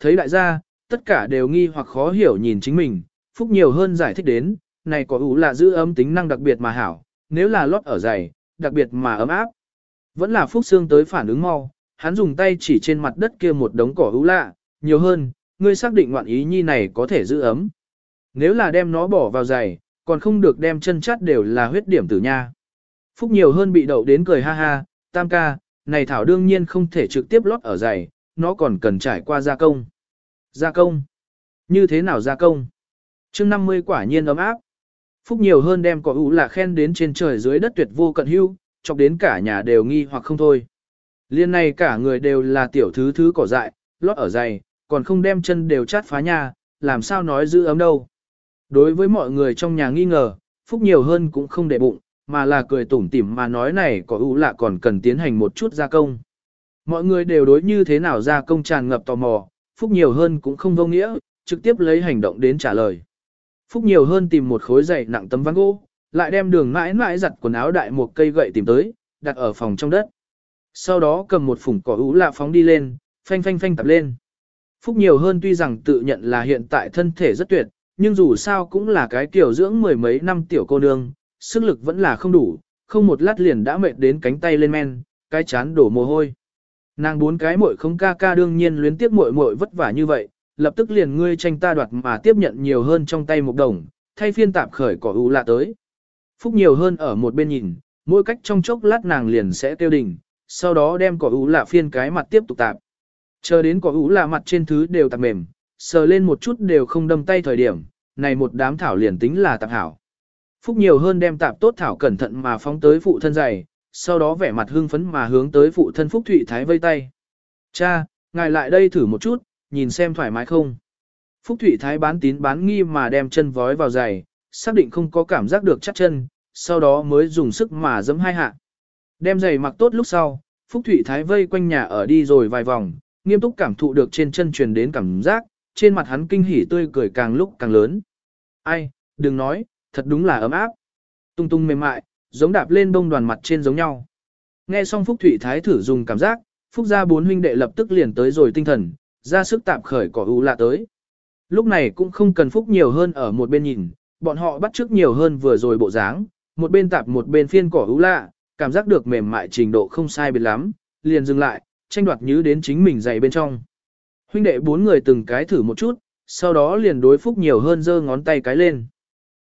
thấy đại gia, tất cả đều nghi hoặc khó hiểu nhìn chính mình, Phúc nhiều hơn giải thích đến, này có ủ là giữ ấm tính năng đặc biệt mà hảo, nếu là lót ở dày, đặc biệt mà ấm áp. Vẫn là Phúc Xương tới phản ứng mau, hắn dùng tay chỉ trên mặt đất kia một đống cỏ ủ lạ, nhiều hơn, ngươi xác định ngoạn ý nhi này có thể giữ ấm. Nếu là đem nó bỏ vào giày, còn không được đem chân chắt đều là huyết điểm tử nha. Phúc nhiều hơn bị đậu đến cười ha ha, tam ca, này thảo đương nhiên không thể trực tiếp lót ở giày, nó còn cần trải qua gia công. Gia công? Như thế nào gia công? chương 50 quả nhiên ấm áp. Phúc nhiều hơn đem cỏ ủ là khen đến trên trời dưới đất tuyệt vô cận hưu, chọc đến cả nhà đều nghi hoặc không thôi. Liên này cả người đều là tiểu thứ thứ cỏ dại, lót ở dày, còn không đem chân đều chát phá nhà, làm sao nói giữ ấm đâu. Đối với mọi người trong nhà nghi ngờ, Phúc nhiều hơn cũng không để bụng, mà là cười tủm tỉm mà nói này có ưu lạ còn cần tiến hành một chút gia công. Mọi người đều đối như thế nào ra công tràn ngập tò mò, Phúc nhiều hơn cũng không vô nghĩa, trực tiếp lấy hành động đến trả lời. Phúc nhiều hơn tìm một khối dày nặng tấm ván gỗ, lại đem đường mãi mãi giặt quần áo đại một cây gậy tìm tới, đặt ở phòng trong đất. Sau đó cầm một phủng cỏ ú lạ phóng đi lên, phanh phanh phanh tập lên. Phúc nhiều hơn tuy rằng tự nhận là hiện tại thân thể rất tuyệt, nhưng dù sao cũng là cái kiểu dưỡng mười mấy năm tiểu cô nương, sức lực vẫn là không đủ, không một lát liền đã mệt đến cánh tay lên men, cái chán đổ mồ hôi. Nàng bốn cái muội không ca ca đương nhiên luyến tiếp muội muội vất vả như vậy, lập tức liền ngươi tranh ta đoạt mà tiếp nhận nhiều hơn trong tay một đồng, thay phiên tạp khởi cỏ u lạ tới. Phúc nhiều hơn ở một bên nhìn, mỗi cách trong chốc lát nàng liền sẽ tiêu đỉnh, sau đó đem cỏ u lạ phiên cái mặt tiếp tục tạp. Chờ đến cỏ u lạ mặt trên thứ đều tạp mềm, sờ lên một chút đều không đâm tay thời điểm, này một đám thảo liền tính là tạp hảo. Phúc nhiều hơn đem tạp tốt thảo cẩn thận mà phóng tới phụ thân dày sau đó vẻ mặt hưng phấn mà hướng tới phụ thân Phúc Thụy Thái vây tay. Cha, ngài lại đây thử một chút, nhìn xem thoải mái không. Phúc Thụy Thái bán tín bán nghi mà đem chân vói vào giày, xác định không có cảm giác được chắc chân, sau đó mới dùng sức mà giẫm hai hạ. Đem giày mặc tốt lúc sau, Phúc Thụy Thái vây quanh nhà ở đi rồi vài vòng, nghiêm túc cảm thụ được trên chân truyền đến cảm giác, trên mặt hắn kinh hỉ tươi cười càng lúc càng lớn. Ai, đừng nói, thật đúng là ấm áp. Tung tung mềm mại, giống đạp lên đông đoàn mặt trên giống nhau. Nghe xong Phúc Thụy Thái thử dùng cảm giác, Phúc gia bốn huynh đệ lập tức liền tới rồi tinh thần, ra sức tạm khởi cỏ u lạ tới. Lúc này cũng không cần Phúc nhiều hơn ở một bên nhìn, bọn họ bắt trước nhiều hơn vừa rồi bộ dáng, một bên tạp một bên phiên cỏ u lạ, cảm giác được mềm mại trình độ không sai biệt lắm, liền dừng lại, tranh đoạt nhứ đến chính mình dày bên trong. Huynh đệ bốn người từng cái thử một chút, sau đó liền đối Phúc nhiều hơn giơ ngón tay cái lên.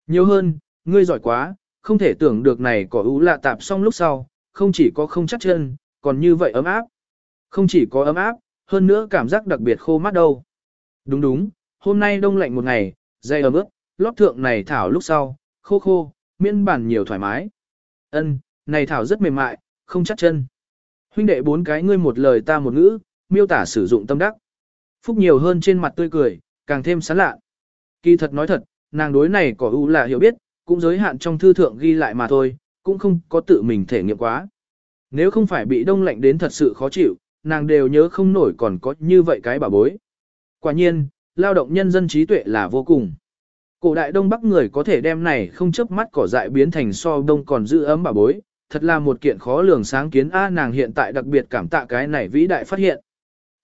Nhiều hơn, ngươi giỏi quá, không thể tưởng được này cỏ ú lạ tạp xong lúc sau, không chỉ có không chắc chân, còn như vậy ấm áp. Không chỉ có ấm áp, hơn nữa cảm giác đặc biệt khô mát đâu. Đúng đúng, hôm nay đông lạnh một ngày, dây ấm ướt, lót thượng này thảo lúc sau, khô khô, miễn bản nhiều thoải mái. Ân, này thảo rất mềm mại, không chắc chân. Huynh đệ bốn cái ngươi một lời ta một ngữ, miêu tả sử dụng tâm đắc. Phúc nhiều hơn trên mặt tươi cười, càng thêm sán lạ. Kỳ thật nói thật, nàng đối này có ưu là hiểu biết, cũng giới hạn trong thư thượng ghi lại mà thôi, cũng không có tự mình thể nghiệm quá. Nếu không phải bị đông lạnh đến thật sự khó chịu, nàng đều nhớ không nổi còn có như vậy cái bà bối. Quả nhiên, lao động nhân dân trí tuệ là vô cùng. Cổ đại đông bắc người có thể đem này không chớp mắt cỏ dại biến thành so đông còn giữ ấm bà bối, thật là một kiện khó lường sáng kiến A nàng hiện tại đặc biệt cảm tạ cái này vĩ đại phát hiện.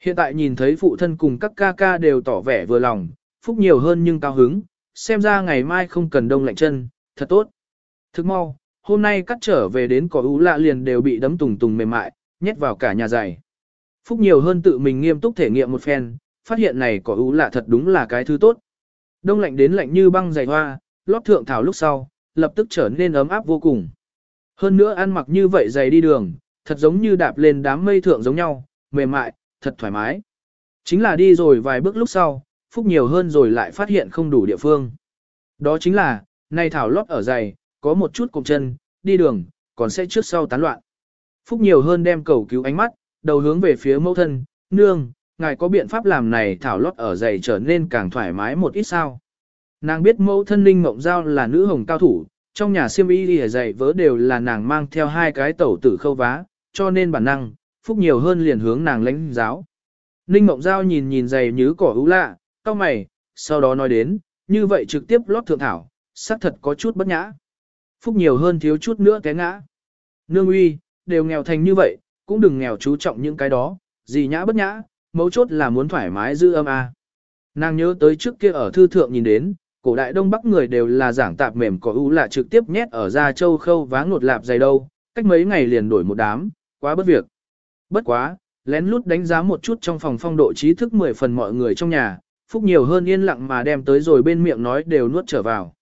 Hiện tại nhìn thấy phụ thân cùng các ca ca đều tỏ vẻ vừa lòng, phúc nhiều hơn nhưng cao hứng, xem ra ngày mai không cần đông lạnh chân, thật tốt. Thức mau, hôm nay cắt trở về đến cỏ ú lạ liền đều bị đấm tùng tùng mềm mại, nhét vào cả nhà giày. Phúc nhiều hơn tự mình nghiêm túc thể nghiệm một phen, phát hiện này cỏ ú lạ thật đúng là cái thứ tốt. Đông lạnh đến lạnh như băng dày hoa, lót thượng thảo lúc sau, lập tức trở nên ấm áp vô cùng. Hơn nữa ăn mặc như vậy giày đi đường, thật giống như đạp lên đám mây thượng giống nhau, mềm mại, thật thoải mái. Chính là đi rồi vài bước lúc sau, Phúc nhiều hơn rồi lại phát hiện không đủ địa phương. Đó chính là, nay thảo lót ở dày, có một chút cục chân, đi đường, còn sẽ trước sau tán loạn. Phúc nhiều hơn đem cầu cứu ánh mắt, đầu hướng về phía mẫu thân, nương, ngài có biện pháp làm này thảo lót ở dày trở nên càng thoải mái một ít sao. Nàng biết mẫu thân Linh Mộng Giao là nữ hồng cao thủ, trong nhà siêm y đi dày vớ đều là nàng mang theo hai cái tẩu tử khâu vá, cho nên bản năng, Phúc nhiều hơn liền hướng nàng lãnh giáo. Ninh Mộng Giao nhìn nhìn dày như cỏ ưu lạ, cao mày, sau đó nói đến, như vậy trực tiếp lót thượng thảo, xác thật có chút bất nhã. Phúc nhiều hơn thiếu chút nữa té ngã. Nương uy, đều nghèo thành như vậy, cũng đừng nghèo chú trọng những cái đó, gì nhã bất nhã, mấu chốt là muốn thoải mái dư âm A. Nàng nhớ tới trước kia ở thư thượng nhìn đến, cổ đại đông bắc người đều là giảng tạp mềm có ưu là trực tiếp nhét ở ra châu khâu váng ngột lạp dày đâu, cách mấy ngày liền đổi một đám, quá bất việc. Bất quá, lén lút đánh giá một chút trong phòng phong độ trí thức 10 phần mọi người trong nhà, phúc nhiều hơn yên lặng mà đem tới rồi bên miệng nói đều nuốt trở vào.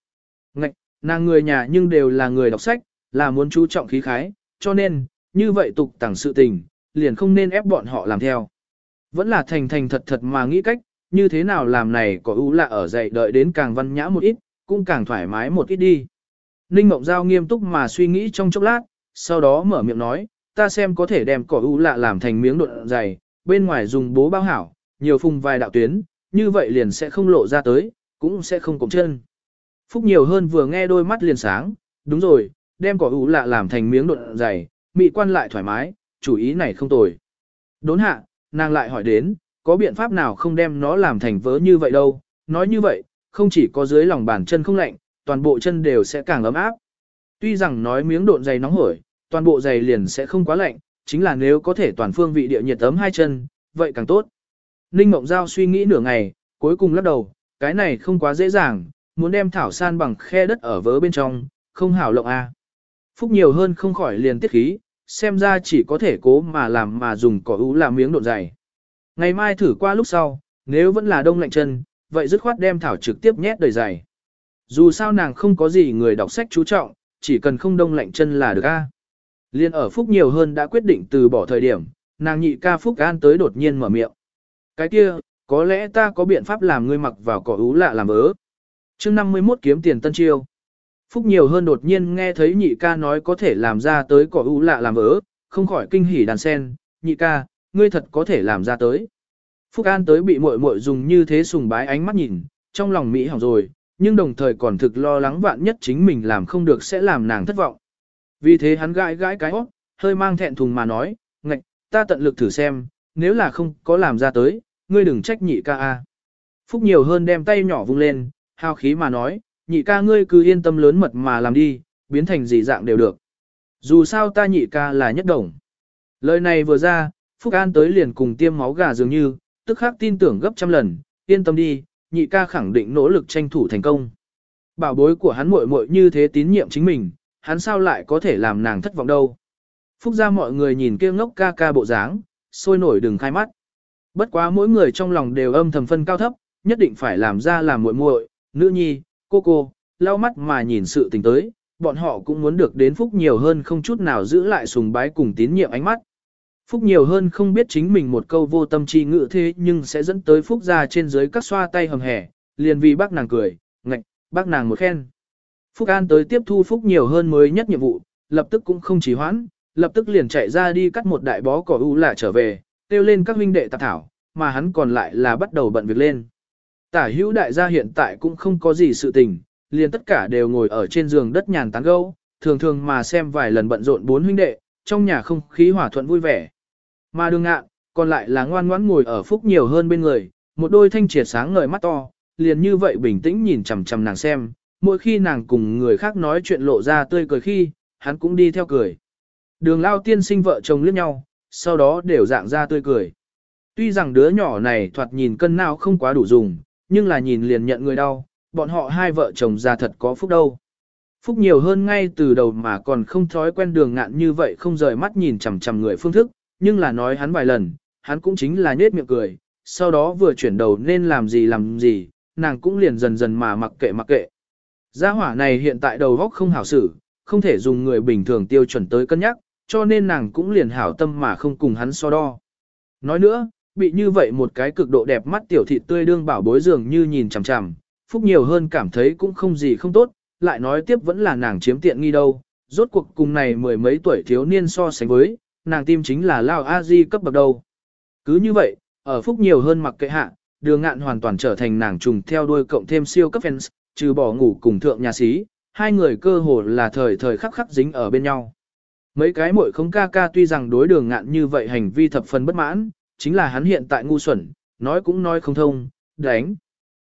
Ngạch, nàng người nhà nhưng đều là người đọc sách, là muốn chú trọng khí khái, cho nên, như vậy tục tẳng sự tình, liền không nên ép bọn họ làm theo. Vẫn là thành thành thật thật mà nghĩ cách, như thế nào làm này có ưu lạ ở dậy đợi đến càng văn nhã một ít, cũng càng thoải mái một ít đi. Ninh Mộng Giao nghiêm túc mà suy nghĩ trong chốc lát, sau đó mở miệng nói, ta xem có thể đem cỏ ưu lạ làm thành miếng độn dày, bên ngoài dùng bố bao hảo, nhiều phùng vài đạo tuyến, như vậy liền sẽ không lộ ra tới, cũng sẽ không cụm chân. Phúc nhiều hơn vừa nghe đôi mắt liền sáng, đúng rồi, đem cỏ ủ lạ làm thành miếng độn dày, mị quan lại thoải mái, chủ ý này không tồi. Đốn hạ, nàng lại hỏi đến, có biện pháp nào không đem nó làm thành vớ như vậy đâu, nói như vậy, không chỉ có dưới lòng bàn chân không lạnh, toàn bộ chân đều sẽ càng ấm áp. Tuy rằng nói miếng độn dày nóng hổi, toàn bộ giày liền sẽ không quá lạnh, chính là nếu có thể toàn phương vị địa nhiệt ấm hai chân, vậy càng tốt. Ninh Mộng Giao suy nghĩ nửa ngày, cuối cùng lắc đầu, cái này không quá dễ dàng, muốn đem thảo san bằng khe đất ở vớ bên trong, không hảo lộng a. À. Phúc nhiều hơn không khỏi liền tiết khí, xem ra chỉ có thể cố mà làm mà dùng cỏ ú làm miếng độn dày. Ngày mai thử qua lúc sau, nếu vẫn là đông lạnh chân, vậy dứt khoát đem thảo trực tiếp nhét đầy dày. Dù sao nàng không có gì người đọc sách chú trọng, chỉ cần không đông lạnh chân là được a. Liên ở Phúc nhiều hơn đã quyết định từ bỏ thời điểm, nàng nhị ca Phúc An tới đột nhiên mở miệng. Cái kia, có lẽ ta có biện pháp làm ngươi mặc vào cỏ ú lạ làm ớ. chương 51 kiếm tiền tân chiêu. Phúc nhiều hơn đột nhiên nghe thấy nhị ca nói có thể làm ra tới cỏ ú lạ làm ớ, không khỏi kinh hỉ đàn sen, nhị ca, ngươi thật có thể làm ra tới. Phúc An tới bị muội muội dùng như thế sùng bái ánh mắt nhìn, trong lòng Mỹ hỏng rồi, nhưng đồng thời còn thực lo lắng vạn nhất chính mình làm không được sẽ làm nàng thất vọng. Vì thế hắn gãi gãi cái hót, hơi mang thẹn thùng mà nói, ngạch, ta tận lực thử xem, nếu là không có làm ra tới, ngươi đừng trách nhị ca a. Phúc nhiều hơn đem tay nhỏ vung lên, hao khí mà nói, nhị ca ngươi cứ yên tâm lớn mật mà làm đi, biến thành gì dạng đều được. Dù sao ta nhị ca là nhất đồng. Lời này vừa ra, Phúc An tới liền cùng tiêm máu gà dường như, tức khắc tin tưởng gấp trăm lần, yên tâm đi, nhị ca khẳng định nỗ lực tranh thủ thành công. Bảo bối của hắn muội muội như thế tín nhiệm chính mình, hắn sao lại có thể làm nàng thất vọng đâu. Phúc ra mọi người nhìn kia ngốc ca ca bộ dáng, sôi nổi đừng khai mắt. Bất quá mỗi người trong lòng đều âm thầm phân cao thấp, nhất định phải làm ra làm muội muội, nữ nhi, cô cô, lau mắt mà nhìn sự tình tới, bọn họ cũng muốn được đến Phúc nhiều hơn không chút nào giữ lại sùng bái cùng tín nhiệm ánh mắt. Phúc nhiều hơn không biết chính mình một câu vô tâm chi ngữ thế nhưng sẽ dẫn tới Phúc ra trên dưới các xoa tay hầm hẻ, liền vì bác nàng cười, ngạch, bác nàng một khen. Phúc An tới tiếp thu Phúc nhiều hơn mới nhất nhiệm vụ, lập tức cũng không chỉ hoãn, lập tức liền chạy ra đi cắt một đại bó cỏ u lạ trở về, kêu lên các huynh đệ tạp thảo, mà hắn còn lại là bắt đầu bận việc lên. Tả hữu đại gia hiện tại cũng không có gì sự tình, liền tất cả đều ngồi ở trên giường đất nhàn tán gẫu, thường thường mà xem vài lần bận rộn bốn huynh đệ, trong nhà không khí hòa thuận vui vẻ. Mà đường ngạn, còn lại là ngoan ngoãn ngồi ở phúc nhiều hơn bên người, một đôi thanh triệt sáng ngời mắt to, liền như vậy bình tĩnh nhìn chằm chằm nàng xem, mỗi khi nàng cùng người khác nói chuyện lộ ra tươi cười khi, hắn cũng đi theo cười. Đường lao tiên sinh vợ chồng liếc nhau, sau đó đều dạng ra tươi cười. Tuy rằng đứa nhỏ này thoạt nhìn cân nào không quá đủ dùng, nhưng là nhìn liền nhận người đau, bọn họ hai vợ chồng già thật có phúc đâu. Phúc nhiều hơn ngay từ đầu mà còn không thói quen đường ngạn như vậy không rời mắt nhìn chằm chằm người phương thức, nhưng là nói hắn vài lần, hắn cũng chính là nết miệng cười, sau đó vừa chuyển đầu nên làm gì làm gì, nàng cũng liền dần dần mà mặc kệ mặc kệ. Gia hỏa này hiện tại đầu góc không hảo xử, không thể dùng người bình thường tiêu chuẩn tới cân nhắc, cho nên nàng cũng liền hảo tâm mà không cùng hắn so đo. Nói nữa, bị như vậy một cái cực độ đẹp mắt tiểu thị tươi đương bảo bối dường như nhìn chằm chằm, phúc nhiều hơn cảm thấy cũng không gì không tốt, lại nói tiếp vẫn là nàng chiếm tiện nghi đâu, rốt cuộc cùng này mười mấy tuổi thiếu niên so sánh với, nàng tim chính là lao a di cấp bậc đâu. Cứ như vậy, ở phúc nhiều hơn mặc kệ hạ, đường ngạn hoàn toàn trở thành nàng trùng theo đuôi cộng thêm siêu cấp fans, trừ bỏ ngủ cùng thượng nhà sĩ, hai người cơ hồ là thời thời khắc khắc dính ở bên nhau. Mấy cái muội không ca ca tuy rằng đối đường ngạn như vậy hành vi thập phần bất mãn, chính là hắn hiện tại ngu xuẩn, nói cũng nói không thông, đánh.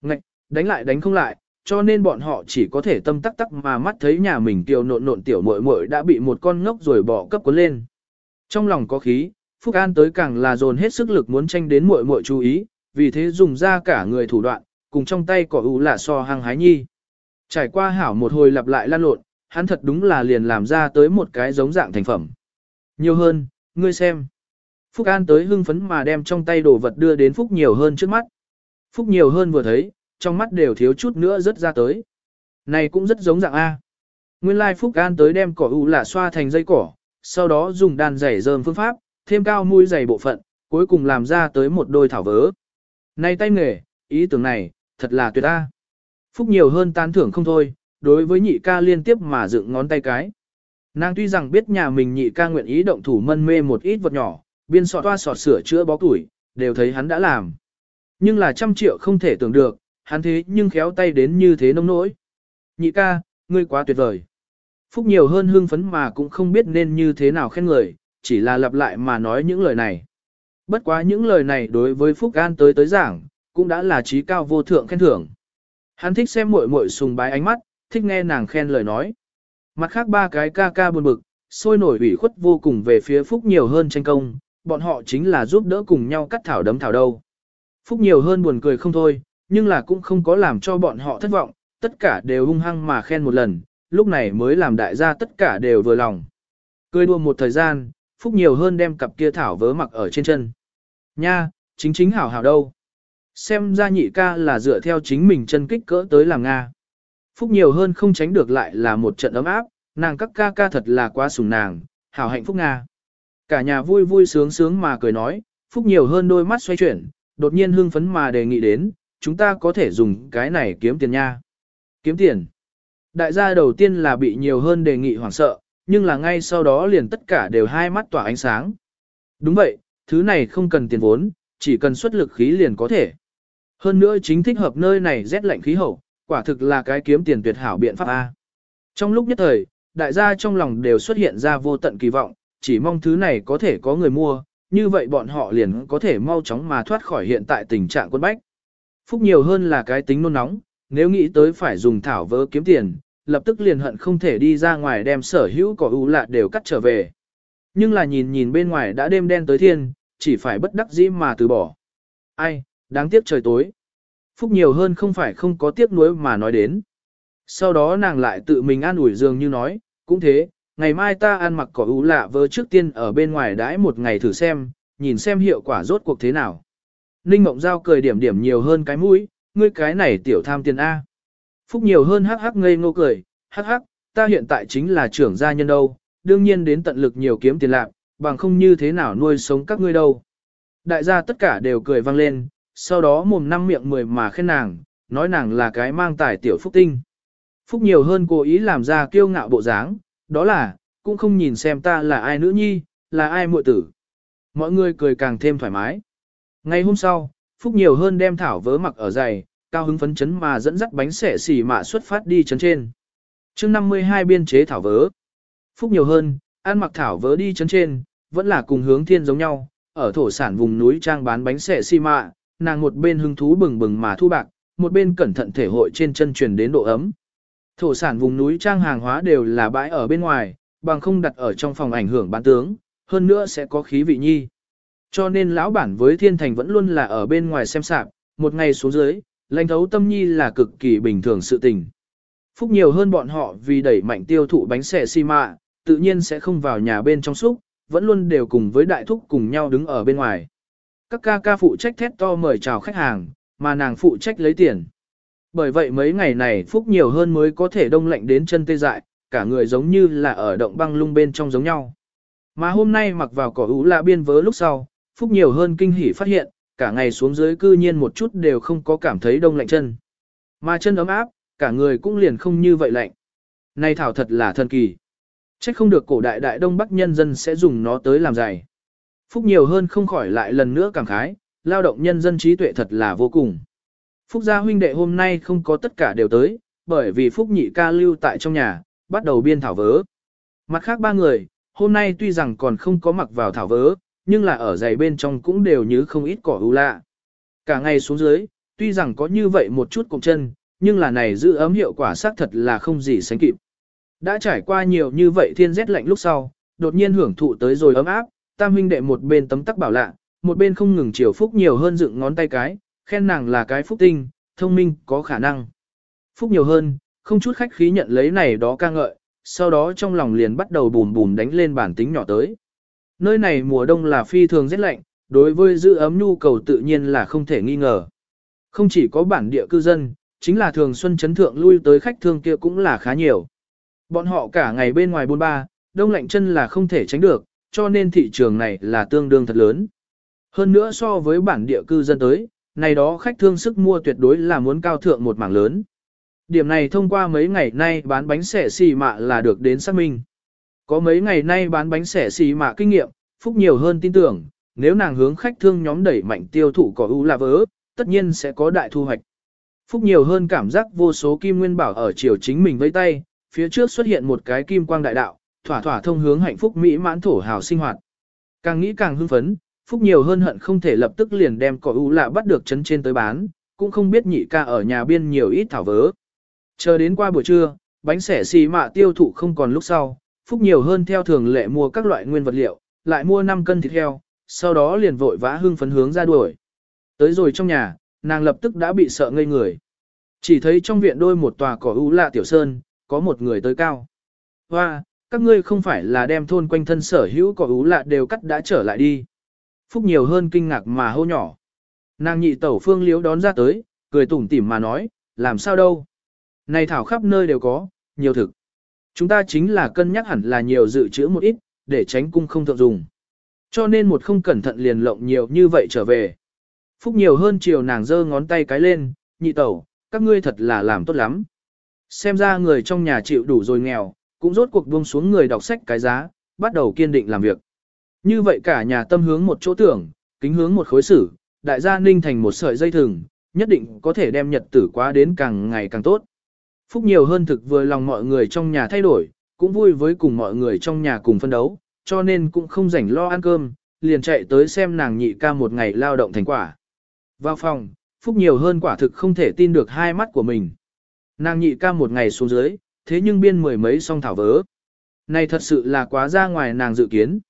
Ngạch, đánh lại đánh không lại, cho nên bọn họ chỉ có thể tâm tắc tắc mà mắt thấy nhà mình tiểu nộn nộn tiểu muội muội đã bị một con ngốc rồi bỏ cấp cuốn lên. Trong lòng có khí, Phúc An tới càng là dồn hết sức lực muốn tranh đến muội muội chú ý, vì thế dùng ra cả người thủ đoạn, cùng trong tay cỏ ủ là so hăng hái nhi. Trải qua hảo một hồi lặp lại lan lộn, hắn thật đúng là liền làm ra tới một cái giống dạng thành phẩm. Nhiều hơn, ngươi xem. Phúc An tới hưng phấn mà đem trong tay đồ vật đưa đến Phúc nhiều hơn trước mắt. Phúc nhiều hơn vừa thấy, trong mắt đều thiếu chút nữa rất ra tới. Này cũng rất giống dạng A. Nguyên lai Phúc An tới đem cỏ ủ lạ xoa thành dây cỏ, sau đó dùng đàn giày dơm phương pháp, thêm cao mũi giày bộ phận, cuối cùng làm ra tới một đôi thảo vớ. Này tay nghề, ý tưởng này, thật là tuyệt a. Phúc nhiều hơn tán thưởng không thôi, đối với nhị ca liên tiếp mà dựng ngón tay cái. Nàng tuy rằng biết nhà mình nhị ca nguyện ý động thủ mân mê một ít vật nhỏ, biên sọt toa sọt sửa chữa bó tuổi, đều thấy hắn đã làm. Nhưng là trăm triệu không thể tưởng được, hắn thế nhưng khéo tay đến như thế nông nỗi. Nhị ca, ngươi quá tuyệt vời. Phúc nhiều hơn hương phấn mà cũng không biết nên như thế nào khen người, chỉ là lặp lại mà nói những lời này. Bất quá những lời này đối với Phúc An tới tới giảng, cũng đã là trí cao vô thượng khen thưởng. Hắn thích xem muội muội sùng bái ánh mắt, thích nghe nàng khen lời nói. Mặt khác ba cái ca ca buồn bực, sôi nổi ủy khuất vô cùng về phía Phúc nhiều hơn tranh công, bọn họ chính là giúp đỡ cùng nhau cắt thảo đấm thảo đâu. Phúc nhiều hơn buồn cười không thôi, nhưng là cũng không có làm cho bọn họ thất vọng, tất cả đều hung hăng mà khen một lần, lúc này mới làm đại gia tất cả đều vừa lòng. Cười đua một thời gian, Phúc nhiều hơn đem cặp kia thảo vớ mặc ở trên chân. Nha, chính chính hảo hảo đâu. Xem ra nhị ca là dựa theo chính mình chân kích cỡ tới làm Nga. Phúc nhiều hơn không tránh được lại là một trận ấm áp, nàng các ca ca thật là quá sủng nàng, hảo hạnh phúc Nga. Cả nhà vui vui sướng sướng mà cười nói, Phúc nhiều hơn đôi mắt xoay chuyển, đột nhiên hưng phấn mà đề nghị đến, chúng ta có thể dùng cái này kiếm tiền nha. Kiếm tiền. Đại gia đầu tiên là bị nhiều hơn đề nghị hoảng sợ, nhưng là ngay sau đó liền tất cả đều hai mắt tỏa ánh sáng. Đúng vậy, thứ này không cần tiền vốn, chỉ cần xuất lực khí liền có thể. Hơn nữa chính thích hợp nơi này rét lạnh khí hậu, quả thực là cái kiếm tiền tuyệt hảo biện pháp A. Trong lúc nhất thời, đại gia trong lòng đều xuất hiện ra vô tận kỳ vọng, chỉ mong thứ này có thể có người mua, như vậy bọn họ liền có thể mau chóng mà thoát khỏi hiện tại tình trạng quân bách. Phúc nhiều hơn là cái tính nôn nóng, nếu nghĩ tới phải dùng thảo vỡ kiếm tiền, lập tức liền hận không thể đi ra ngoài đem sở hữu cỏ u lạ đều cắt trở về. Nhưng là nhìn nhìn bên ngoài đã đêm đen tới thiên, chỉ phải bất đắc dĩ mà từ bỏ. Ai, đáng tiếc trời tối. Phúc nhiều hơn không phải không có tiếc nuối mà nói đến. Sau đó nàng lại tự mình an ủi dường như nói, cũng thế, ngày mai ta ăn mặc cỏ ú lạ vơ trước tiên ở bên ngoài đãi một ngày thử xem, nhìn xem hiệu quả rốt cuộc thế nào. Ninh Mộng Giao cười điểm điểm nhiều hơn cái mũi, ngươi cái này tiểu tham tiền A. Phúc nhiều hơn hắc hắc ngây ngô cười, hắc hắc, ta hiện tại chính là trưởng gia nhân đâu, đương nhiên đến tận lực nhiều kiếm tiền lạc, bằng không như thế nào nuôi sống các ngươi đâu. Đại gia tất cả đều cười vang lên, sau đó mồm năm miệng mười mà khen nàng, nói nàng là cái mang tài tiểu phúc tinh. Phúc nhiều hơn cố ý làm ra kiêu ngạo bộ dáng, đó là, cũng không nhìn xem ta là ai nữ nhi, là ai muội tử. Mọi người cười càng thêm thoải mái. Ngày hôm sau, Phúc nhiều hơn đem thảo vớ mặc ở giày, cao hứng phấn chấn mà dẫn dắt bánh xẻ xỉ mạ xuất phát đi chấn trên. chương 52 biên chế thảo vớ. Phúc nhiều hơn, ăn mặc thảo vớ đi chấn trên, vẫn là cùng hướng thiên giống nhau, ở thổ sản vùng núi trang bán bánh xẻ xỉ mạ, nàng một bên hứng thú bừng bừng mà thu bạc, một bên cẩn thận thể hội trên chân truyền đến độ ấm. Thổ sản vùng núi trang hàng hóa đều là bãi ở bên ngoài, bằng không đặt ở trong phòng ảnh hưởng bán tướng, hơn nữa sẽ có khí vị nhi. Cho nên lão bản với thiên thành vẫn luôn là ở bên ngoài xem sạp, một ngày xuống dưới, lãnh thấu tâm nhi là cực kỳ bình thường sự tình. Phúc nhiều hơn bọn họ vì đẩy mạnh tiêu thụ bánh xẻ xi mạ, tự nhiên sẽ không vào nhà bên trong xúc, vẫn luôn đều cùng với đại thúc cùng nhau đứng ở bên ngoài. Các ca ca phụ trách thét to mời chào khách hàng, mà nàng phụ trách lấy tiền. Bởi vậy mấy ngày này Phúc nhiều hơn mới có thể đông lạnh đến chân tê dại, cả người giống như là ở động băng lung bên trong giống nhau. Mà hôm nay mặc vào cỏ ú lạ biên vớ lúc sau, Phúc nhiều hơn kinh hỉ phát hiện, cả ngày xuống dưới cư nhiên một chút đều không có cảm thấy đông lạnh chân. Mà chân ấm áp, cả người cũng liền không như vậy lạnh. Này thảo thật là thần kỳ. Chắc không được cổ đại đại đông bắc nhân dân sẽ dùng nó tới làm giày. Phúc nhiều hơn không khỏi lại lần nữa cảm khái, lao động nhân dân trí tuệ thật là vô cùng. Phúc gia huynh đệ hôm nay không có tất cả đều tới, bởi vì Phúc nhị ca lưu tại trong nhà, bắt đầu biên thảo vớ. Mặt khác ba người, hôm nay tuy rằng còn không có mặc vào thảo vớ, nhưng là ở giày bên trong cũng đều như không ít cỏ ưu lạ. Cả ngày xuống dưới, tuy rằng có như vậy một chút cụm chân, nhưng là này giữ ấm hiệu quả xác thật là không gì sánh kịp. Đã trải qua nhiều như vậy thiên rét lạnh lúc sau, đột nhiên hưởng thụ tới rồi ấm áp, tam huynh đệ một bên tấm tắc bảo lạ, một bên không ngừng chiều Phúc nhiều hơn dựng ngón tay cái, khen nàng là cái phúc tinh, thông minh, có khả năng. Phúc nhiều hơn, không chút khách khí nhận lấy này đó ca ngợi, sau đó trong lòng liền bắt đầu bùm bùm đánh lên bản tính nhỏ tới. Nơi này mùa đông là phi thường rất lạnh, đối với giữ ấm nhu cầu tự nhiên là không thể nghi ngờ. Không chỉ có bản địa cư dân, chính là thường xuân chấn thượng lui tới khách thương kia cũng là khá nhiều. Bọn họ cả ngày bên ngoài buôn ba, đông lạnh chân là không thể tránh được, cho nên thị trường này là tương đương thật lớn. Hơn nữa so với bản địa cư dân tới, này đó khách thương sức mua tuyệt đối là muốn cao thượng một mảng lớn. Điểm này thông qua mấy ngày nay bán bánh xẻ xì mạ là được đến xác minh. Có mấy ngày nay bán bánh xẻ xì mạ kinh nghiệm, Phúc nhiều hơn tin tưởng, nếu nàng hướng khách thương nhóm đẩy mạnh tiêu thụ cỏ ưu là vớ, tất nhiên sẽ có đại thu hoạch. Phúc nhiều hơn cảm giác vô số kim nguyên bảo ở chiều chính mình với tay, phía trước xuất hiện một cái kim quang đại đạo, thỏa thỏa thông hướng hạnh phúc mỹ mãn thổ hào sinh hoạt. Càng nghĩ càng hưng phấn, Phúc nhiều hơn hận không thể lập tức liền đem cỏ u lạ bắt được chấn trên tới bán, cũng không biết nhị ca ở nhà biên nhiều ít thảo vớ. Chờ đến qua buổi trưa, bánh xẻ xì mạ tiêu thụ không còn lúc sau, Phúc nhiều hơn theo thường lệ mua các loại nguyên vật liệu, lại mua 5 cân thịt heo, sau đó liền vội vã hưng phấn hướng ra đuổi. Tới rồi trong nhà, nàng lập tức đã bị sợ ngây người. Chỉ thấy trong viện đôi một tòa cỏ u lạ tiểu sơn, có một người tới cao. Hoa, các ngươi không phải là đem thôn quanh thân sở hữu cỏ ú lạ đều cắt đã trở lại đi. Phúc nhiều hơn kinh ngạc mà hô nhỏ. Nàng nhị tẩu phương liếu đón ra tới, cười tủm tỉm mà nói, làm sao đâu. Này thảo khắp nơi đều có, nhiều thực. Chúng ta chính là cân nhắc hẳn là nhiều dự trữ một ít, để tránh cung không thượng dùng. Cho nên một không cẩn thận liền lộng nhiều như vậy trở về. Phúc nhiều hơn chiều nàng giơ ngón tay cái lên, nhị tẩu, các ngươi thật là làm tốt lắm. Xem ra người trong nhà chịu đủ rồi nghèo, cũng rốt cuộc buông xuống người đọc sách cái giá, bắt đầu kiên định làm việc. Như vậy cả nhà tâm hướng một chỗ tưởng, kính hướng một khối xử đại gia ninh thành một sợi dây thừng, nhất định có thể đem nhật tử quá đến càng ngày càng tốt. Phúc nhiều hơn thực vừa lòng mọi người trong nhà thay đổi, cũng vui với cùng mọi người trong nhà cùng phân đấu, cho nên cũng không rảnh lo ăn cơm, liền chạy tới xem nàng nhị ca một ngày lao động thành quả. Vào phòng, Phúc nhiều hơn quả thực không thể tin được hai mắt của mình. Nàng nhị ca một ngày xuống dưới, thế nhưng biên mười mấy song thảo vớ. Này thật sự là quá ra ngoài nàng dự kiến.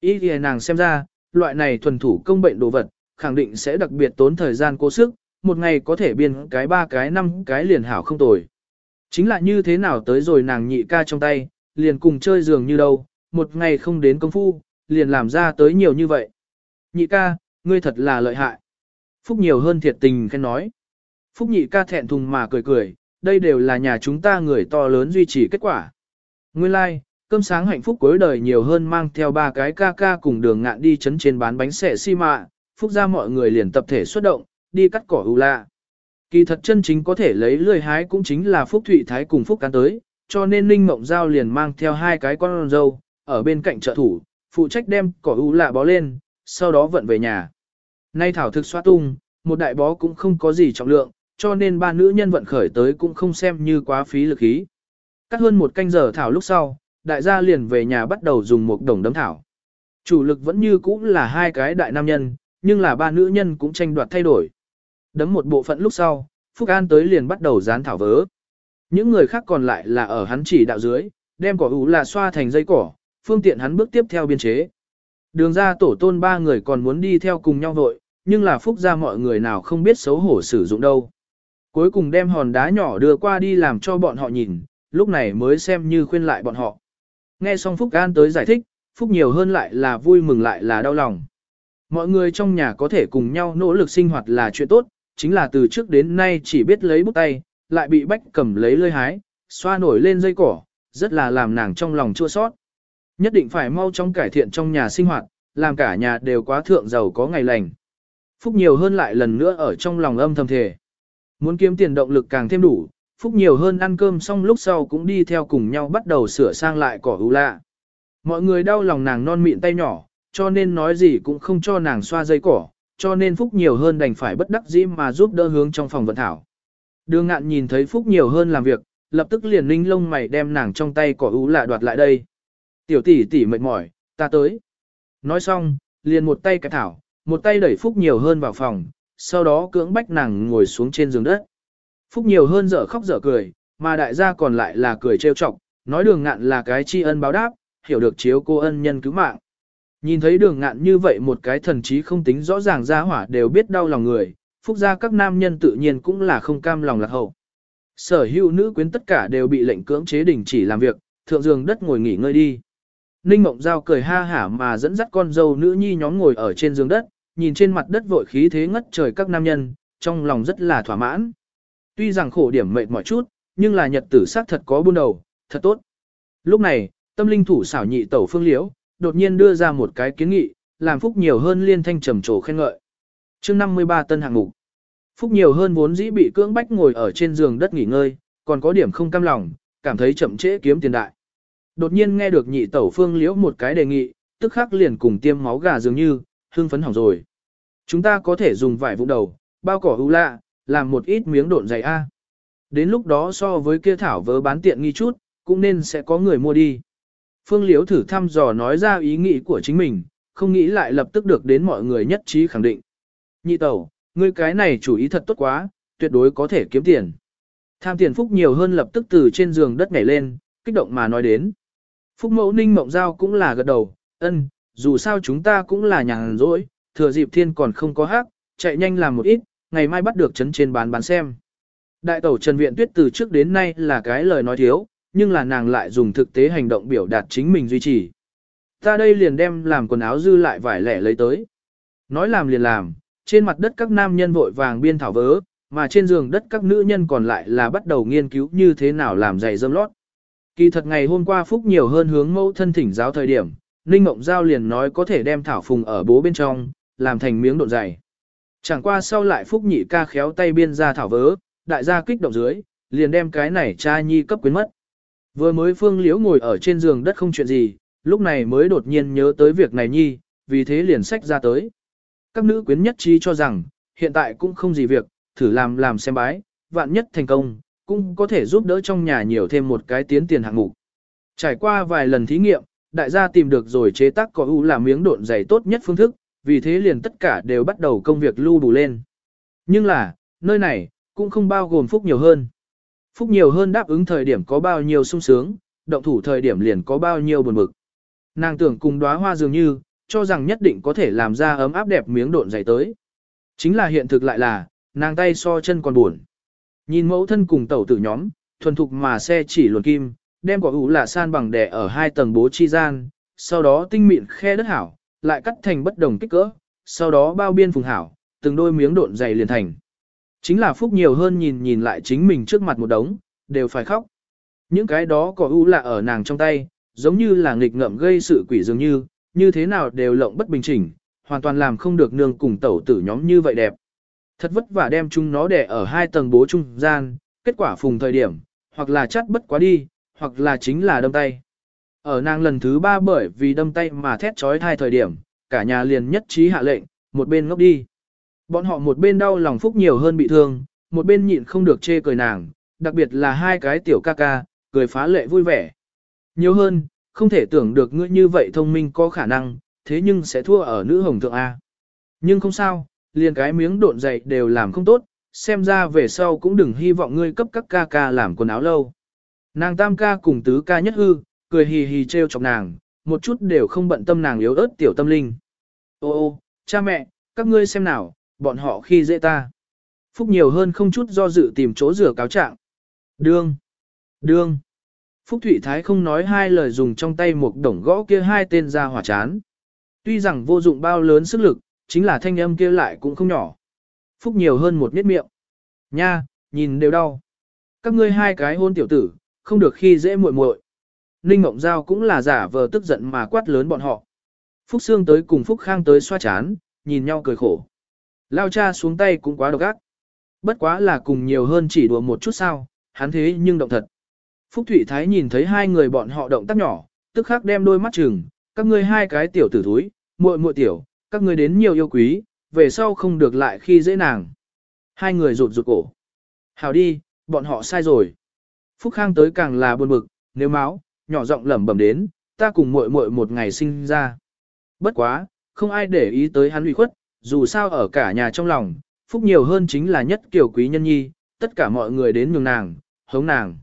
Ý thì nàng xem ra, loại này thuần thủ công bệnh đồ vật, khẳng định sẽ đặc biệt tốn thời gian cố sức, một ngày có thể biên cái ba cái năm cái liền hảo không tồi. Chính là như thế nào tới rồi nàng nhị ca trong tay, liền cùng chơi giường như đâu, một ngày không đến công phu, liền làm ra tới nhiều như vậy. Nhị ca, ngươi thật là lợi hại. Phúc nhiều hơn thiệt tình khen nói. Phúc nhị ca thẹn thùng mà cười cười, đây đều là nhà chúng ta người to lớn duy trì kết quả. Nguyên lai, like, cơm sáng hạnh phúc cuối đời nhiều hơn mang theo ba cái ca ca cùng đường ngạn đi chấn trên bán bánh xẻ xi mạ, phúc ra mọi người liền tập thể xuất động, đi cắt cỏ ưu lạ. Kỳ thật chân chính có thể lấy lười hái cũng chính là phúc thụy thái cùng phúc cán tới, cho nên Ninh Mộng Giao liền mang theo hai cái con dâu, ở bên cạnh trợ thủ, phụ trách đem cỏ ưu lạ bó lên, sau đó vận về nhà. Nay thảo thực xoa tung, một đại bó cũng không có gì trọng lượng, cho nên ba nữ nhân vận khởi tới cũng không xem như quá phí lực khí. Cắt hơn một canh giờ thảo lúc sau, đại gia liền về nhà bắt đầu dùng một đồng đấm thảo. Chủ lực vẫn như cũ là hai cái đại nam nhân, nhưng là ba nữ nhân cũng tranh đoạt thay đổi. Đấm một bộ phận lúc sau, Phúc An tới liền bắt đầu dán thảo vớ. Những người khác còn lại là ở hắn chỉ đạo dưới, đem cỏ ủ là xoa thành dây cỏ, phương tiện hắn bước tiếp theo biên chế. Đường ra tổ tôn ba người còn muốn đi theo cùng nhau vội, nhưng là Phúc ra mọi người nào không biết xấu hổ sử dụng đâu. Cuối cùng đem hòn đá nhỏ đưa qua đi làm cho bọn họ nhìn, lúc này mới xem như khuyên lại bọn họ. Nghe xong Phúc An tới giải thích, Phúc nhiều hơn lại là vui mừng lại là đau lòng. Mọi người trong nhà có thể cùng nhau nỗ lực sinh hoạt là chuyện tốt, chính là từ trước đến nay chỉ biết lấy bút tay, lại bị bách cầm lấy lơi hái, xoa nổi lên dây cỏ, rất là làm nàng trong lòng chua sót. Nhất định phải mau chóng cải thiện trong nhà sinh hoạt, làm cả nhà đều quá thượng giàu có ngày lành. Phúc nhiều hơn lại lần nữa ở trong lòng âm thầm thề. Muốn kiếm tiền động lực càng thêm đủ, Phúc nhiều hơn ăn cơm xong lúc sau cũng đi theo cùng nhau bắt đầu sửa sang lại cỏ ưu lạ. Mọi người đau lòng nàng non mịn tay nhỏ, cho nên nói gì cũng không cho nàng xoa dây cỏ, cho nên Phúc nhiều hơn đành phải bất đắc dĩ mà giúp đỡ hướng trong phòng vận thảo. Đường ngạn nhìn thấy Phúc nhiều hơn làm việc, lập tức liền ninh lông mày đem nàng trong tay cỏ ú lạ đoạt lại đây. Tiểu tỷ tỷ mệt mỏi, ta tới. Nói xong, liền một tay cái thảo, một tay đẩy Phúc nhiều hơn vào phòng, sau đó cưỡng bách nàng ngồi xuống trên giường đất. Phúc nhiều hơn dở khóc dở cười, mà đại gia còn lại là cười trêu chọc, nói đường ngạn là cái tri ân báo đáp, hiểu được chiếu cô ân nhân cứu mạng. Nhìn thấy đường ngạn như vậy một cái thần trí không tính rõ ràng ra hỏa đều biết đau lòng người, phúc gia các nam nhân tự nhiên cũng là không cam lòng lạc hậu. Sở hữu nữ quyến tất cả đều bị lệnh cưỡng chế đình chỉ làm việc, thượng giường đất ngồi nghỉ ngơi đi. Ninh Mộng Giao cười ha hả mà dẫn dắt con dâu nữ nhi nhóm ngồi ở trên giường đất, nhìn trên mặt đất vội khí thế ngất trời các nam nhân, trong lòng rất là thỏa mãn. Tuy rằng khổ điểm mệt mỏi chút, nhưng là nhật tử xác thật có buôn đầu, thật tốt. Lúc này, tâm linh thủ xảo nhị tẩu phương liễu, đột nhiên đưa ra một cái kiến nghị, làm phúc nhiều hơn liên thanh trầm trồ khen ngợi. chương 53 tân hạng mục. Phúc nhiều hơn vốn dĩ bị cưỡng bách ngồi ở trên giường đất nghỉ ngơi, còn có điểm không cam lòng, cảm thấy chậm trễ kiếm tiền đại. Đột nhiên nghe được nhị tẩu phương liễu một cái đề nghị, tức khắc liền cùng tiêm máu gà dường như, hương phấn hỏng rồi. Chúng ta có thể dùng vải vụ đầu, bao cỏ hữu lạ, làm một ít miếng độn dày A. Đến lúc đó so với kia thảo vớ bán tiện nghi chút, cũng nên sẽ có người mua đi. Phương Liễu thử thăm dò nói ra ý nghĩ của chính mình, không nghĩ lại lập tức được đến mọi người nhất trí khẳng định. Nhị tẩu, ngươi cái này chủ ý thật tốt quá, tuyệt đối có thể kiếm tiền. Tham tiền phúc nhiều hơn lập tức từ trên giường đất nhảy lên, kích động mà nói đến. Phúc mẫu ninh mộng giao cũng là gật đầu, ân, dù sao chúng ta cũng là nhàn rỗi, thừa dịp thiên còn không có hát, chạy nhanh làm một ít, ngày mai bắt được chấn trên bán bán xem. Đại tẩu Trần Viện Tuyết từ trước đến nay là cái lời nói thiếu, nhưng là nàng lại dùng thực tế hành động biểu đạt chính mình duy trì. Ta đây liền đem làm quần áo dư lại vải lẻ lấy tới. Nói làm liền làm, trên mặt đất các nam nhân vội vàng biên thảo vớ, mà trên giường đất các nữ nhân còn lại là bắt đầu nghiên cứu như thế nào làm giày dâm lót. Kỳ thật ngày hôm qua Phúc nhiều hơn hướng mẫu thân thỉnh giáo thời điểm, Ninh Ngộng Giao liền nói có thể đem thảo phùng ở bố bên trong, làm thành miếng độn dày. Chẳng qua sau lại Phúc nhị ca khéo tay biên ra thảo vớ, đại gia kích động dưới, liền đem cái này cha nhi cấp quyến mất. Vừa mới Phương Liễu ngồi ở trên giường đất không chuyện gì, lúc này mới đột nhiên nhớ tới việc này nhi, vì thế liền sách ra tới. Các nữ quyến nhất trí cho rằng, hiện tại cũng không gì việc, thử làm làm xem bái, vạn nhất thành công, cũng có thể giúp đỡ trong nhà nhiều thêm một cái tiến tiền hạng mục. Trải qua vài lần thí nghiệm, đại gia tìm được rồi chế tác cỏ u là miếng độn dày tốt nhất phương thức, vì thế liền tất cả đều bắt đầu công việc lưu bù lên. Nhưng là, nơi này, cũng không bao gồm phúc nhiều hơn. Phúc nhiều hơn đáp ứng thời điểm có bao nhiêu sung sướng, động thủ thời điểm liền có bao nhiêu buồn bực. Nàng tưởng cùng đóa hoa dường như, cho rằng nhất định có thể làm ra ấm áp đẹp miếng độn dày tới. Chính là hiện thực lại là, nàng tay so chân còn buồn. Nhìn mẫu thân cùng tẩu tử nhóm, thuần thục mà xe chỉ luồn kim, đem quả ủ là san bằng đè ở hai tầng bố chi gian, sau đó tinh mịn khe đất hảo, lại cắt thành bất đồng kích cỡ, sau đó bao biên phùng hảo, từng đôi miếng độn dày liền thành. Chính là phúc nhiều hơn nhìn nhìn lại chính mình trước mặt một đống, đều phải khóc. Những cái đó có u là ở nàng trong tay, giống như là nghịch ngợm gây sự quỷ dường như, như thế nào đều lộng bất bình chỉnh, hoàn toàn làm không được nương cùng tẩu tử nhóm như vậy đẹp. Thật vất vả đem chúng nó đẻ ở hai tầng bố trung gian, kết quả phùng thời điểm, hoặc là chắt bất quá đi, hoặc là chính là đâm tay. Ở nàng lần thứ ba bởi vì đâm tay mà thét trói thai thời điểm, cả nhà liền nhất trí hạ lệnh, một bên ngốc đi. Bọn họ một bên đau lòng phúc nhiều hơn bị thương, một bên nhịn không được chê cười nàng, đặc biệt là hai cái tiểu ca ca, cười phá lệ vui vẻ. Nhiều hơn, không thể tưởng được ngươi như vậy thông minh có khả năng, thế nhưng sẽ thua ở nữ hồng thượng A. Nhưng không sao, liền cái miếng độn dày đều làm không tốt, xem ra về sau cũng đừng hy vọng ngươi cấp các ca ca làm quần áo lâu. Nàng tam ca cùng tứ ca nhất hư, cười hì hì treo chọc nàng, một chút đều không bận tâm nàng yếu ớt tiểu tâm linh. Ô ô, cha mẹ, các ngươi xem nào, bọn họ khi dễ ta. Phúc nhiều hơn không chút do dự tìm chỗ rửa cáo trạng. Đương, đương. Phúc Thụy Thái không nói hai lời dùng trong tay một đồng gõ kia hai tên ra hỏa chán. Tuy rằng vô dụng bao lớn sức lực, chính là thanh âm kia lại cũng không nhỏ. Phúc nhiều hơn một miết miệng. Nha, nhìn đều đau. Các ngươi hai cái hôn tiểu tử, không được khi dễ muội muội. Ninh Ngộng Giao cũng là giả vờ tức giận mà quát lớn bọn họ. Phúc Sương tới cùng Phúc Khang tới xoa chán, nhìn nhau cười khổ. Lao cha xuống tay cũng quá độc ác. Bất quá là cùng nhiều hơn chỉ đùa một chút sao, hắn thế nhưng động thật. Phúc Thủy Thái nhìn thấy hai người bọn họ động tác nhỏ, tức khắc đem đôi mắt chừng, các ngươi hai cái tiểu tử thúi, muội muội tiểu, các ngươi đến nhiều yêu quý, về sau không được lại khi dễ nàng. Hai người rụt rụt cổ. Hào đi, bọn họ sai rồi. Phúc Khang tới càng là buồn bực, nếu máu, nhỏ giọng lẩm bẩm đến, ta cùng muội muội một ngày sinh ra. Bất quá, không ai để ý tới hắn ủy khuất, dù sao ở cả nhà trong lòng, Phúc nhiều hơn chính là nhất kiểu quý nhân nhi, tất cả mọi người đến nhường nàng, hống nàng.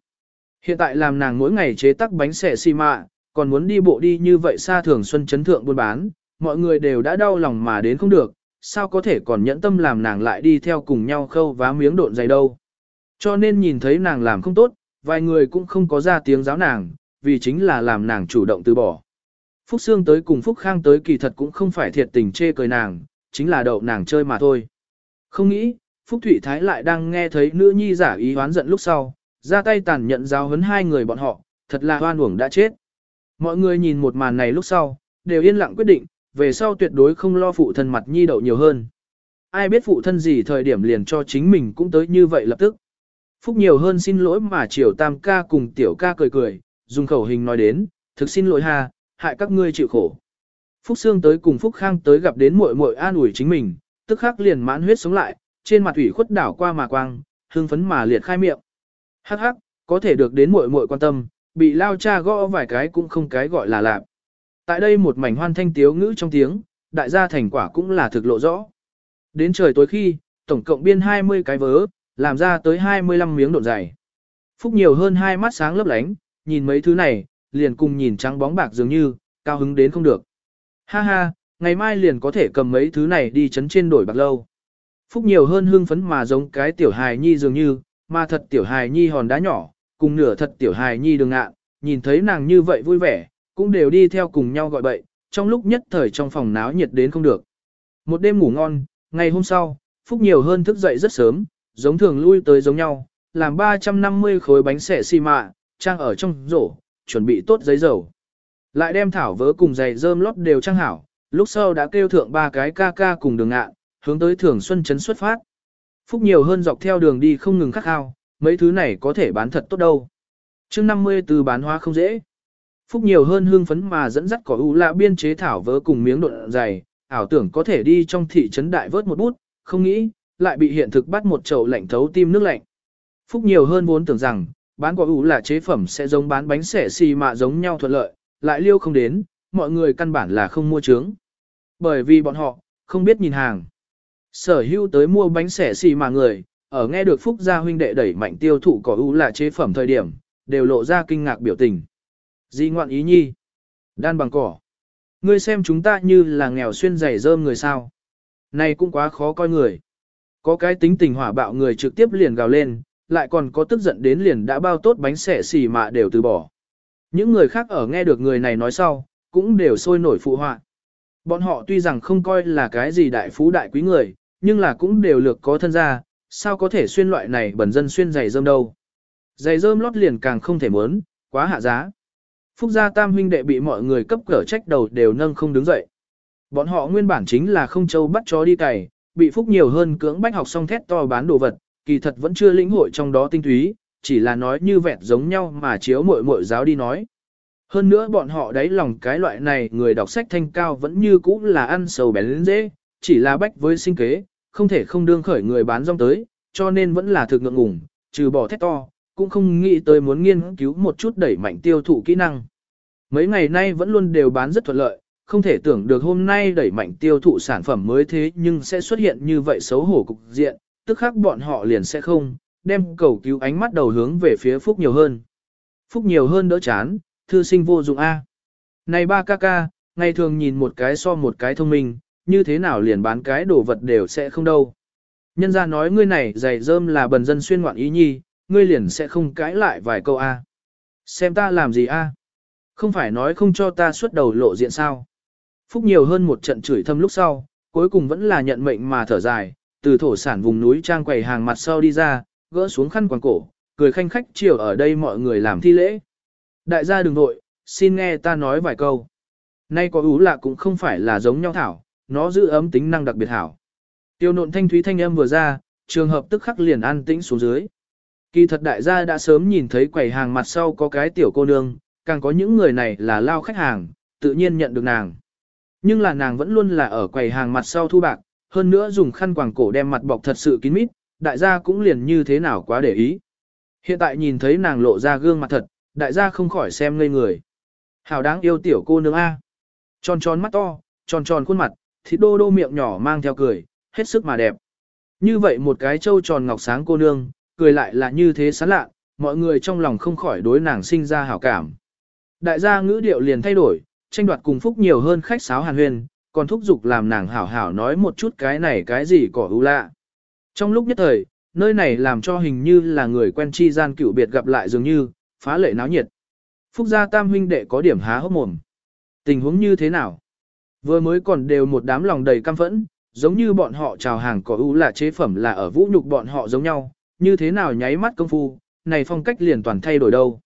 Hiện tại làm nàng mỗi ngày chế tác bánh xẻ xi mạ, còn muốn đi bộ đi như vậy xa thường xuân chấn thượng buôn bán, mọi người đều đã đau lòng mà đến không được, sao có thể còn nhẫn tâm làm nàng lại đi theo cùng nhau khâu vá miếng độn dày đâu. Cho nên nhìn thấy nàng làm không tốt, vài người cũng không có ra tiếng giáo nàng, vì chính là làm nàng chủ động từ bỏ. Phúc Sương tới cùng Phúc Khang tới kỳ thật cũng không phải thiệt tình chê cười nàng, chính là đậu nàng chơi mà thôi. Không nghĩ, Phúc Thụy Thái lại đang nghe thấy nữ nhi giả ý hoán giận lúc sau, ra tay tàn nhận giáo huấn hai người bọn họ, thật là hoan uổng đã chết. Mọi người nhìn một màn này lúc sau, đều yên lặng quyết định, về sau tuyệt đối không lo phụ thân mặt nhi đậu nhiều hơn. Ai biết phụ thân gì thời điểm liền cho chính mình cũng tới như vậy lập tức. Phúc nhiều hơn xin lỗi mà triều tam ca cùng tiểu ca cười cười, dùng khẩu hình nói đến, thực xin lỗi ha, hại các ngươi chịu khổ. Phúc Sương tới cùng Phúc Khang tới gặp đến muội muội an ủi chính mình, tức khắc liền mãn huyết sống lại, trên mặt ủy khuất đảo qua mà quang, hương phấn mà liệt khai miệng. Hắc hắc, có thể được đến muội muội quan tâm, bị lao cha gõ vài cái cũng không cái gọi là lạ. Tại đây một mảnh hoan thanh tiếu ngữ trong tiếng, đại gia thành quả cũng là thực lộ rõ. Đến trời tối khi, tổng cộng biên 20 cái vớ, làm ra tới 25 miếng độn dày. Phúc nhiều hơn hai mắt sáng lấp lánh, nhìn mấy thứ này, liền cùng nhìn trắng bóng bạc dường như, cao hứng đến không được. Ha ha, ngày mai liền có thể cầm mấy thứ này đi chấn trên đổi bạc lâu. Phúc nhiều hơn hương phấn mà giống cái tiểu hài nhi dường như, mà thật tiểu hài nhi hòn đá nhỏ, cùng nửa thật tiểu hài nhi đường ngạ, nhìn thấy nàng như vậy vui vẻ, cũng đều đi theo cùng nhau gọi bậy, trong lúc nhất thời trong phòng náo nhiệt đến không được. Một đêm ngủ ngon, ngày hôm sau, Phúc nhiều hơn thức dậy rất sớm, giống thường lui tới giống nhau, làm 350 khối bánh xẻ xi mạ, trang ở trong rổ, chuẩn bị tốt giấy dầu. Lại đem thảo vớ cùng giày rơm lót đều trang hảo, lúc sau đã kêu thượng ba cái ca ca cùng đường ạ, hướng tới thường xuân chấn xuất phát. Phúc nhiều hơn dọc theo đường đi không ngừng khắc khao, mấy thứ này có thể bán thật tốt đâu. chương 50 từ bán hóa không dễ. Phúc nhiều hơn hương phấn mà dẫn dắt cỏ u lạ biên chế thảo vớ cùng miếng độn dày, ảo tưởng có thể đi trong thị trấn đại vớt một bút, không nghĩ, lại bị hiện thực bắt một chậu lạnh thấu tim nước lạnh. Phúc nhiều hơn vốn tưởng rằng, bán quả ủ là chế phẩm sẽ giống bán bánh xẻ xì mạ giống nhau thuận lợi, lại liêu không đến, mọi người căn bản là không mua trướng. Bởi vì bọn họ, không biết nhìn hàng. Sở hữu tới mua bánh xẻ xì mạ người, ở nghe được Phúc gia huynh đệ đẩy mạnh tiêu thụ quả ủ là chế phẩm thời điểm, đều lộ ra kinh ngạc biểu tình. Di ngoạn ý nhi. Đan bằng cỏ. Ngươi xem chúng ta như là nghèo xuyên giày rơm người sao. Này cũng quá khó coi người. Có cái tính tình hỏa bạo người trực tiếp liền gào lên, lại còn có tức giận đến liền đã bao tốt bánh xẻ xì mà đều từ bỏ. Những người khác ở nghe được người này nói sau, cũng đều sôi nổi phụ họa. Bọn họ tuy rằng không coi là cái gì đại phú đại quý người, nhưng là cũng đều lược có thân gia, sao có thể xuyên loại này bẩn dân xuyên giày rơm đâu. Giày rơm lót liền càng không thể muốn, quá hạ giá. Phúc gia tam huynh đệ bị mọi người cấp cỡ trách đầu đều nâng không đứng dậy. Bọn họ nguyên bản chính là không châu bắt chó đi cày, bị Phúc nhiều hơn cưỡng bách học xong thét to bán đồ vật, kỳ thật vẫn chưa lĩnh hội trong đó tinh túy, chỉ là nói như vẹt giống nhau mà chiếu muội muội giáo đi nói. Hơn nữa bọn họ đáy lòng cái loại này người đọc sách thanh cao vẫn như cũ là ăn sầu bén lên dễ, chỉ là bách với sinh kế, không thể không đương khởi người bán rong tới, cho nên vẫn là thực ngượng ngùng, trừ bỏ thét to, cũng không nghĩ tới muốn nghiên cứu một chút đẩy mạnh tiêu thụ kỹ năng. Mấy ngày nay vẫn luôn đều bán rất thuận lợi, không thể tưởng được hôm nay đẩy mạnh tiêu thụ sản phẩm mới thế nhưng sẽ xuất hiện như vậy xấu hổ cục diện, tức khác bọn họ liền sẽ không, đem cầu cứu ánh mắt đầu hướng về phía Phúc nhiều hơn. Phúc nhiều hơn đỡ chán, thư sinh vô dụng A. Này ba ca ca, ngày thường nhìn một cái so một cái thông minh, như thế nào liền bán cái đồ vật đều sẽ không đâu. Nhân ra nói ngươi này giày rơm là bần dân xuyên ngoạn ý nhi, ngươi liền sẽ không cãi lại vài câu A. Xem ta làm gì A. Không phải nói không cho ta xuất đầu lộ diện sao. Phúc nhiều hơn một trận chửi thâm lúc sau, cuối cùng vẫn là nhận mệnh mà thở dài, từ thổ sản vùng núi trang quầy hàng mặt sau đi ra, gỡ xuống khăn quàng cổ, cười khanh khách chiều ở đây mọi người làm thi lễ. Đại gia đừng nội, xin nghe ta nói vài câu. Nay có ú lạ cũng không phải là giống nhau thảo, nó giữ ấm tính năng đặc biệt hảo. Tiêu nộn thanh thúy thanh âm vừa ra, trường hợp tức khắc liền an tĩnh xuống dưới. Kỳ thật đại gia đã sớm nhìn thấy quầy hàng mặt sau có cái tiểu cô nương, càng có những người này là lao khách hàng, tự nhiên nhận được nàng. Nhưng là nàng vẫn luôn là ở quầy hàng mặt sau thu bạc, hơn nữa dùng khăn quàng cổ đem mặt bọc thật sự kín mít, đại gia cũng liền như thế nào quá để ý. Hiện tại nhìn thấy nàng lộ ra gương mặt thật, đại gia không khỏi xem ngây người. Hảo đáng yêu tiểu cô nương A. Tròn tròn mắt to, tròn tròn khuôn mặt, thịt đô đô miệng nhỏ mang theo cười, hết sức mà đẹp. Như vậy một cái trâu tròn ngọc sáng cô nương, cười lại là như thế sán lạ, mọi người trong lòng không khỏi đối nàng sinh ra hảo cảm. Đại gia ngữ điệu liền thay đổi, tranh đoạt cùng phúc nhiều hơn khách sáo hàn huyền, còn thúc giục làm nàng hảo hảo nói một chút cái này cái gì cỏ ưu lạ. Trong lúc nhất thời, nơi này làm cho hình như là người quen chi gian cựu biệt gặp lại dường như, phá lệ náo nhiệt. Phúc gia tam huynh đệ có điểm há hốc mồm. Tình huống như thế nào? Vừa mới còn đều một đám lòng đầy căm phẫn, giống như bọn họ chào hàng có ưu là chế phẩm là ở vũ nhục bọn họ giống nhau, như thế nào nháy mắt công phu, này phong cách liền toàn thay đổi đâu.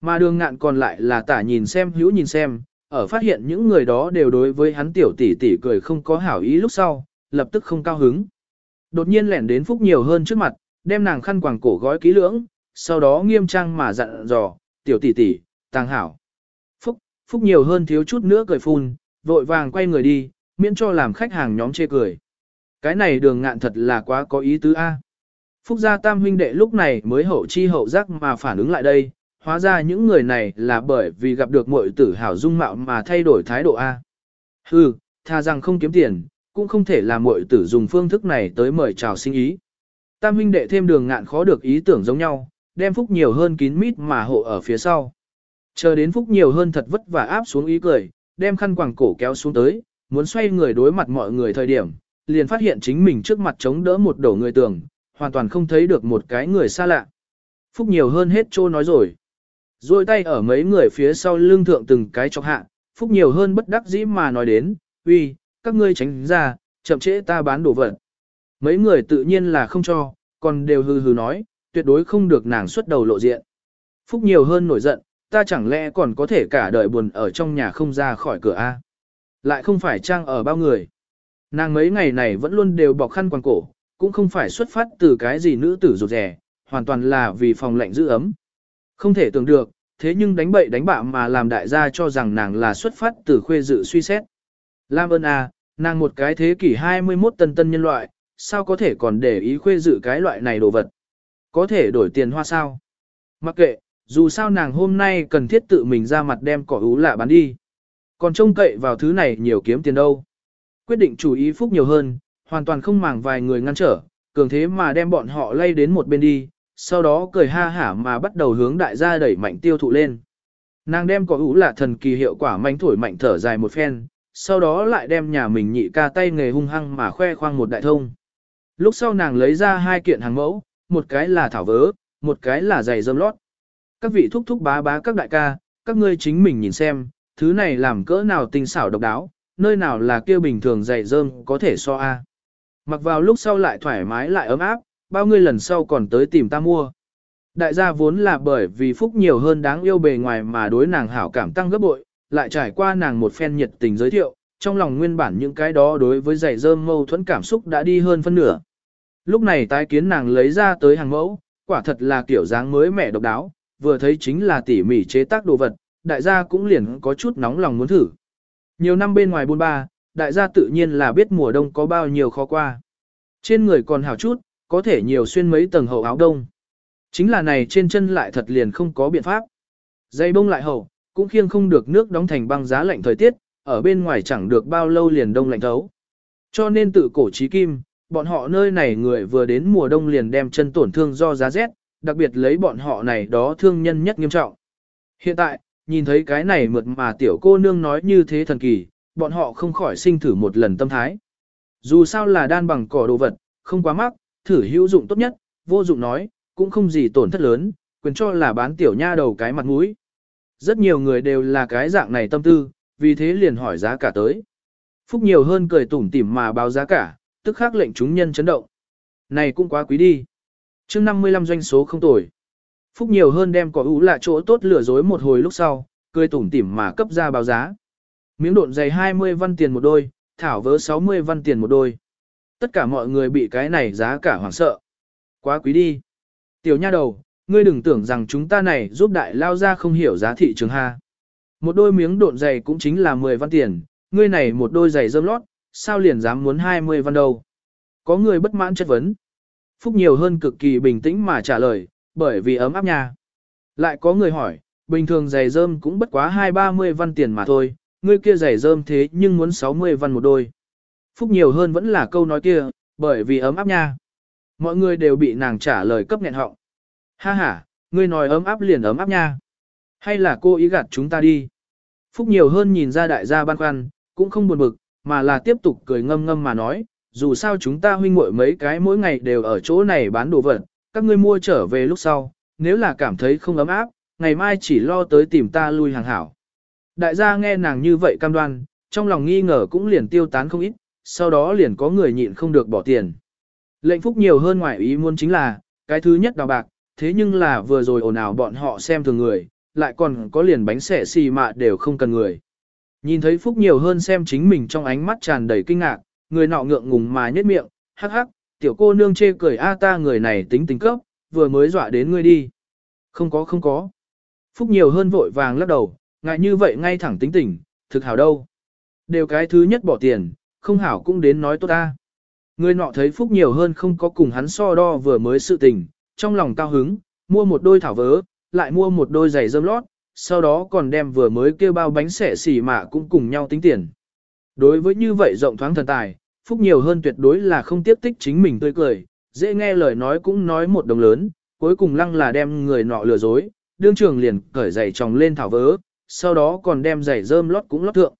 Mà đường ngạn còn lại là tả nhìn xem hữu nhìn xem, ở phát hiện những người đó đều đối với hắn tiểu tỷ tỷ cười không có hảo ý lúc sau, lập tức không cao hứng. Đột nhiên lẻn đến Phúc nhiều hơn trước mặt, đem nàng khăn quàng cổ gói kỹ lưỡng, sau đó nghiêm trang mà dặn dò, tiểu tỷ tỷ, tàng hảo. Phúc, Phúc nhiều hơn thiếu chút nữa cười phun, vội vàng quay người đi, miễn cho làm khách hàng nhóm chê cười. Cái này đường ngạn thật là quá có ý tứ A. Phúc gia tam huynh đệ lúc này mới hậu chi hậu giác mà phản ứng lại đây, hóa ra những người này là bởi vì gặp được muội tử hảo dung mạo mà thay đổi thái độ A. Hừ, tha rằng không kiếm tiền, cũng không thể làm muội tử dùng phương thức này tới mời chào sinh ý. Tam huynh đệ thêm đường ngạn khó được ý tưởng giống nhau, đem phúc nhiều hơn kín mít mà hộ ở phía sau. Chờ đến phúc nhiều hơn thật vất vả áp xuống ý cười, đem khăn quàng cổ kéo xuống tới, muốn xoay người đối mặt mọi người thời điểm, liền phát hiện chính mình trước mặt chống đỡ một đổ người tường, hoàn toàn không thấy được một cái người xa lạ. Phúc nhiều hơn hết trô nói rồi. Rồi tay ở mấy người phía sau lưng thượng từng cái chọc hạ, Phúc nhiều hơn bất đắc dĩ mà nói đến, uy, các ngươi tránh ra, chậm trễ ta bán đồ vật. Mấy người tự nhiên là không cho, còn đều hừ hừ nói, tuyệt đối không được nàng xuất đầu lộ diện. Phúc nhiều hơn nổi giận, ta chẳng lẽ còn có thể cả đời buồn ở trong nhà không ra khỏi cửa A. Lại không phải trang ở bao người. Nàng mấy ngày này vẫn luôn đều bọc khăn quàng cổ, cũng không phải xuất phát từ cái gì nữ tử rụt rẻ, hoàn toàn là vì phòng lạnh giữ ấm. Không thể tưởng được, thế nhưng đánh bậy đánh bạ mà làm đại gia cho rằng nàng là xuất phát từ khuê dự suy xét. Lam ơn à, nàng một cái thế kỷ 21 tân tân nhân loại, sao có thể còn để ý khuê dự cái loại này đồ vật. Có thể đổi tiền hoa sao? Mặc kệ, dù sao nàng hôm nay cần thiết tự mình ra mặt đem cỏ ú lạ bán đi. Còn trông cậy vào thứ này nhiều kiếm tiền đâu. Quyết định chủ ý phúc nhiều hơn, hoàn toàn không màng vài người ngăn trở, cường thế mà đem bọn họ lay đến một bên đi, sau đó cười ha hả mà bắt đầu hướng đại gia đẩy mạnh tiêu thụ lên. Nàng đem có ủ là thần kỳ hiệu quả mạnh thổi mạnh thở dài một phen, sau đó lại đem nhà mình nhị ca tay nghề hung hăng mà khoe khoang một đại thông. Lúc sau nàng lấy ra hai kiện hàng mẫu, một cái là thảo vớ, một cái là giày dâm lót. Các vị thúc thúc bá bá các đại ca, các ngươi chính mình nhìn xem, thứ này làm cỡ nào tinh xảo độc đáo, nơi nào là kia bình thường giày dơm có thể so a. Mặc vào lúc sau lại thoải mái lại ấm áp, bao ngươi lần sau còn tới tìm ta mua. Đại gia vốn là bởi vì phúc nhiều hơn đáng yêu bề ngoài mà đối nàng hảo cảm tăng gấp bội, lại trải qua nàng một phen nhiệt tình giới thiệu, trong lòng nguyên bản những cái đó đối với giày dơm mâu thuẫn cảm xúc đã đi hơn phân nửa. Lúc này tái kiến nàng lấy ra tới hàng mẫu, quả thật là kiểu dáng mới mẻ độc đáo, vừa thấy chính là tỉ mỉ chế tác đồ vật, đại gia cũng liền có chút nóng lòng muốn thử. Nhiều năm bên ngoài buôn ba, đại gia tự nhiên là biết mùa đông có bao nhiêu khó qua. Trên người còn hảo chút, có thể nhiều xuyên mấy tầng hậu áo đông. Chính là này trên chân lại thật liền không có biện pháp. Dây bông lại hậu, cũng khiêng không được nước đóng thành băng giá lạnh thời tiết, ở bên ngoài chẳng được bao lâu liền đông lạnh thấu. Cho nên tự cổ trí kim, bọn họ nơi này người vừa đến mùa đông liền đem chân tổn thương do giá rét, đặc biệt lấy bọn họ này đó thương nhân nhất nghiêm trọng. Hiện tại, nhìn thấy cái này mượt mà tiểu cô nương nói như thế thần kỳ, bọn họ không khỏi sinh thử một lần tâm thái. Dù sao là đan bằng cỏ đồ vật, không quá mắc, thử hữu dụng tốt nhất, vô dụng nói, cũng không gì tổn thất lớn, quyền cho là bán tiểu nha đầu cái mặt mũi. Rất nhiều người đều là cái dạng này tâm tư, vì thế liền hỏi giá cả tới. Phúc nhiều hơn cười tủm tỉm mà báo giá cả, tức khắc lệnh chúng nhân chấn động. Này cũng quá quý đi. chương 55 doanh số không tồi. Phúc nhiều hơn đem cỏ ú là chỗ tốt lừa dối một hồi lúc sau, cười tủm tỉm mà cấp ra báo giá. Miếng độn dày 20 văn tiền một đôi, thảo vớ 60 văn tiền một đôi. Tất cả mọi người bị cái này giá cả hoảng sợ. Quá quý đi. Tiểu nha đầu, ngươi đừng tưởng rằng chúng ta này giúp đại lao ra không hiểu giá thị trường ha. Một đôi miếng độn giày cũng chính là 10 văn tiền, ngươi này một đôi giày dơm lót, sao liền dám muốn 20 văn đâu. Có người bất mãn chất vấn. Phúc nhiều hơn cực kỳ bình tĩnh mà trả lời, bởi vì ấm áp nha. Lại có người hỏi, bình thường giày dơm cũng bất quá 2-30 văn tiền mà thôi, ngươi kia giày dơm thế nhưng muốn 60 văn một đôi. Phúc nhiều hơn vẫn là câu nói kia, bởi vì ấm áp nha. Mọi người đều bị nàng trả lời cấp nghẹn họng. Ha ha, ngươi nói ấm áp liền ấm áp nha. Hay là cô ý gạt chúng ta đi. Phúc nhiều hơn nhìn ra đại gia ban khoăn, cũng không buồn bực, mà là tiếp tục cười ngâm ngâm mà nói, dù sao chúng ta huynh muội mấy cái mỗi ngày đều ở chỗ này bán đồ vật, các ngươi mua trở về lúc sau, nếu là cảm thấy không ấm áp, ngày mai chỉ lo tới tìm ta lui hàng hảo. Đại gia nghe nàng như vậy cam đoan, trong lòng nghi ngờ cũng liền tiêu tán không ít, sau đó liền có người nhịn không được bỏ tiền. Lệnh phúc nhiều hơn ngoài ý muốn chính là, cái thứ nhất đào bạc, thế nhưng là vừa rồi ồn ào bọn họ xem thường người, lại còn có liền bánh xẻ xì mạ đều không cần người. Nhìn thấy phúc nhiều hơn xem chính mình trong ánh mắt tràn đầy kinh ngạc, người nọ ngượng ngùng mà nhếch miệng, hắc hắc, tiểu cô nương chê cười a ta người này tính tính cấp, vừa mới dọa đến ngươi đi. Không có không có. Phúc nhiều hơn vội vàng lắc đầu, ngại như vậy ngay thẳng tính tình, thực hảo đâu. Đều cái thứ nhất bỏ tiền, không hảo cũng đến nói tốt ta. Người nọ thấy Phúc nhiều hơn không có cùng hắn so đo vừa mới sự tình, trong lòng cao hứng, mua một đôi thảo vớ, lại mua một đôi giày dơm lót, sau đó còn đem vừa mới kêu bao bánh xẻ xỉ mà cũng cùng nhau tính tiền. Đối với như vậy rộng thoáng thần tài, Phúc nhiều hơn tuyệt đối là không tiếp tích chính mình tươi cười, dễ nghe lời nói cũng nói một đồng lớn, cuối cùng lăng là đem người nọ lừa dối, đương trường liền cởi giày tròng lên thảo vớ, sau đó còn đem giày dơm lót cũng lót thượng.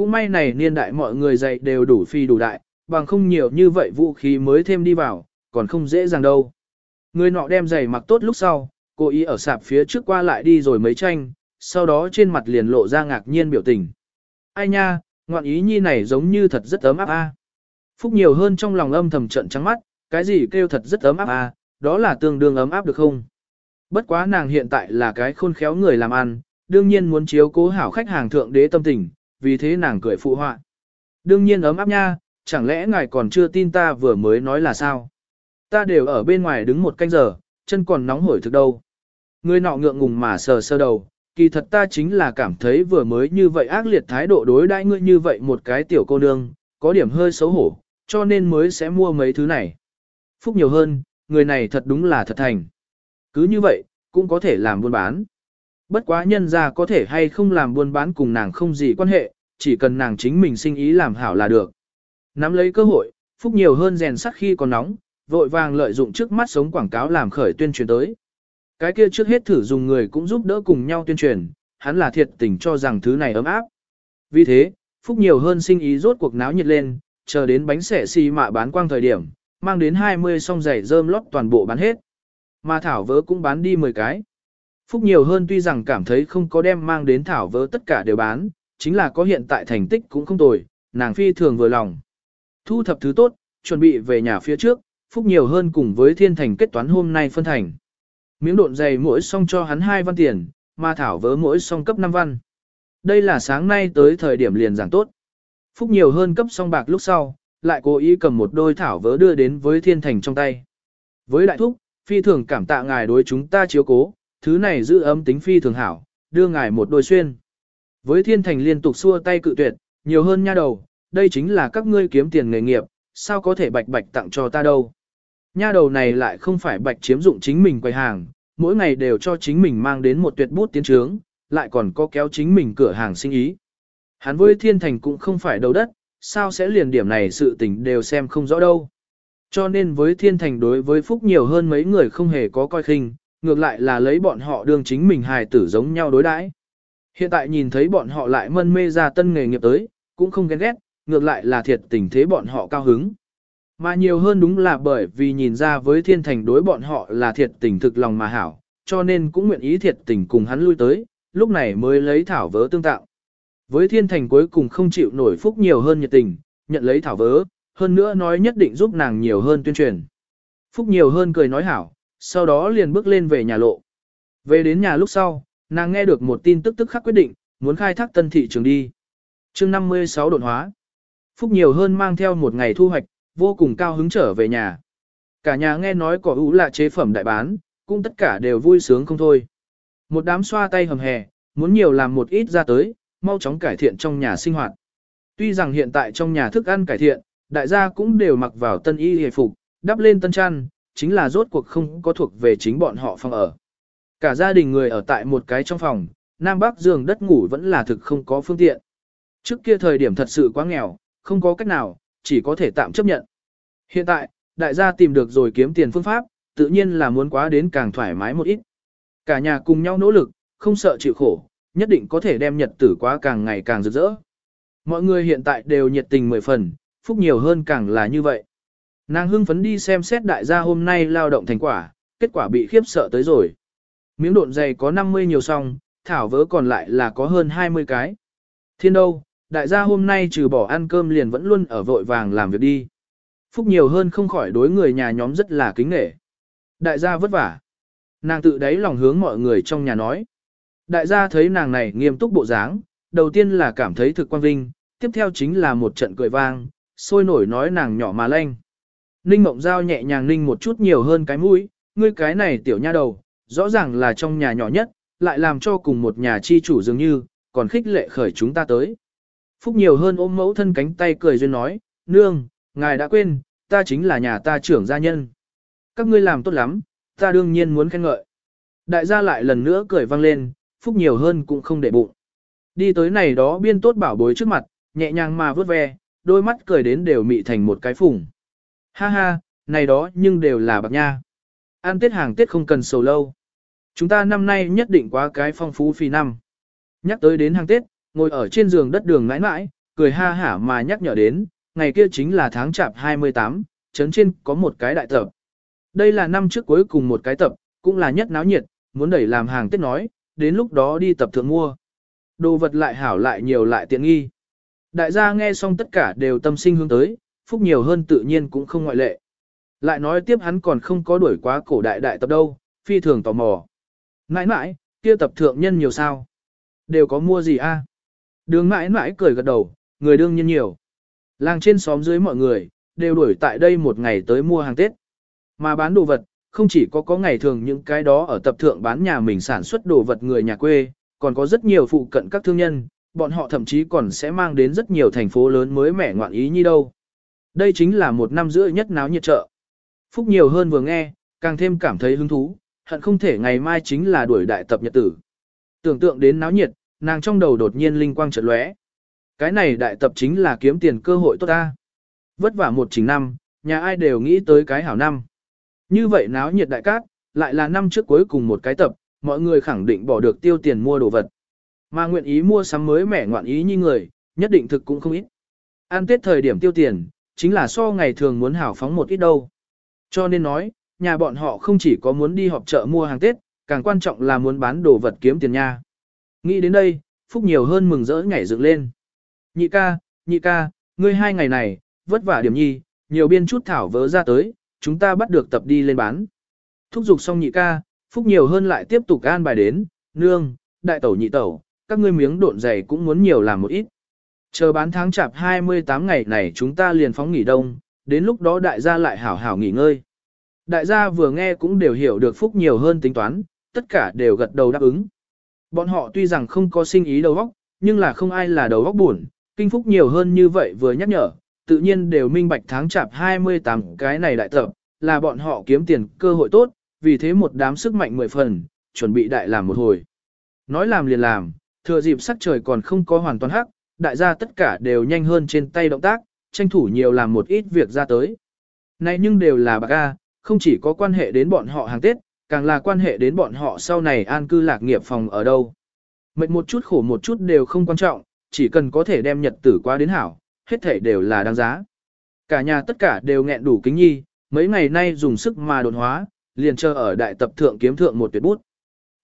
Cũng may này niên đại mọi người dạy đều đủ phi đủ đại, bằng không nhiều như vậy vũ khí mới thêm đi vào, còn không dễ dàng đâu. Người nọ đem giày mặc tốt lúc sau, cố ý ở sạp phía trước qua lại đi rồi mấy tranh, sau đó trên mặt liền lộ ra ngạc nhiên biểu tình. Ai nha, ngoạn ý nhi này giống như thật rất ấm áp a. Phúc nhiều hơn trong lòng âm thầm trận trắng mắt, cái gì kêu thật rất ấm áp a, đó là tương đương ấm áp được không? Bất quá nàng hiện tại là cái khôn khéo người làm ăn, đương nhiên muốn chiếu cố hảo khách hàng thượng đế tâm tình, vì thế nàng cười phụ họa. Đương nhiên ấm áp nha, chẳng lẽ ngài còn chưa tin ta vừa mới nói là sao? Ta đều ở bên ngoài đứng một canh giờ, chân còn nóng hổi thực đâu. Người nọ ngượng ngùng mà sờ sơ đầu, kỳ thật ta chính là cảm thấy vừa mới như vậy ác liệt thái độ đối đãi ngươi như vậy một cái tiểu cô nương, có điểm hơi xấu hổ, cho nên mới sẽ mua mấy thứ này. Phúc nhiều hơn, người này thật đúng là thật thành. Cứ như vậy, cũng có thể làm buôn bán. Bất quá nhân ra có thể hay không làm buôn bán cùng nàng không gì quan hệ, chỉ cần nàng chính mình sinh ý làm hảo là được. Nắm lấy cơ hội, Phúc nhiều hơn rèn sắt khi còn nóng, vội vàng lợi dụng trước mắt sống quảng cáo làm khởi tuyên truyền tới. Cái kia trước hết thử dùng người cũng giúp đỡ cùng nhau tuyên truyền, hắn là thiệt tình cho rằng thứ này ấm áp. Vì thế, Phúc nhiều hơn sinh ý rốt cuộc náo nhiệt lên, chờ đến bánh xẻ xì mạ bán quang thời điểm, mang đến 20 song giày rơm lót toàn bộ bán hết. Mà thảo vớ cũng bán đi 10 cái. Phúc nhiều hơn tuy rằng cảm thấy không có đem mang đến thảo vớ tất cả đều bán, chính là có hiện tại thành tích cũng không tồi, nàng phi thường vừa lòng. Thu thập thứ tốt, chuẩn bị về nhà phía trước, Phúc nhiều hơn cùng với thiên thành kết toán hôm nay phân thành. Miếng độn dày mỗi song cho hắn 2 văn tiền, mà thảo vớ mỗi song cấp 5 văn. Đây là sáng nay tới thời điểm liền giảng tốt. Phúc nhiều hơn cấp song bạc lúc sau, lại cố ý cầm một đôi thảo vớ đưa đến với thiên thành trong tay. Với đại thúc, phi thường cảm tạ ngài đối chúng ta chiếu cố, thứ này giữ ấm tính phi thường hảo, đưa ngài một đôi xuyên. Với thiên thành liên tục xua tay cự tuyệt, nhiều hơn nha đầu, đây chính là các ngươi kiếm tiền nghề nghiệp, sao có thể bạch bạch tặng cho ta đâu. Nha đầu này lại không phải bạch chiếm dụng chính mình quầy hàng, mỗi ngày đều cho chính mình mang đến một tuyệt bút tiến trướng, lại còn có kéo chính mình cửa hàng sinh ý. Hắn với thiên thành cũng không phải đầu đất, sao sẽ liền điểm này sự tình đều xem không rõ đâu. Cho nên với thiên thành đối với phúc nhiều hơn mấy người không hề có coi khinh, ngược lại là lấy bọn họ đương chính mình hài tử giống nhau đối đãi. Hiện tại nhìn thấy bọn họ lại mân mê ra tân nghề nghiệp tới, cũng không ghen ghét, ngược lại là thiệt tình thế bọn họ cao hứng. Mà nhiều hơn đúng là bởi vì nhìn ra với thiên thành đối bọn họ là thiệt tình thực lòng mà hảo, cho nên cũng nguyện ý thiệt tình cùng hắn lui tới, lúc này mới lấy thảo vớ tương tạo. Với thiên thành cuối cùng không chịu nổi phúc nhiều hơn nhiệt tình, nhận lấy thảo vớ, hơn nữa nói nhất định giúp nàng nhiều hơn tuyên truyền. Phúc nhiều hơn cười nói hảo, sau đó liền bước lên về nhà lộ. Về đến nhà lúc sau, nàng nghe được một tin tức tức khắc quyết định, muốn khai thác tân thị trường đi. chương 56 đột hóa. Phúc nhiều hơn mang theo một ngày thu hoạch, vô cùng cao hứng trở về nhà. Cả nhà nghe nói có ủ là chế phẩm đại bán, cũng tất cả đều vui sướng không thôi. Một đám xoa tay hầm hè, muốn nhiều làm một ít ra tới, mau chóng cải thiện trong nhà sinh hoạt. Tuy rằng hiện tại trong nhà thức ăn cải thiện, đại gia cũng đều mặc vào tân y hề phục, đắp lên tân chăn, chính là rốt cuộc không có thuộc về chính bọn họ phòng ở. Cả gia đình người ở tại một cái trong phòng, nam bắc giường đất ngủ vẫn là thực không có phương tiện. Trước kia thời điểm thật sự quá nghèo, không có cách nào, chỉ có thể tạm chấp nhận. Hiện tại, đại gia tìm được rồi kiếm tiền phương pháp, tự nhiên là muốn quá đến càng thoải mái một ít. Cả nhà cùng nhau nỗ lực, không sợ chịu khổ, nhất định có thể đem nhật tử quá càng ngày càng rực rỡ. Mọi người hiện tại đều nhiệt tình mười phần, phúc nhiều hơn càng là như vậy. Nàng hưng phấn đi xem xét đại gia hôm nay lao động thành quả, kết quả bị khiếp sợ tới rồi. Miếng độn dày có 50 nhiều song, thảo vỡ còn lại là có hơn 20 cái. Thiên đâu, đại gia hôm nay trừ bỏ ăn cơm liền vẫn luôn ở vội vàng làm việc đi. Phúc nhiều hơn không khỏi đối người nhà nhóm rất là kính nể. Đại gia vất vả. Nàng tự đáy lòng hướng mọi người trong nhà nói. Đại gia thấy nàng này nghiêm túc bộ dáng, đầu tiên là cảm thấy thực quan vinh, tiếp theo chính là một trận cười vang, sôi nổi nói nàng nhỏ mà lanh. Ninh mộng giao nhẹ nhàng ninh một chút nhiều hơn cái mũi, ngươi cái này tiểu nha đầu, rõ ràng là trong nhà nhỏ nhất, lại làm cho cùng một nhà chi chủ dường như, còn khích lệ khởi chúng ta tới. Phúc nhiều hơn ôm mẫu thân cánh tay cười duyên nói, nương, ngài đã quên, ta chính là nhà ta trưởng gia nhân. Các ngươi làm tốt lắm, ta đương nhiên muốn khen ngợi. Đại gia lại lần nữa cười vang lên, Phúc nhiều hơn cũng không để bụng. Đi tới này đó biên tốt bảo bối trước mặt, nhẹ nhàng mà vớt ve, đôi mắt cười đến đều mị thành một cái phùng. Ha ha, này đó nhưng đều là bạc nha. Ăn tết hàng tết không cần sầu lâu. Chúng ta năm nay nhất định quá cái phong phú phi năm. Nhắc tới đến hàng tết, ngồi ở trên giường đất đường mãi mãi, cười ha hả mà nhắc nhở đến, ngày kia chính là tháng chạp 28, chấn trên có một cái đại tập. Đây là năm trước cuối cùng một cái tập, cũng là nhất náo nhiệt, muốn đẩy làm hàng tết nói, đến lúc đó đi tập thượng mua. Đồ vật lại hảo lại nhiều lại tiện nghi. Đại gia nghe xong tất cả đều tâm sinh hướng tới, phúc nhiều hơn tự nhiên cũng không ngoại lệ. Lại nói tiếp hắn còn không có đuổi quá cổ đại đại tập đâu, phi thường tò mò. Mãi mãi, kia tập thượng nhân nhiều sao? Đều có mua gì a? Đường mãi mãi cười gật đầu, người đương nhiên nhiều. Làng trên xóm dưới mọi người, đều đuổi tại đây một ngày tới mua hàng Tết. Mà bán đồ vật, không chỉ có có ngày thường những cái đó ở tập thượng bán nhà mình sản xuất đồ vật người nhà quê, còn có rất nhiều phụ cận các thương nhân, bọn họ thậm chí còn sẽ mang đến rất nhiều thành phố lớn mới mẻ ngoạn ý như đâu. Đây chính là một năm rưỡi nhất náo nhiệt chợ. Phúc nhiều hơn vừa nghe, càng thêm cảm thấy hứng thú, hận không thể ngày mai chính là đuổi đại tập nhật tử. Tưởng tượng đến náo nhiệt, nàng trong đầu đột nhiên linh quang chợt lóe. Cái này đại tập chính là kiếm tiền cơ hội tốt ta. Vất vả một chính năm, nhà ai đều nghĩ tới cái hảo năm. Như vậy náo nhiệt đại cát, lại là năm trước cuối cùng một cái tập, mọi người khẳng định bỏ được tiêu tiền mua đồ vật. Mà nguyện ý mua sắm mới mẻ ngoạn ý như người, nhất định thực cũng không ít. An Tết thời điểm tiêu tiền, chính là so ngày thường muốn hảo phóng một ít đâu. Cho nên nói, nhà bọn họ không chỉ có muốn đi họp chợ mua hàng Tết, càng quan trọng là muốn bán đồ vật kiếm tiền nha. Nghĩ đến đây, Phúc nhiều hơn mừng rỡ nhảy dựng lên. Nhị ca, nhị ca, ngươi hai ngày này, vất vả điểm nhi, nhiều biên chút thảo vớ ra tới, chúng ta bắt được tập đi lên bán. Thúc giục xong nhị ca, Phúc nhiều hơn lại tiếp tục an bài đến, nương, đại tẩu nhị tẩu, các ngươi miếng độn dày cũng muốn nhiều làm một ít. Chờ bán tháng chạp 28 ngày này chúng ta liền phóng nghỉ đông, đến lúc đó đại gia lại hảo hảo nghỉ ngơi. Đại gia vừa nghe cũng đều hiểu được Phúc nhiều hơn tính toán, tất cả đều gật đầu đáp ứng. Bọn họ tuy rằng không có sinh ý đầu óc, nhưng là không ai là đầu óc buồn, kinh Phúc nhiều hơn như vậy vừa nhắc nhở, tự nhiên đều minh bạch tháng chạp 28 cái này đại tập, là bọn họ kiếm tiền cơ hội tốt, vì thế một đám sức mạnh mười phần, chuẩn bị đại làm một hồi. Nói làm liền làm, thừa dịp sắc trời còn không có hoàn toàn hắc, đại gia tất cả đều nhanh hơn trên tay động tác, tranh thủ nhiều làm một ít việc ra tới. Này nhưng đều là bạc ga, không chỉ có quan hệ đến bọn họ hàng Tết, càng là quan hệ đến bọn họ sau này an cư lạc nghiệp phòng ở đâu. Mệt một chút khổ một chút đều không quan trọng, chỉ cần có thể đem nhật tử qua đến hảo, hết thể đều là đáng giá. Cả nhà tất cả đều nghẹn đủ kính nhi, mấy ngày nay dùng sức mà đột hóa, liền chờ ở đại tập thượng kiếm thượng một tuyệt bút.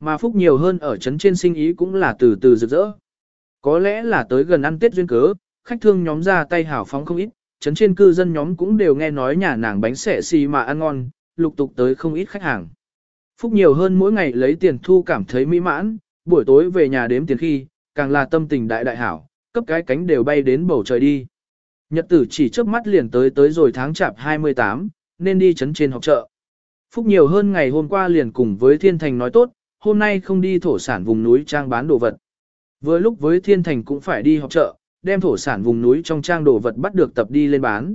Mà phúc nhiều hơn ở chấn trên sinh ý cũng là từ từ rực rỡ. Có lẽ là tới gần ăn Tết duyên cớ, khách thương nhóm ra tay hảo phóng không ít, trấn trên cư dân nhóm cũng đều nghe nói nhà nàng bánh xẻ xì mà ăn ngon, lục tục tới không ít khách hàng. Phúc nhiều hơn mỗi ngày lấy tiền thu cảm thấy mỹ mãn, buổi tối về nhà đếm tiền khi, càng là tâm tình đại đại hảo, cấp cái cánh đều bay đến bầu trời đi. Nhật tử chỉ trước mắt liền tới tới rồi tháng chạp 28, nên đi chấn trên học chợ. Phúc nhiều hơn ngày hôm qua liền cùng với Thiên Thành nói tốt, hôm nay không đi thổ sản vùng núi trang bán đồ vật. Vừa lúc với Thiên Thành cũng phải đi học chợ, đem thổ sản vùng núi trong trang đồ vật bắt được tập đi lên bán.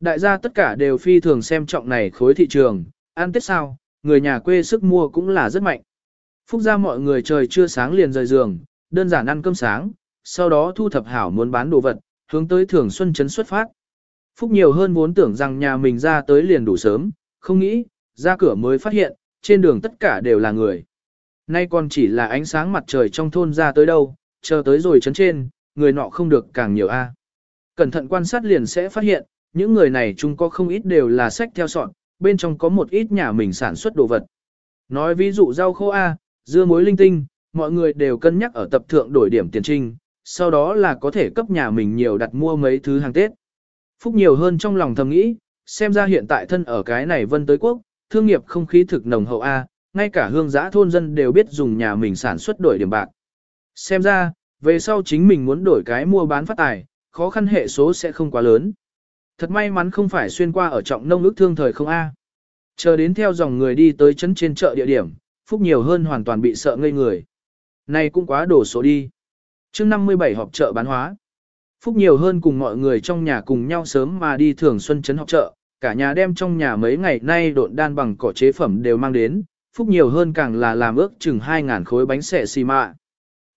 Đại gia tất cả đều phi thường xem trọng này khối thị trường, ăn tết sao, người nhà quê sức mua cũng là rất mạnh. Phúc ra mọi người trời chưa sáng liền rời giường, đơn giản ăn cơm sáng, sau đó thu thập hảo muốn bán đồ vật, hướng tới thường xuân chấn xuất phát. Phúc nhiều hơn muốn tưởng rằng nhà mình ra tới liền đủ sớm, không nghĩ, ra cửa mới phát hiện, trên đường tất cả đều là người. Nay còn chỉ là ánh sáng mặt trời trong thôn ra tới đâu, chờ tới rồi chấn trên, người nọ không được càng nhiều a. Cẩn thận quan sát liền sẽ phát hiện, những người này chúng có không ít đều là sách theo sọn, bên trong có một ít nhà mình sản xuất đồ vật. Nói ví dụ rau khô A, dưa muối linh tinh, mọi người đều cân nhắc ở tập thượng đổi điểm tiền trinh, sau đó là có thể cấp nhà mình nhiều đặt mua mấy thứ hàng Tết. Phúc nhiều hơn trong lòng thầm nghĩ, xem ra hiện tại thân ở cái này vân tới quốc, thương nghiệp không khí thực nồng hậu A, ngay cả hương giã thôn dân đều biết dùng nhà mình sản xuất đổi điểm bạc. Xem ra, về sau chính mình muốn đổi cái mua bán phát tài, khó khăn hệ số sẽ không quá lớn. Thật may mắn không phải xuyên qua ở trọng nông ước thương thời không A. Chờ đến theo dòng người đi tới chấn trên chợ địa điểm, Phúc nhiều hơn hoàn toàn bị sợ ngây người. Này cũng quá đổ số đi. chương 57 họp chợ bán hóa. Phúc nhiều hơn cùng mọi người trong nhà cùng nhau sớm mà đi thường xuân chấn họp chợ, cả nhà đem trong nhà mấy ngày nay độn đan bằng cỏ chế phẩm đều mang đến, Phúc nhiều hơn càng là làm ước chừng 2.000 khối bánh xẻ xì mạ.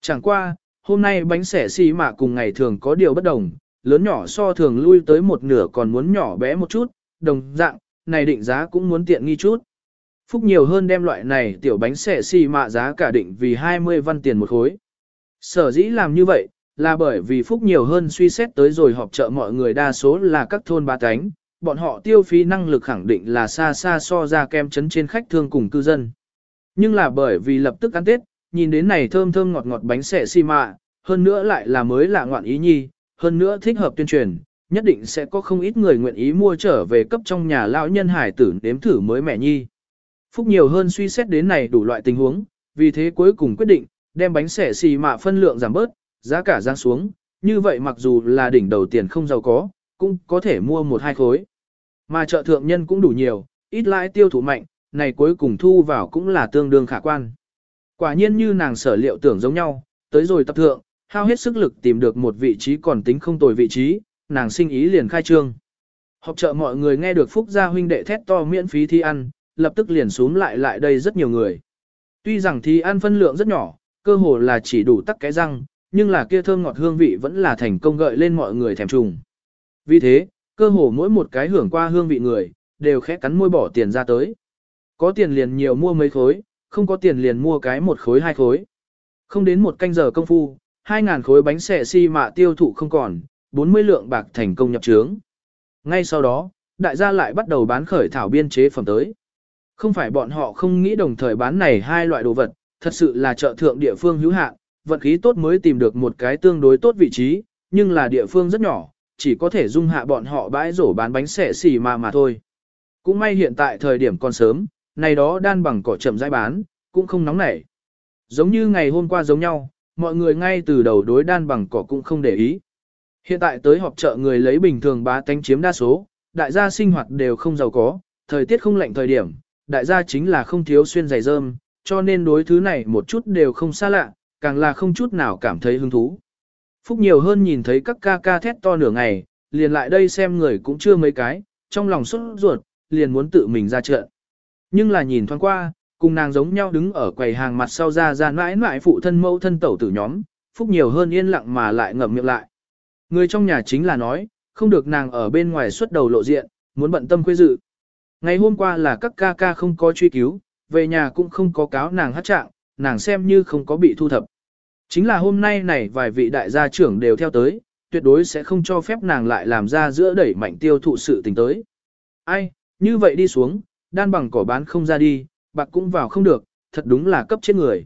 Chẳng qua, hôm nay bánh xẻ xì mạ cùng ngày thường có điều bất đồng, lớn nhỏ so thường lui tới một nửa còn muốn nhỏ bé một chút, đồng dạng, này định giá cũng muốn tiện nghi chút. Phúc nhiều hơn đem loại này tiểu bánh xẻ xì mạ giá cả định vì 20 văn tiền một khối. Sở dĩ làm như vậy, là bởi vì Phúc nhiều hơn suy xét tới rồi họp chợ mọi người đa số là các thôn ba cánh, bọn họ tiêu phí năng lực khẳng định là xa xa so ra kem chấn trên khách thương cùng cư dân. Nhưng là bởi vì lập tức ăn Tết, nhìn đến này thơm thơm ngọt ngọt bánh xẻ xì mạ, hơn nữa lại là mới lạ ngoạn ý nhi, hơn nữa thích hợp tuyên truyền, nhất định sẽ có không ít người nguyện ý mua trở về cấp trong nhà lão nhân hải tử nếm thử mới mẻ nhi. Phúc nhiều hơn suy xét đến này đủ loại tình huống, vì thế cuối cùng quyết định, đem bánh xẻ xì mạ phân lượng giảm bớt, giá cả giáng xuống, như vậy mặc dù là đỉnh đầu tiền không giàu có, cũng có thể mua một hai khối. Mà chợ thượng nhân cũng đủ nhiều, ít lãi tiêu thụ mạnh, này cuối cùng thu vào cũng là tương đương khả quan. Quả nhiên như nàng sở liệu tưởng giống nhau, tới rồi tập thượng, hao hết sức lực tìm được một vị trí còn tính không tồi vị trí, nàng sinh ý liền khai trương. Học chợ mọi người nghe được Phúc gia huynh đệ thét to miễn phí thi ăn, lập tức liền xuống lại lại đây rất nhiều người. Tuy rằng thi ăn phân lượng rất nhỏ, cơ hồ là chỉ đủ tắc cái răng, nhưng là kia thơm ngọt hương vị vẫn là thành công gợi lên mọi người thèm trùng. Vì thế, cơ hồ mỗi một cái hưởng qua hương vị người, đều khẽ cắn môi bỏ tiền ra tới. Có tiền liền nhiều mua mấy khối, không có tiền liền mua cái một khối hai khối. Không đến một canh giờ công phu, 2.000 khối bánh xẻ xi si mạ tiêu thụ không còn, 40 lượng bạc thành công nhập trướng. Ngay sau đó, đại gia lại bắt đầu bán khởi thảo biên chế phẩm tới. Không phải bọn họ không nghĩ đồng thời bán này hai loại đồ vật, thật sự là chợ thượng địa phương hữu hạn, vận khí tốt mới tìm được một cái tương đối tốt vị trí, nhưng là địa phương rất nhỏ, chỉ có thể dung hạ bọn họ bãi rổ bán bánh xẻ xì mà mà thôi. Cũng may hiện tại thời điểm còn sớm, này đó đan bằng cỏ chậm rãi bán, cũng không nóng nảy. Giống như ngày hôm qua giống nhau, mọi người ngay từ đầu đối đan bằng cỏ cũng không để ý. Hiện tại tới họp chợ người lấy bình thường bá tánh chiếm đa số, đại gia sinh hoạt đều không giàu có, thời tiết không lạnh thời điểm, đại gia chính là không thiếu xuyên giày rơm, cho nên đối thứ này một chút đều không xa lạ, càng là không chút nào cảm thấy hứng thú. Phúc nhiều hơn nhìn thấy các ca ca thét to nửa ngày, liền lại đây xem người cũng chưa mấy cái, trong lòng xuất ruột, liền muốn tự mình ra chợ. Nhưng là nhìn thoáng qua, cùng nàng giống nhau đứng ở quầy hàng mặt sau ra ra mãi mãi phụ thân mẫu thân tẩu tử nhóm, Phúc nhiều hơn yên lặng mà lại ngậm miệng lại. Người trong nhà chính là nói, không được nàng ở bên ngoài xuất đầu lộ diện, muốn bận tâm quê dự. Ngày hôm qua là các ca ca không có truy cứu, về nhà cũng không có cáo nàng hát trạng, nàng xem như không có bị thu thập. Chính là hôm nay này vài vị đại gia trưởng đều theo tới, tuyệt đối sẽ không cho phép nàng lại làm ra giữa đẩy mạnh tiêu thụ sự tình tới. Ai, như vậy đi xuống, đan bằng cỏ bán không ra đi, bạc cũng vào không được, thật đúng là cấp chết người.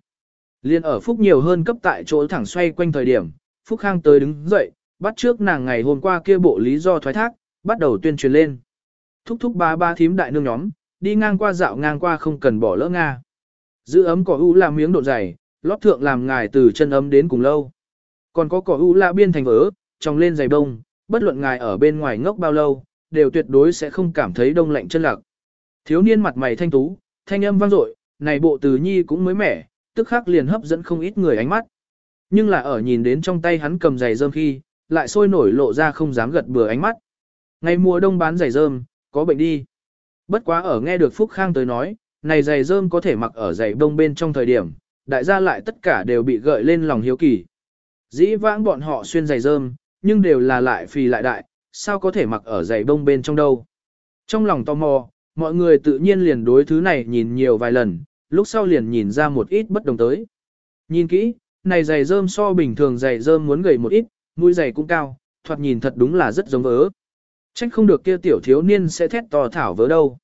Liên ở Phúc nhiều hơn cấp tại chỗ thẳng xoay quanh thời điểm, Phúc Khang tới đứng dậy, bắt trước nàng ngày hôm qua kia bộ lý do thoái thác, bắt đầu tuyên truyền lên. Thúc thúc ba ba thím đại nương nhóm, đi ngang qua dạo ngang qua không cần bỏ lỡ Nga. Giữ ấm cỏ u là miếng độ dày, lót thượng làm ngài từ chân ấm đến cùng lâu. Còn có cỏ u lạ biên thành vỡ, trong lên giày bông, bất luận ngài ở bên ngoài ngốc bao lâu, đều tuyệt đối sẽ không cảm thấy đông lạnh chân lạc. Thiếu niên mặt mày thanh tú, thanh âm vang dội, này bộ từ nhi cũng mới mẻ, tức khắc liền hấp dẫn không ít người ánh mắt. Nhưng là ở nhìn đến trong tay hắn cầm giày rơm khi, lại sôi nổi lộ ra không dám gật bừa ánh mắt. Ngày mùa đông bán giày rơm, có bệnh đi. Bất quá ở nghe được Phúc Khang tới nói, này giày rơm có thể mặc ở giày đông bên trong thời điểm, đại gia lại tất cả đều bị gợi lên lòng hiếu kỳ. Dĩ vãng bọn họ xuyên giày rơm, nhưng đều là lại phì lại đại, sao có thể mặc ở giày bông bên trong đâu. Trong lòng tò mò, mọi người tự nhiên liền đối thứ này nhìn nhiều vài lần, lúc sau liền nhìn ra một ít bất đồng tới. Nhìn kỹ, này giày rơm so bình thường giày rơm muốn gầy một ít, mũi giày cũng cao, thoạt nhìn thật đúng là rất giống vớ. Trách không được kia tiểu thiếu niên sẽ thét to thảo vớ đâu.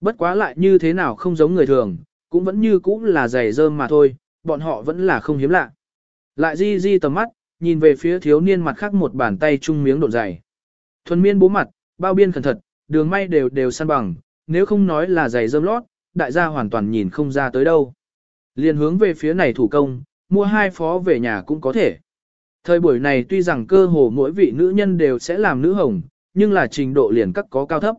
Bất quá lại như thế nào không giống người thường, cũng vẫn như cũ là giày rơm mà thôi, bọn họ vẫn là không hiếm lạ. Lại di di tầm mắt, nhìn về phía thiếu niên mặt khác một bàn tay chung miếng đột giày. Thuần miên bố mặt, bao biên cẩn thật, đường may đều đều săn bằng, nếu không nói là giày rơm lót, đại gia hoàn toàn nhìn không ra tới đâu. Liên hướng về phía này thủ công, mua hai phó về nhà cũng có thể. Thời buổi này tuy rằng cơ hồ mỗi vị nữ nhân đều sẽ làm nữ hồng, nhưng là trình độ liền các có cao thấp.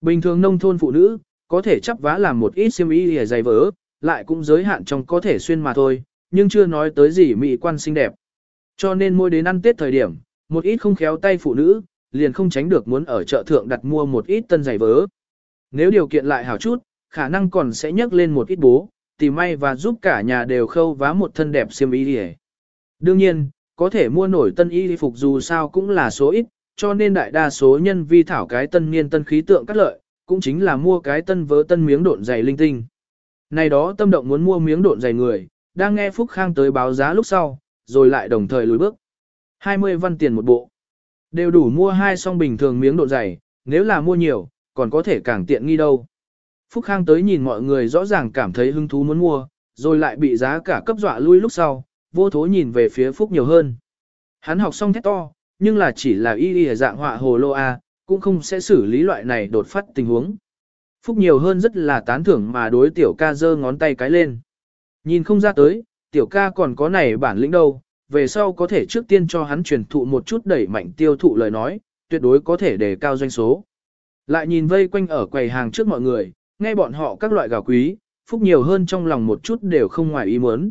Bình thường nông thôn phụ nữ, có thể chấp vá làm một ít xiêm y để dày vỡ, lại cũng giới hạn trong có thể xuyên mà thôi, nhưng chưa nói tới gì mỹ quan xinh đẹp. Cho nên mỗi đến ăn tết thời điểm, một ít không khéo tay phụ nữ, liền không tránh được muốn ở chợ thượng đặt mua một ít tân giày vớ. Nếu điều kiện lại hảo chút, khả năng còn sẽ nhấc lên một ít bố, tìm may và giúp cả nhà đều khâu vá một thân đẹp xiêm y đi Đương nhiên, có thể mua nổi tân y phục dù sao cũng là số ít, cho nên đại đa số nhân vi thảo cái tân niên tân khí tượng cắt lợi, cũng chính là mua cái tân vớ tân miếng độn giày linh tinh. Này đó tâm động muốn mua miếng độn giày người, đang nghe Phúc Khang tới báo giá lúc sau, rồi lại đồng thời lùi bước. 20 văn tiền một bộ. Đều đủ mua hai song bình thường miếng độn giày, nếu là mua nhiều, còn có thể càng tiện nghi đâu. Phúc Khang tới nhìn mọi người rõ ràng cảm thấy hứng thú muốn mua, rồi lại bị giá cả cấp dọa lui lúc sau, vô thố nhìn về phía Phúc nhiều hơn. Hắn học xong thét to, nhưng là chỉ là y y dạng họa hồ lô A, cũng không sẽ xử lý loại này đột phát tình huống. Phúc nhiều hơn rất là tán thưởng mà đối tiểu ca giơ ngón tay cái lên. Nhìn không ra tới, tiểu ca còn có này bản lĩnh đâu, về sau có thể trước tiên cho hắn truyền thụ một chút đẩy mạnh tiêu thụ lời nói, tuyệt đối có thể đề cao doanh số. Lại nhìn vây quanh ở quầy hàng trước mọi người, nghe bọn họ các loại gà quý, Phúc nhiều hơn trong lòng một chút đều không ngoài ý muốn.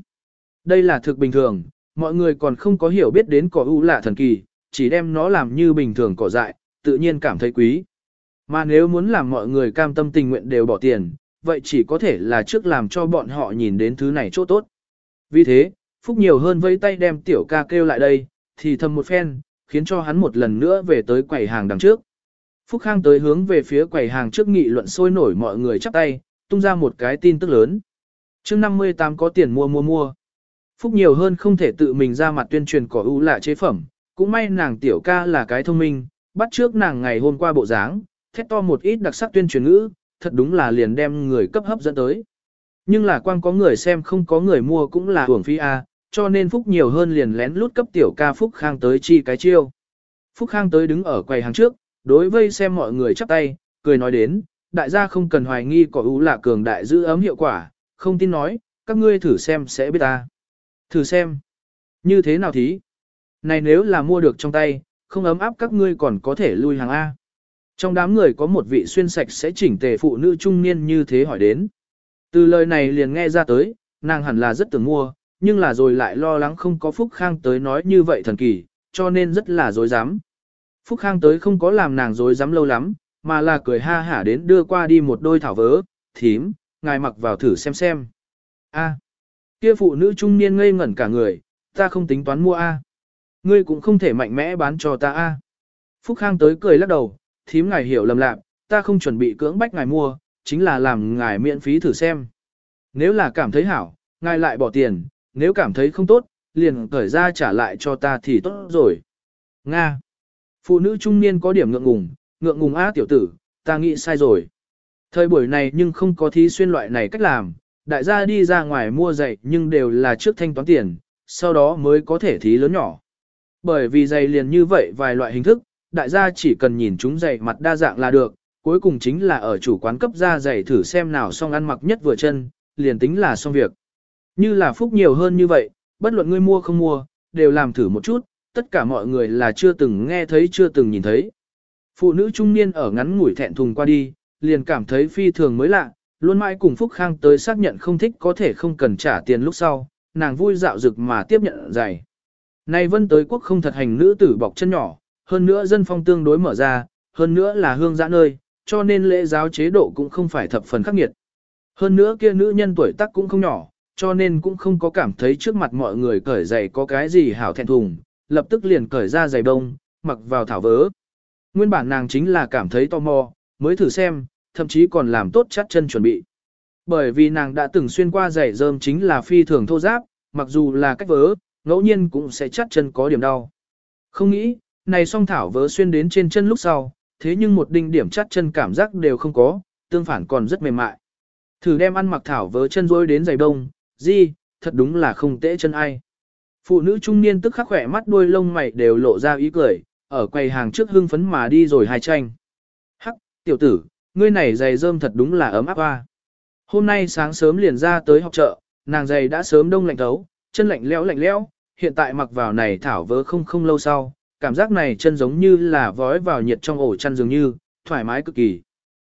Đây là thực bình thường, mọi người còn không có hiểu biết đến cỏ u lạ thần kỳ, chỉ đem nó làm như bình thường cỏ dại, tự nhiên cảm thấy quý. Mà nếu muốn làm mọi người cam tâm tình nguyện đều bỏ tiền, vậy chỉ có thể là trước làm cho bọn họ nhìn đến thứ này chỗ tốt. Vì thế, Phúc nhiều hơn vây tay đem tiểu ca kêu lại đây, thì thầm một phen, khiến cho hắn một lần nữa về tới quầy hàng đằng trước. Phúc Khang tới hướng về phía quầy hàng trước nghị luận sôi nổi mọi người chắp tay, tung ra một cái tin tức lớn. chương 58 có tiền mua mua mua. Phúc nhiều hơn không thể tự mình ra mặt tuyên truyền cỏ ưu lạ chế phẩm, cũng may nàng tiểu ca là cái thông minh, bắt trước nàng ngày hôm qua bộ dáng, thét to một ít đặc sắc tuyên truyền ngữ, thật đúng là liền đem người cấp hấp dẫn tới. Nhưng là quang có người xem không có người mua cũng là hưởng phi A, cho nên Phúc nhiều hơn liền lén lút cấp tiểu ca Phúc Khang tới chi cái chiêu. Phúc Khang tới đứng ở quầy hàng trước, đối với xem mọi người chắp tay, cười nói đến, đại gia không cần hoài nghi có ưu là cường đại giữ ấm hiệu quả, không tin nói, các ngươi thử xem sẽ biết ta. Thử xem. Như thế nào thí? Này nếu là mua được trong tay, không ấm áp các ngươi còn có thể lui hàng A. Trong đám người có một vị xuyên sạch sẽ chỉnh tề phụ nữ trung niên như thế hỏi đến. Từ lời này liền nghe ra tới, nàng hẳn là rất tưởng mua, nhưng là rồi lại lo lắng không có Phúc Khang tới nói như vậy thần kỳ, cho nên rất là dối dám. Phúc Khang tới không có làm nàng dối dám lâu lắm, mà là cười ha hả đến đưa qua đi một đôi thảo vớ, thím, ngài mặc vào thử xem xem. A, kia phụ nữ trung niên ngây ngẩn cả người, ta không tính toán mua A. Ngươi cũng không thể mạnh mẽ bán cho ta A. Phúc Khang tới cười lắc đầu, thím ngài hiểu lầm lạc, ta không chuẩn bị cưỡng bách ngài mua, chính là làm ngài miễn phí thử xem. Nếu là cảm thấy hảo, ngài lại bỏ tiền, nếu cảm thấy không tốt, liền cởi ra trả lại cho ta thì tốt rồi. Nga. Phụ nữ trung niên có điểm ngượng ngùng, ngượng ngùng á tiểu tử, ta nghĩ sai rồi. Thời buổi này nhưng không có thí xuyên loại này cách làm, đại gia đi ra ngoài mua giày nhưng đều là trước thanh toán tiền, sau đó mới có thể thí lớn nhỏ. Bởi vì giày liền như vậy vài loại hình thức, đại gia chỉ cần nhìn chúng giày mặt đa dạng là được, cuối cùng chính là ở chủ quán cấp ra giày thử xem nào xong ăn mặc nhất vừa chân, liền tính là xong việc. Như là phúc nhiều hơn như vậy, bất luận ngươi mua không mua, đều làm thử một chút, tất cả mọi người là chưa từng nghe thấy chưa từng nhìn thấy. Phụ nữ trung niên ở ngắn ngủi thẹn thùng qua đi, liền cảm thấy phi thường mới lạ, luôn mãi cùng Phúc Khang tới xác nhận không thích có thể không cần trả tiền lúc sau, nàng vui dạo dực mà tiếp nhận giày. Này vân tới quốc không thật hành nữ tử bọc chân nhỏ, hơn nữa dân phong tương đối mở ra, hơn nữa là hương giã nơi, cho nên lễ giáo chế độ cũng không phải thập phần khắc nghiệt. Hơn nữa kia nữ nhân tuổi tác cũng không nhỏ, cho nên cũng không có cảm thấy trước mặt mọi người cởi giày có cái gì hảo thẹn thùng, lập tức liền cởi ra giày bông, mặc vào thảo vớ. Nguyên bản nàng chính là cảm thấy tò mò, mới thử xem, thậm chí còn làm tốt chắt chân chuẩn bị. Bởi vì nàng đã từng xuyên qua giày rơm chính là phi thường thô giáp, mặc dù là cách vớ, ngẫu nhiên cũng sẽ chắt chân có điểm đau. Không nghĩ, này song thảo vớ xuyên đến trên chân lúc sau, thế nhưng một đinh điểm chắt chân cảm giác đều không có, tương phản còn rất mềm mại. Thử đem ăn mặc thảo vớ chân rối đến giày đông, gì, thật đúng là không tễ chân ai. Phụ nữ trung niên tức khắc khỏe mắt đuôi lông mày đều lộ ra ý cười, ở quầy hàng trước hưng phấn mà đi rồi hai tranh. Hắc, tiểu tử, ngươi này giày rơm thật đúng là ấm áp hoa. Hôm nay sáng sớm liền ra tới học chợ, nàng giày đã sớm đông lạnh thấu, chân lạnh lẽo lạnh lẽo, hiện tại mặc vào này thảo vớ không không lâu sau, cảm giác này chân giống như là vói vào nhiệt trong ổ chăn dường như, thoải mái cực kỳ.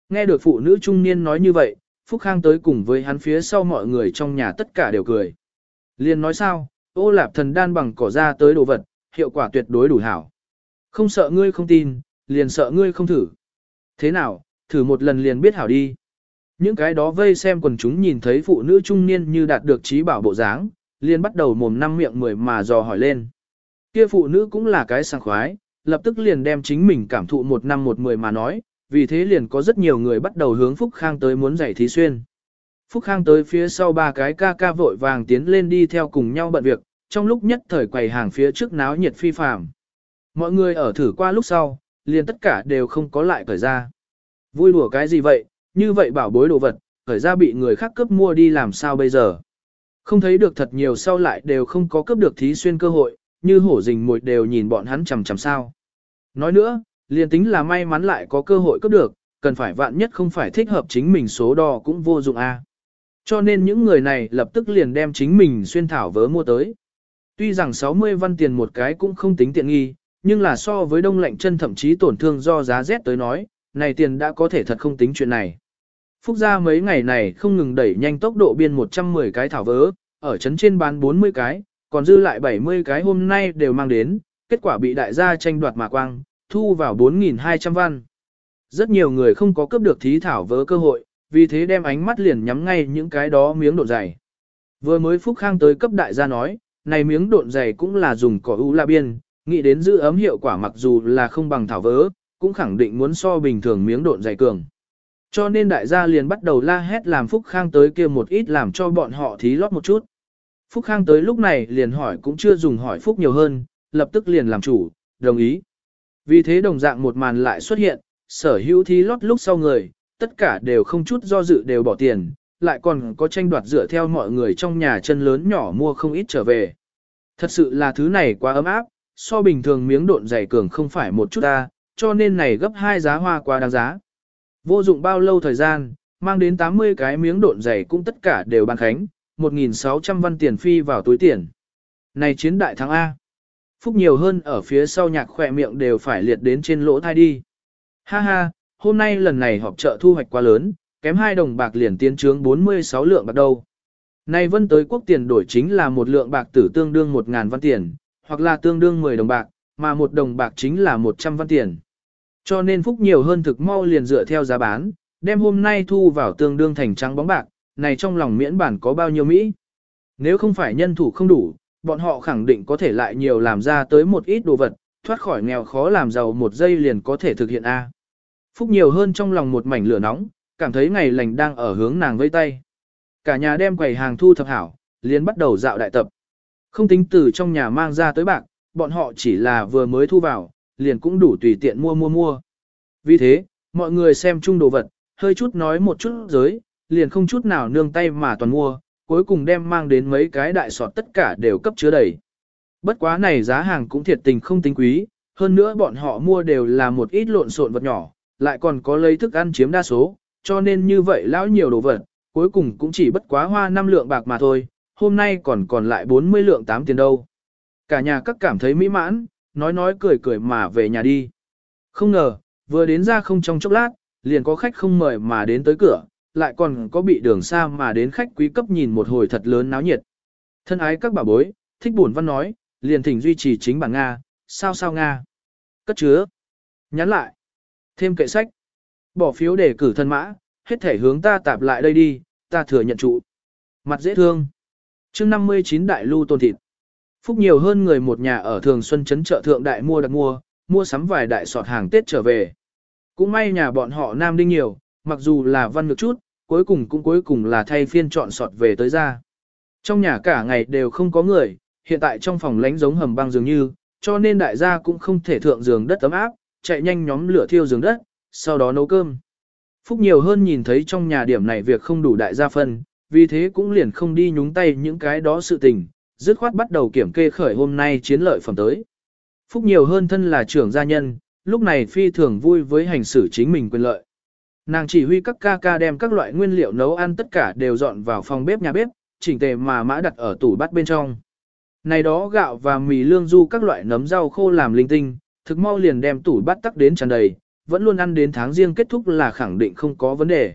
Nghe được phụ nữ trung niên nói như vậy, Phúc Khang tới cùng với hắn phía sau mọi người trong nhà tất cả đều cười. Liên nói sao, ô lạp thần đan bằng cỏ ra tới đồ vật, hiệu quả tuyệt đối đủ hảo. Không sợ ngươi không tin, liền sợ ngươi không thử. Thế nào, thử một lần liền biết hảo đi. Những cái đó vây xem quần chúng nhìn thấy phụ nữ trung niên như đạt được trí bảo bộ dáng, liền bắt đầu mồm năm miệng mười mà dò hỏi lên. Kia phụ nữ cũng là cái sảng khoái, lập tức liền đem chính mình cảm thụ một năm một mười mà nói, vì thế liền có rất nhiều người bắt đầu hướng Phúc Khang tới muốn giải thí xuyên. Phúc Khang tới phía sau ba cái ca ca vội vàng tiến lên đi theo cùng nhau bận việc, trong lúc nhất thời quầy hàng phía trước náo nhiệt phi phàm. Mọi người ở thử qua lúc sau, liền tất cả đều không có lại cởi ra. Vui đùa cái gì vậy, như vậy bảo bối đồ vật, cởi ra bị người khác cướp mua đi làm sao bây giờ. Không thấy được thật nhiều sau lại đều không có cướp được thí xuyên cơ hội, như hổ rình mồi đều nhìn bọn hắn chằm chằm sao. Nói nữa, liền tính là may mắn lại có cơ hội cướp được, cần phải vạn nhất không phải thích hợp chính mình số đo cũng vô dụng a. Cho nên những người này lập tức liền đem chính mình xuyên thảo vớ mua tới. Tuy rằng 60 văn tiền một cái cũng không tính tiện nghi, nhưng là so với đông lạnh chân thậm chí tổn thương do giá rét tới nói, này tiền đã có thể thật không tính chuyện này. Phúc gia mấy ngày này không ngừng đẩy nhanh tốc độ biên 110 cái thảo vớ, ở trấn trên bán 40 cái, còn dư lại 70 cái hôm nay đều mang đến, kết quả bị đại gia tranh đoạt mà quang, thu vào 4.200 văn. Rất nhiều người không có cướp được thí thảo vớ cơ hội, vì thế đem ánh mắt liền nhắm ngay những cái đó miếng độn dày. Vừa mới Phúc Khang tới cấp đại gia nói, này miếng độn dày cũng là dùng cỏ u la biên, nghĩ đến giữ ấm hiệu quả mặc dù là không bằng thảo vớ, cũng khẳng định muốn so bình thường miếng độn dày cường. Cho nên đại gia liền bắt đầu la hét làm Phúc Khang tới kia một ít làm cho bọn họ thí lót một chút. Phúc Khang tới lúc này liền hỏi cũng chưa dùng hỏi Phúc nhiều hơn, lập tức liền làm chủ, đồng ý. Vì thế đồng dạng một màn lại xuất hiện, sở hữu thí lót lúc sau người, tất cả đều không chút do dự đều bỏ tiền, lại còn có tranh đoạt dựa theo mọi người trong nhà chân lớn nhỏ mua không ít trở về. Thật sự là thứ này quá ấm áp, so bình thường miếng độn dày cường không phải một chút ta, cho nên này gấp hai giá hoa quá đáng giá. Vô dụng bao lâu thời gian, mang đến 80 cái miếng độn dày cũng tất cả đều bán khánh, 1.600 văn tiền phi vào túi tiền. Này chiến đại thắng A. Phúc nhiều hơn ở phía sau nhạc khỏe miệng đều phải liệt đến trên lỗ thai đi. Ha ha, hôm nay lần này họp chợ thu hoạch quá lớn, kém 2 đồng bạc liền tiến trướng 46 lượng bạc đâu. Này vân tới quốc tiền đổi chính là một lượng bạc tử tương đương 1.000 văn tiền, hoặc là tương đương 10 đồng bạc, mà một đồng bạc chính là 100 văn tiền. Cho nên Phúc nhiều hơn thực mau liền dựa theo giá bán, đem hôm nay thu vào tương đương thành trắng bóng bạc, này trong lòng miễn bản có bao nhiêu Mỹ. Nếu không phải nhân thủ không đủ, bọn họ khẳng định có thể lại nhiều làm ra tới một ít đồ vật, thoát khỏi nghèo khó làm giàu một giây liền có thể thực hiện A. Phúc nhiều hơn trong lòng một mảnh lửa nóng, cảm thấy ngày lành đang ở hướng nàng vây tay. Cả nhà đem quầy hàng thu thập hảo, liền bắt đầu dạo đại tập. Không tính từ trong nhà mang ra tới bạc, bọn họ chỉ là vừa mới thu vào, liền cũng đủ tùy tiện mua mua mua. Vì thế, mọi người xem chung đồ vật, hơi chút nói một chút giới, liền không chút nào nương tay mà toàn mua, cuối cùng đem mang đến mấy cái đại sọt tất cả đều cấp chứa đầy. Bất quá này giá hàng cũng thiệt tình không tính quý, hơn nữa bọn họ mua đều là một ít lộn xộn vật nhỏ, lại còn có lấy thức ăn chiếm đa số, cho nên như vậy lão nhiều đồ vật, cuối cùng cũng chỉ bất quá hoa 5 lượng bạc mà thôi, hôm nay còn còn lại 40 lượng 8 tiền đâu. Cả nhà các cảm thấy mỹ mãn, nói nói cười cười mà về nhà đi. Không ngờ, vừa đến ra không trong chốc lát, liền có khách không mời mà đến tới cửa, lại còn có bị đường xa mà đến khách quý cấp nhìn một hồi thật lớn náo nhiệt. Thân ái các bà bối, thích buồn văn nói, liền thỉnh duy trì chính bản Nga, sao sao Nga. Cất chứa. Nhắn lại. Thêm kệ sách. Bỏ phiếu để cử thân mã, hết thể hướng ta tạp lại đây đi, ta thừa nhận trụ. Mặt dễ thương. chương 59 đại lưu tôn thịt. Phúc nhiều hơn người một nhà ở thường xuân chấn chợ thượng đại mua đặt mua, mua sắm vài đại sọt hàng Tết trở về. Cũng may nhà bọn họ nam đinh nhiều, mặc dù là văn ngược chút, cuối cùng cũng cuối cùng là thay phiên chọn sọt về tới ra. Trong nhà cả ngày đều không có người, hiện tại trong phòng lánh giống hầm băng dường như, cho nên đại gia cũng không thể thượng giường đất ấm áp, chạy nhanh nhóm lửa thiêu giường đất, sau đó nấu cơm. Phúc nhiều hơn nhìn thấy trong nhà điểm này việc không đủ đại gia phân, vì thế cũng liền không đi nhúng tay những cái đó sự tình, dứt khoát bắt đầu kiểm kê khởi hôm nay chiến lợi phẩm tới. Phúc nhiều hơn thân là trưởng gia nhân, lúc này phi thường vui với hành xử chính mình quyền lợi. Nàng chỉ huy các ca ca đem các loại nguyên liệu nấu ăn tất cả đều dọn vào phòng bếp nhà bếp, chỉnh tề mà mã đặt ở tủ bát bên trong. Này đó gạo và mì lương du các loại nấm rau khô làm linh tinh, thực mau liền đem tủ bát tắc đến tràn đầy, vẫn luôn ăn đến tháng riêng kết thúc là khẳng định không có vấn đề.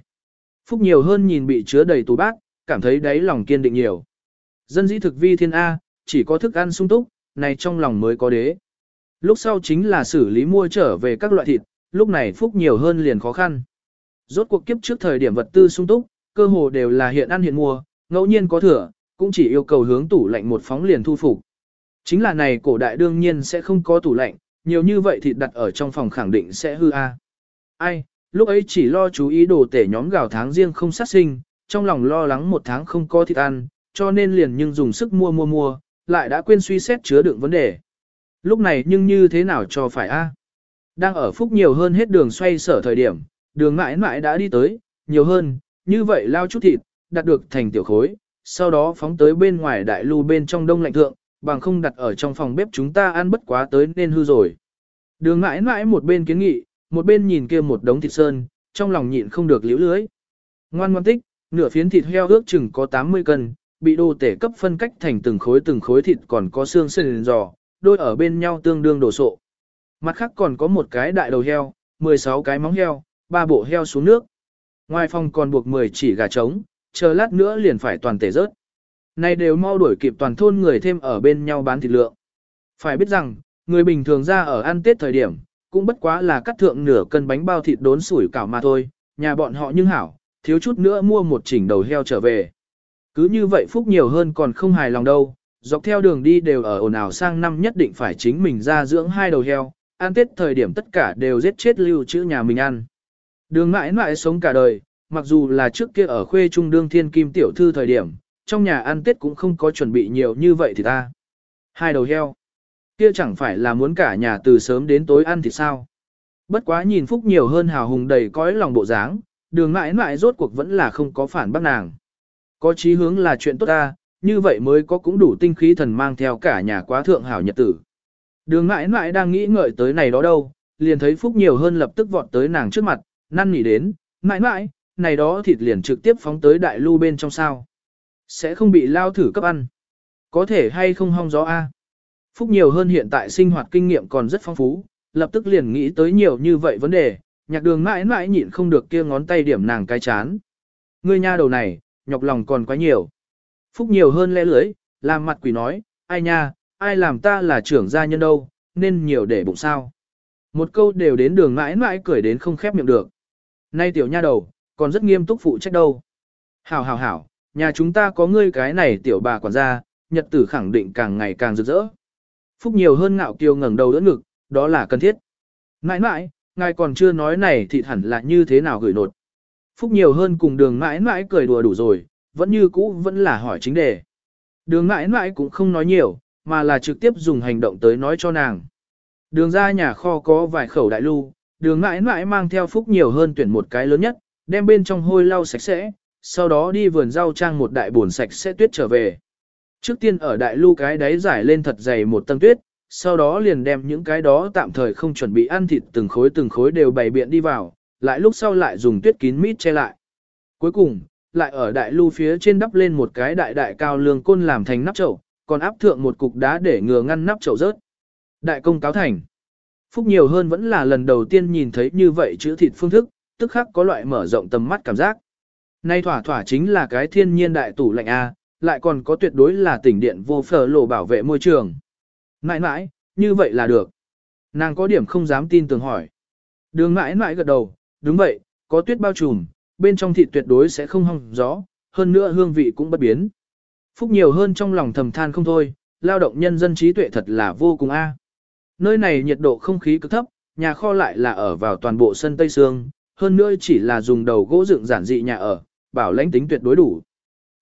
Phúc nhiều hơn nhìn bị chứa đầy tủ bát, cảm thấy đáy lòng kiên định nhiều. Dân dĩ thực vi thiên A, chỉ có thức ăn sung túc, này trong lòng mới có đế. Lúc sau chính là xử lý mua trở về các loại thịt, lúc này Phúc nhiều hơn liền khó khăn. Rốt cuộc kiếp trước thời điểm vật tư sung túc, cơ hồ đều là hiện ăn hiện mua, ngẫu nhiên có thừa, cũng chỉ yêu cầu hướng tủ lạnh một phóng liền thu phục. Chính là này cổ đại đương nhiên sẽ không có tủ lạnh, nhiều như vậy thịt đặt ở trong phòng khẳng định sẽ hư a. Ai, lúc ấy chỉ lo chú ý đồ tể nhóm gạo tháng riêng không sát sinh, trong lòng lo lắng một tháng không có thịt ăn, cho nên liền nhưng dùng sức mua mua mua, lại đã quên suy xét chứa đựng vấn đề. Lúc này nhưng như thế nào cho phải a? Đang ở phúc nhiều hơn hết đường xoay sở thời điểm, đường mãi mãi đã đi tới, nhiều hơn, như vậy lao chút thịt, đặt được thành tiểu khối, sau đó phóng tới bên ngoài đại lưu bên trong đông lạnh thượng, bằng không đặt ở trong phòng bếp chúng ta ăn bất quá tới nên hư rồi. Đường mãi mãi một bên kiến nghị, một bên nhìn kia một đống thịt sơn, trong lòng nhịn không được liễu lưới. Ngoan ngoan tích, nửa phiến thịt heo ước chừng có 80 cân, bị đồ tể cấp phân cách thành từng khối từng khối thịt còn có xương sườn giò, đôi ở bên nhau tương đương đổ sộ. Mặt khác còn có một cái đại đầu heo, 16 cái móng heo, ba bộ heo xuống nước. Ngoài phòng còn buộc 10 chỉ gà trống, chờ lát nữa liền phải toàn tể rớt. Này đều mau đuổi kịp toàn thôn người thêm ở bên nhau bán thịt lượng. Phải biết rằng, người bình thường ra ở ăn Tết thời điểm, cũng bất quá là cắt thượng nửa cân bánh bao thịt đốn sủi cảo mà thôi, nhà bọn họ nhưng hảo, thiếu chút nữa mua một chỉnh đầu heo trở về. Cứ như vậy phúc nhiều hơn còn không hài lòng đâu, dọc theo đường đi đều ở ồn ào sang năm nhất định phải chính mình ra dưỡng hai đầu heo, ăn Tết thời điểm tất cả đều giết chết lưu trữ nhà mình ăn. Đường mãi mãi sống cả đời, mặc dù là trước kia ở khuê trung đương thiên kim tiểu thư thời điểm, trong nhà ăn Tết cũng không có chuẩn bị nhiều như vậy thì ta. Hai đầu heo. Kia chẳng phải là muốn cả nhà từ sớm đến tối ăn thì sao. Bất quá nhìn Phúc nhiều hơn hào hùng đầy cõi lòng bộ dáng, đường mãi mãi rốt cuộc vẫn là không có phản bác nàng. Có chí hướng là chuyện tốt ta, như vậy mới có cũng đủ tinh khí thần mang theo cả nhà quá thượng hảo nhật tử. Đường mãi mãi đang nghĩ ngợi tới này đó đâu, liền thấy Phúc nhiều hơn lập tức vọt tới nàng trước mặt, năn nỉ đến, mãi mãi, này đó thịt liền trực tiếp phóng tới đại lưu bên trong sao. Sẽ không bị lao thử cấp ăn. Có thể hay không hong gió A. Phúc nhiều hơn hiện tại sinh hoạt kinh nghiệm còn rất phong phú, lập tức liền nghĩ tới nhiều như vậy vấn đề, nhạc đường mãi mãi nhịn không được kia ngón tay điểm nàng cái chán. Ngươi nha đầu này, nhọc lòng còn quá nhiều. Phúc nhiều hơn lẽ lưới, làm mặt quỷ nói, ai nha, ai làm ta là trưởng gia nhân đâu, nên nhiều để bụng sao. Một câu đều đến đường mãi mãi cười đến không khép miệng được. Nay tiểu nha đầu, còn rất nghiêm túc phụ trách đâu. Hảo hảo hảo, nhà chúng ta có ngươi cái này tiểu bà quản gia, nhật tử khẳng định càng ngày càng rực rỡ. Phúc nhiều hơn ngạo kiều ngẩng đầu đỡ ngực, đó là cần thiết. Mãi mãi, ngài còn chưa nói này thì hẳn là như thế nào gửi nột. Phúc nhiều hơn cùng đường mãi mãi cười đùa đủ rồi, vẫn như cũ vẫn là hỏi chính đề. Đường mãi mãi cũng không nói nhiều, mà là trực tiếp dùng hành động tới nói cho nàng. Đường ra nhà kho có vài khẩu đại lưu, đường mãi mãi mang theo Phúc nhiều hơn tuyển một cái lớn nhất, đem bên trong hôi lau sạch sẽ, sau đó đi vườn rau trang một đại bồn sạch sẽ tuyết trở về. Trước tiên ở đại lưu cái đáy giải lên thật dày một tầng tuyết, sau đó liền đem những cái đó tạm thời không chuẩn bị ăn thịt từng khối từng khối đều bày biện đi vào, lại lúc sau lại dùng tuyết kín mít che lại. Cuối cùng, lại ở đại lưu phía trên đắp lên một cái đại đại cao lương côn làm thành nắp chậu, còn áp thượng một cục đá để ngừa ngăn nắp chậu rớt. Đại công cáo thành. Phúc nhiều hơn vẫn là lần đầu tiên nhìn thấy như vậy chữ thịt phương thức, tức khắc có loại mở rộng tầm mắt cảm giác. Nay thỏa thỏa chính là cái thiên nhiên đại tủ lạnh A, lại còn có tuyệt đối là tỉnh điện vô phở lộ bảo vệ môi trường. Mãi mãi, như vậy là được. Nàng có điểm không dám tin tưởng hỏi. Đường mãi mãi gật đầu, đúng vậy, có tuyết bao trùm, bên trong thịt tuyệt đối sẽ không hong gió, hơn nữa hương vị cũng bất biến. Phúc nhiều hơn trong lòng thầm than không thôi, lao động nhân dân trí tuệ thật là vô cùng a. Nơi này nhiệt độ không khí cực thấp, nhà kho lại là ở vào toàn bộ sân Tây Sương, hơn nữa chỉ là dùng đầu gỗ dựng giản dị nhà ở, bảo lãnh tính tuyệt đối đủ.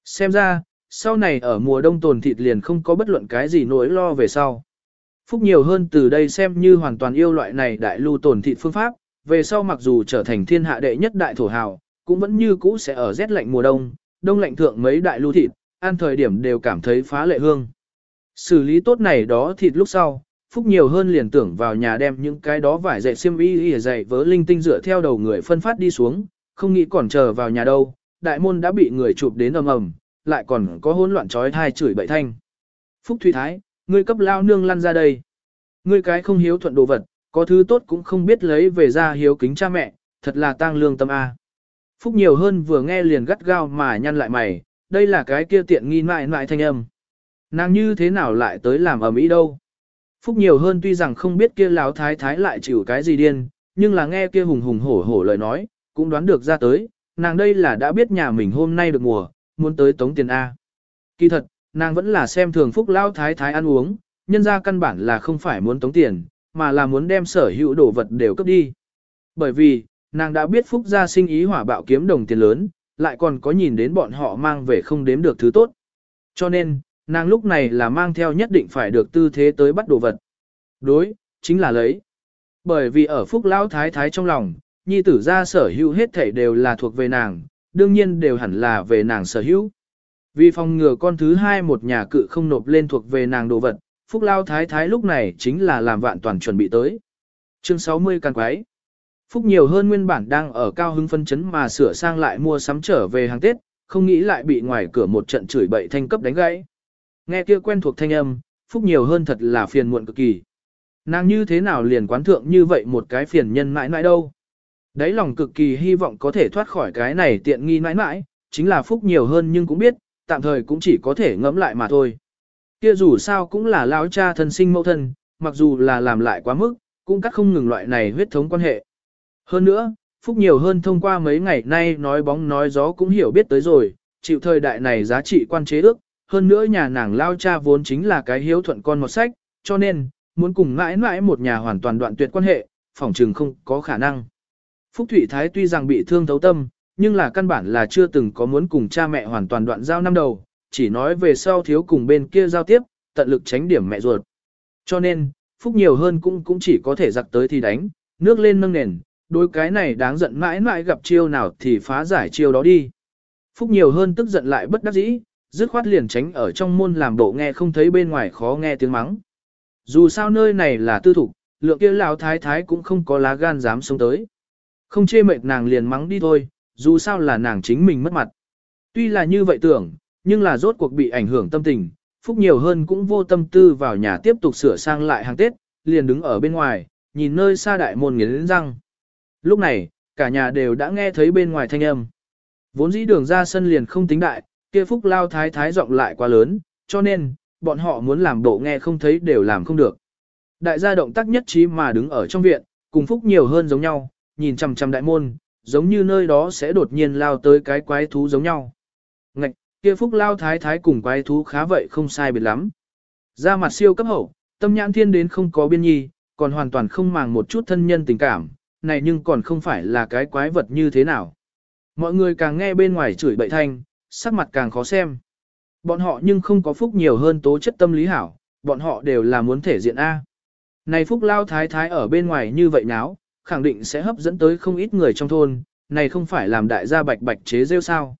Xem ra, sau này ở mùa đông tồn thịt liền không có bất luận cái gì nỗi lo về sau. Phúc nhiều hơn từ đây xem như hoàn toàn yêu loại này đại lưu tồn thịt phương pháp, về sau mặc dù trở thành thiên hạ đệ nhất đại thổ hào, cũng vẫn như cũ sẽ ở rét lạnh mùa đông, đông lạnh thượng mấy đại lưu thịt, ăn thời điểm đều cảm thấy phá lệ hương. Xử lý tốt này đó thịt lúc sau, Phúc nhiều hơn liền tưởng vào nhà đem những cái đó vải dệt xiêm y y dạy vớ linh tinh dựa theo đầu người phân phát đi xuống, không nghĩ còn chờ vào nhà đâu, đại môn đã bị người chụp đến ầm ầm, lại còn có hỗn loạn trói thai chửi bậy thanh. Phúc Thủy Thái, ngươi cấp lao nương lăn ra đây. Ngươi cái không hiếu thuận đồ vật, có thứ tốt cũng không biết lấy về ra hiếu kính cha mẹ, thật là tang lương tâm A. Phúc nhiều hơn vừa nghe liền gắt gao mà nhăn lại mày, đây là cái kia tiện nghi mại mại thanh âm. Nàng như thế nào lại tới làm ở mỹ đâu. Phúc nhiều hơn tuy rằng không biết kia lão thái thái lại chịu cái gì điên, nhưng là nghe kia hùng hùng hổ hổ lời nói, cũng đoán được ra tới, nàng đây là đã biết nhà mình hôm nay được mùa, muốn tới tống tiền A. Kỳ thật, nàng vẫn là xem thường Phúc lão thái thái ăn uống, nhân ra căn bản là không phải muốn tống tiền, mà là muốn đem sở hữu đồ vật đều cấp đi. Bởi vì, nàng đã biết Phúc gia sinh ý hỏa bạo kiếm đồng tiền lớn, lại còn có nhìn đến bọn họ mang về không đếm được thứ tốt. Cho nên, nàng lúc này là mang theo nhất định phải được tư thế tới bắt đồ vật. Đối, chính là lấy. Bởi vì ở Phúc Lão Thái Thái trong lòng, nhi tử gia sở hữu hết thảy đều là thuộc về nàng, đương nhiên đều hẳn là về nàng sở hữu. Vì phòng ngừa con thứ hai một nhà cự không nộp lên thuộc về nàng đồ vật, Phúc Lao Thái Thái lúc này chính là làm vạn toàn chuẩn bị tới. Chương 60 càng quái. Phúc nhiều hơn nguyên bản đang ở cao hưng phân chấn mà sửa sang lại mua sắm trở về hàng Tết, không nghĩ lại bị ngoài cửa một trận chửi bậy thanh cấp đánh gãy. Nghe kia quen thuộc thanh âm, Phúc nhiều hơn thật là phiền muộn cực kỳ. Nàng như thế nào liền quán thượng như vậy một cái phiền nhân mãi mãi đâu. Đấy lòng cực kỳ hy vọng có thể thoát khỏi cái này tiện nghi mãi mãi, chính là Phúc nhiều hơn nhưng cũng biết, tạm thời cũng chỉ có thể ngẫm lại mà thôi. Kia dù sao cũng là lão cha thân sinh mẫu thân, mặc dù là làm lại quá mức, cũng cắt không ngừng loại này huyết thống quan hệ. Hơn nữa, Phúc nhiều hơn thông qua mấy ngày nay nói bóng nói gió cũng hiểu biết tới rồi, chịu thời đại này giá trị quan chế ước, hơn nữa nhà nàng lao cha vốn chính là cái hiếu thuận con một sách, cho nên, muốn cùng mãi mãi một nhà hoàn toàn đoạn tuyệt quan hệ, phỏng chừng không có khả năng. Phúc Thụy Thái tuy rằng bị thương thấu tâm, nhưng là căn bản là chưa từng có muốn cùng cha mẹ hoàn toàn đoạn giao năm đầu, chỉ nói về sau thiếu cùng bên kia giao tiếp, tận lực tránh điểm mẹ ruột. Cho nên, Phúc nhiều hơn cũng cũng chỉ có thể giặc tới thì đánh, nước lên nâng nền, đối cái này đáng giận mãi mãi gặp chiêu nào thì phá giải chiêu đó đi. Phúc nhiều hơn tức giận lại bất đắc dĩ, dứt khoát liền tránh ở trong môn làm bộ nghe không thấy bên ngoài khó nghe tiếng mắng. Dù sao nơi này là tư thục, lượng kia lão thái thái cũng không có lá gan dám sống tới. Không chê mệt nàng liền mắng đi thôi, dù sao là nàng chính mình mất mặt. Tuy là như vậy tưởng, nhưng là rốt cuộc bị ảnh hưởng tâm tình, Phúc nhiều hơn cũng vô tâm tư vào nhà tiếp tục sửa sang lại hàng Tết, liền đứng ở bên ngoài, nhìn nơi xa đại môn nghiến răng. Lúc này, cả nhà đều đã nghe thấy bên ngoài thanh âm. Vốn dĩ đường ra sân liền không tính đại, kia Phúc lao thái thái giọng lại quá lớn, cho nên, bọn họ muốn làm bộ nghe không thấy đều làm không được. Đại gia động tác nhất trí mà đứng ở trong viện, cùng Phúc nhiều hơn giống nhau, nhìn chằm chằm đại môn, giống như nơi đó sẽ đột nhiên lao tới cái quái thú giống nhau. Ngạch, kia phúc lao thái thái cùng quái thú khá vậy không sai biệt lắm. Ra mặt siêu cấp hậu, tâm nhãn thiên đến không có biên nhi, còn hoàn toàn không màng một chút thân nhân tình cảm, này nhưng còn không phải là cái quái vật như thế nào. Mọi người càng nghe bên ngoài chửi bậy thanh, sắc mặt càng khó xem. Bọn họ nhưng không có phúc nhiều hơn tố chất tâm lý hảo, bọn họ đều là muốn thể diện A. Này phúc lao thái thái ở bên ngoài như vậy náo, khẳng định sẽ hấp dẫn tới không ít người trong thôn, này không phải làm đại gia bạch bạch chế rêu sao.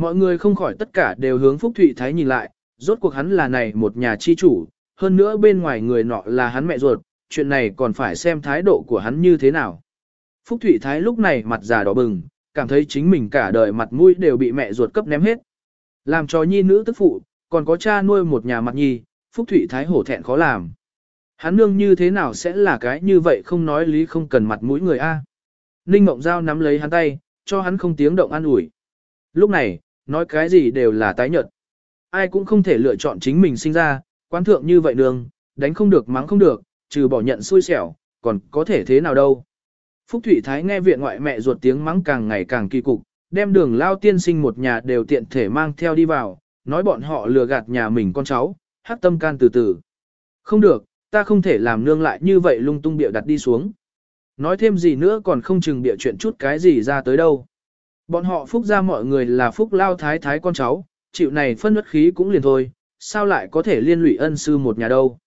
Mọi người không khỏi tất cả đều hướng Phúc Thụy Thái nhìn lại, rốt cuộc hắn là này một nhà chi chủ, hơn nữa bên ngoài người nọ là hắn mẹ ruột, chuyện này còn phải xem thái độ của hắn như thế nào. Phúc Thụy Thái lúc này mặt già đỏ bừng, cảm thấy chính mình cả đời mặt mũi đều bị mẹ ruột cấp ném hết. Làm cho nhi nữ tức phụ, còn có cha nuôi một nhà mặt nhi, Phúc Thụy Thái hổ thẹn khó làm. Hắn nương như thế nào sẽ là cái như vậy không nói lý không cần mặt mũi người A. Ninh Mộng Giao nắm lấy hắn tay, cho hắn không tiếng động an ủi. Lúc này, nói cái gì đều là tái nhợt. Ai cũng không thể lựa chọn chính mình sinh ra, quan thượng như vậy nương, đánh không được mắng không được, trừ bỏ nhận xui xẻo, còn có thể thế nào đâu. Phúc Thụy Thái nghe viện ngoại mẹ ruột tiếng mắng càng ngày càng kỳ cục, đem đường lao tiên sinh một nhà đều tiện thể mang theo đi vào, nói bọn họ lừa gạt nhà mình con cháu, hát tâm can từ từ. Không được, ta không thể làm nương lại như vậy lung tung bịa đặt đi xuống. Nói thêm gì nữa còn không chừng bịa chuyện chút cái gì ra tới đâu. Bọn họ phúc ra mọi người là phúc lao thái thái con cháu, chịu này phân đất khí cũng liền thôi, sao lại có thể liên lụy ân sư một nhà đâu.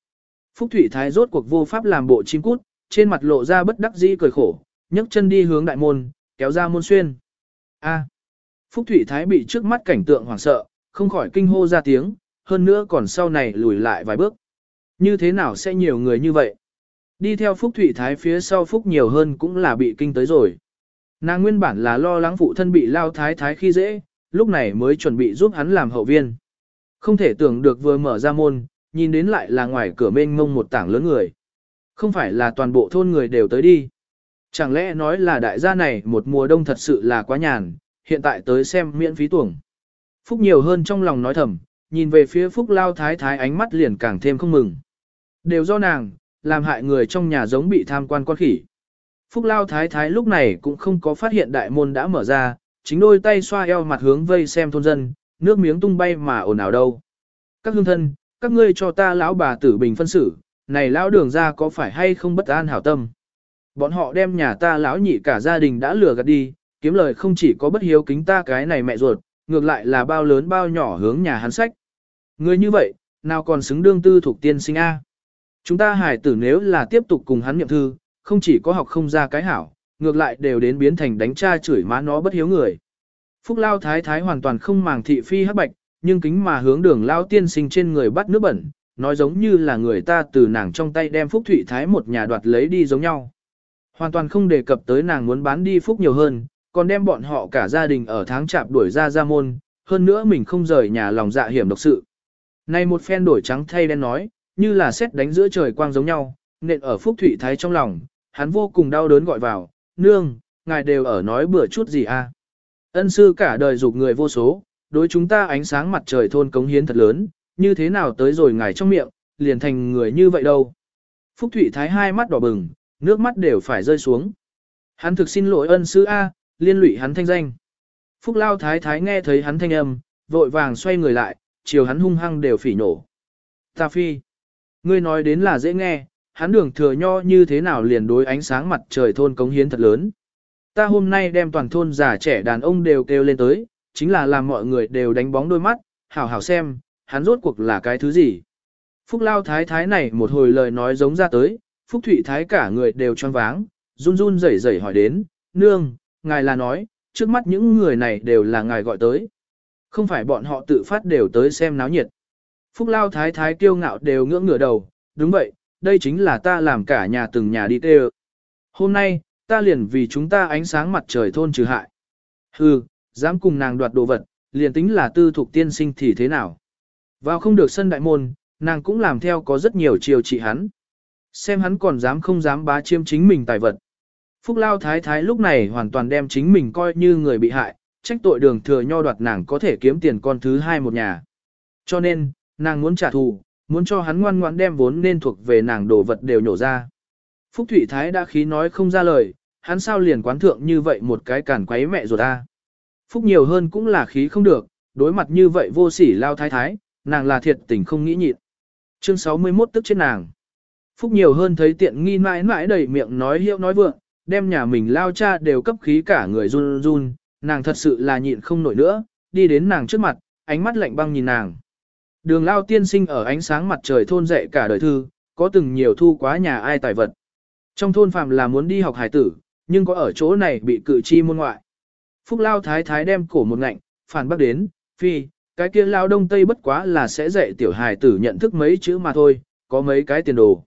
Phúc Thụy Thái rốt cuộc vô pháp làm bộ chim cút, trên mặt lộ ra bất đắc dĩ cười khổ, nhấc chân đi hướng đại môn, kéo ra môn xuyên. A. Phúc Thụy Thái bị trước mắt cảnh tượng hoảng sợ, không khỏi kinh hô ra tiếng, hơn nữa còn sau này lùi lại vài bước. Như thế nào sẽ nhiều người như vậy? Đi theo Phúc Thụy Thái phía sau Phúc nhiều hơn cũng là bị kinh tới rồi. Nàng nguyên bản là lo lắng phụ thân bị lao thái thái khi dễ, lúc này mới chuẩn bị giúp hắn làm hậu viên. Không thể tưởng được vừa mở ra môn, nhìn đến lại là ngoài cửa mênh mông một tảng lớn người. Không phải là toàn bộ thôn người đều tới đi. Chẳng lẽ nói là đại gia này một mùa đông thật sự là quá nhàn, hiện tại tới xem miễn phí tuồng. Phúc nhiều hơn trong lòng nói thầm, nhìn về phía Phúc lao thái thái ánh mắt liền càng thêm không mừng. Đều do nàng, làm hại người trong nhà giống bị tham quan con khỉ. Phúc lao thái thái lúc này cũng không có phát hiện đại môn đã mở ra, chính đôi tay xoa eo mặt hướng vây xem thôn dân, nước miếng tung bay mà ồn ào đâu. Các hương thân, các ngươi cho ta lão bà tử bình phân xử, này lão đường ra có phải hay không bất an hảo tâm. Bọn họ đem nhà ta lão nhị cả gia đình đã lừa gạt đi, kiếm lời không chỉ có bất hiếu kính ta cái này mẹ ruột, ngược lại là bao lớn bao nhỏ hướng nhà hắn sách. Người như vậy, nào còn xứng đương tư thuộc tiên sinh A. Chúng ta hải tử nếu là tiếp tục cùng hắn nhậm thư, không chỉ có học không ra cái hảo, ngược lại đều đến biến thành đánh cha chửi má nó bất hiếu người. Phúc Lao Thái Thái hoàn toàn không màng thị phi hắc bạch, nhưng kính mà hướng đường Lao tiên sinh trên người bắt nước bẩn, nói giống như là người ta từ nàng trong tay đem Phúc Thụy Thái một nhà đoạt lấy đi giống nhau. Hoàn toàn không đề cập tới nàng muốn bán đi Phúc nhiều hơn, còn đem bọn họ cả gia đình ở tháng chạp đuổi ra ra môn, hơn nữa mình không rời nhà lòng dạ hiểm độc sự. Này một phen đổi trắng thay đen nói, như là xét đánh giữa trời quang giống nhau, nện ở Phúc Thụy Thái trong lòng, hắn vô cùng đau đớn gọi vào, nương, ngài đều ở nói bữa chút gì a? À? Ân sư cả đời dục người vô số, đối chúng ta ánh sáng mặt trời thôn cống hiến thật lớn, như thế nào tới rồi ngài trong miệng, liền thành người như vậy đâu. Phúc Thụy Thái hai mắt đỏ bừng, nước mắt đều phải rơi xuống. Hắn thực xin lỗi ân sư A, liên lụy hắn thanh danh. Phúc Lao Thái Thái nghe thấy hắn thanh âm, vội vàng xoay người lại, chiều hắn hung hăng đều phỉ nổ. Ta phi, ngươi nói đến là dễ nghe, hắn đường thừa nho như thế nào liền đối ánh sáng mặt trời thôn cống hiến thật lớn. Ta hôm nay đem toàn thôn già trẻ đàn ông đều kêu lên tới, chính là làm mọi người đều đánh bóng đôi mắt, hảo hảo xem, hắn rốt cuộc là cái thứ gì. Phúc Lao Thái Thái này một hồi lời nói giống ra tới, Phúc Thụy Thái cả người đều choáng váng, run run rẩy rẩy hỏi đến, nương, ngài là nói, trước mắt những người này đều là ngài gọi tới. Không phải bọn họ tự phát đều tới xem náo nhiệt. Phúc Lao Thái Thái kiêu ngạo đều ngưỡng ngửa đầu, đúng vậy, đây chính là ta làm cả nhà từng nhà đi tê Hôm nay, ta liền vì chúng ta ánh sáng mặt trời thôn trừ hại. Hừ, dám cùng nàng đoạt đồ vật, liền tính là tư thuộc tiên sinh thì thế nào. Vào không được sân đại môn, nàng cũng làm theo có rất nhiều chiều trị hắn. Xem hắn còn dám không dám bá chiêm chính mình tài vật. Phúc Lao Thái Thái lúc này hoàn toàn đem chính mình coi như người bị hại, trách tội đường thừa nho đoạt nàng có thể kiếm tiền con thứ hai một nhà. Cho nên, nàng muốn trả thù, muốn cho hắn ngoan ngoãn đem vốn nên thuộc về nàng đồ vật đều nhổ ra. Phúc Thụy Thái đã khí nói không ra lời, hắn sao liền quán thượng như vậy một cái cản quấy mẹ rồi ta. Phúc nhiều hơn cũng là khí không được, đối mặt như vậy vô sỉ lao thái thái, nàng là thiệt tình không nghĩ nhịn. Chương 61 tức chết nàng. Phúc nhiều hơn thấy tiện nghi mãi mãi đầy miệng nói hiệu nói vượng, đem nhà mình lao cha đều cấp khí cả người run run, nàng thật sự là nhịn không nổi nữa, đi đến nàng trước mặt, ánh mắt lạnh băng nhìn nàng. Đường lao tiên sinh ở ánh sáng mặt trời thôn dạy cả đời thư, có từng nhiều thu quá nhà ai tài vật. Trong thôn phạm là muốn đi học hải tử, nhưng có ở chỗ này bị cự chi môn ngoại. Phúc lao thái thái đem cổ một ngạnh, phản bác đến, phi, cái kia lao đông tây bất quá là sẽ dạy tiểu hải tử nhận thức mấy chữ mà thôi, có mấy cái tiền đồ.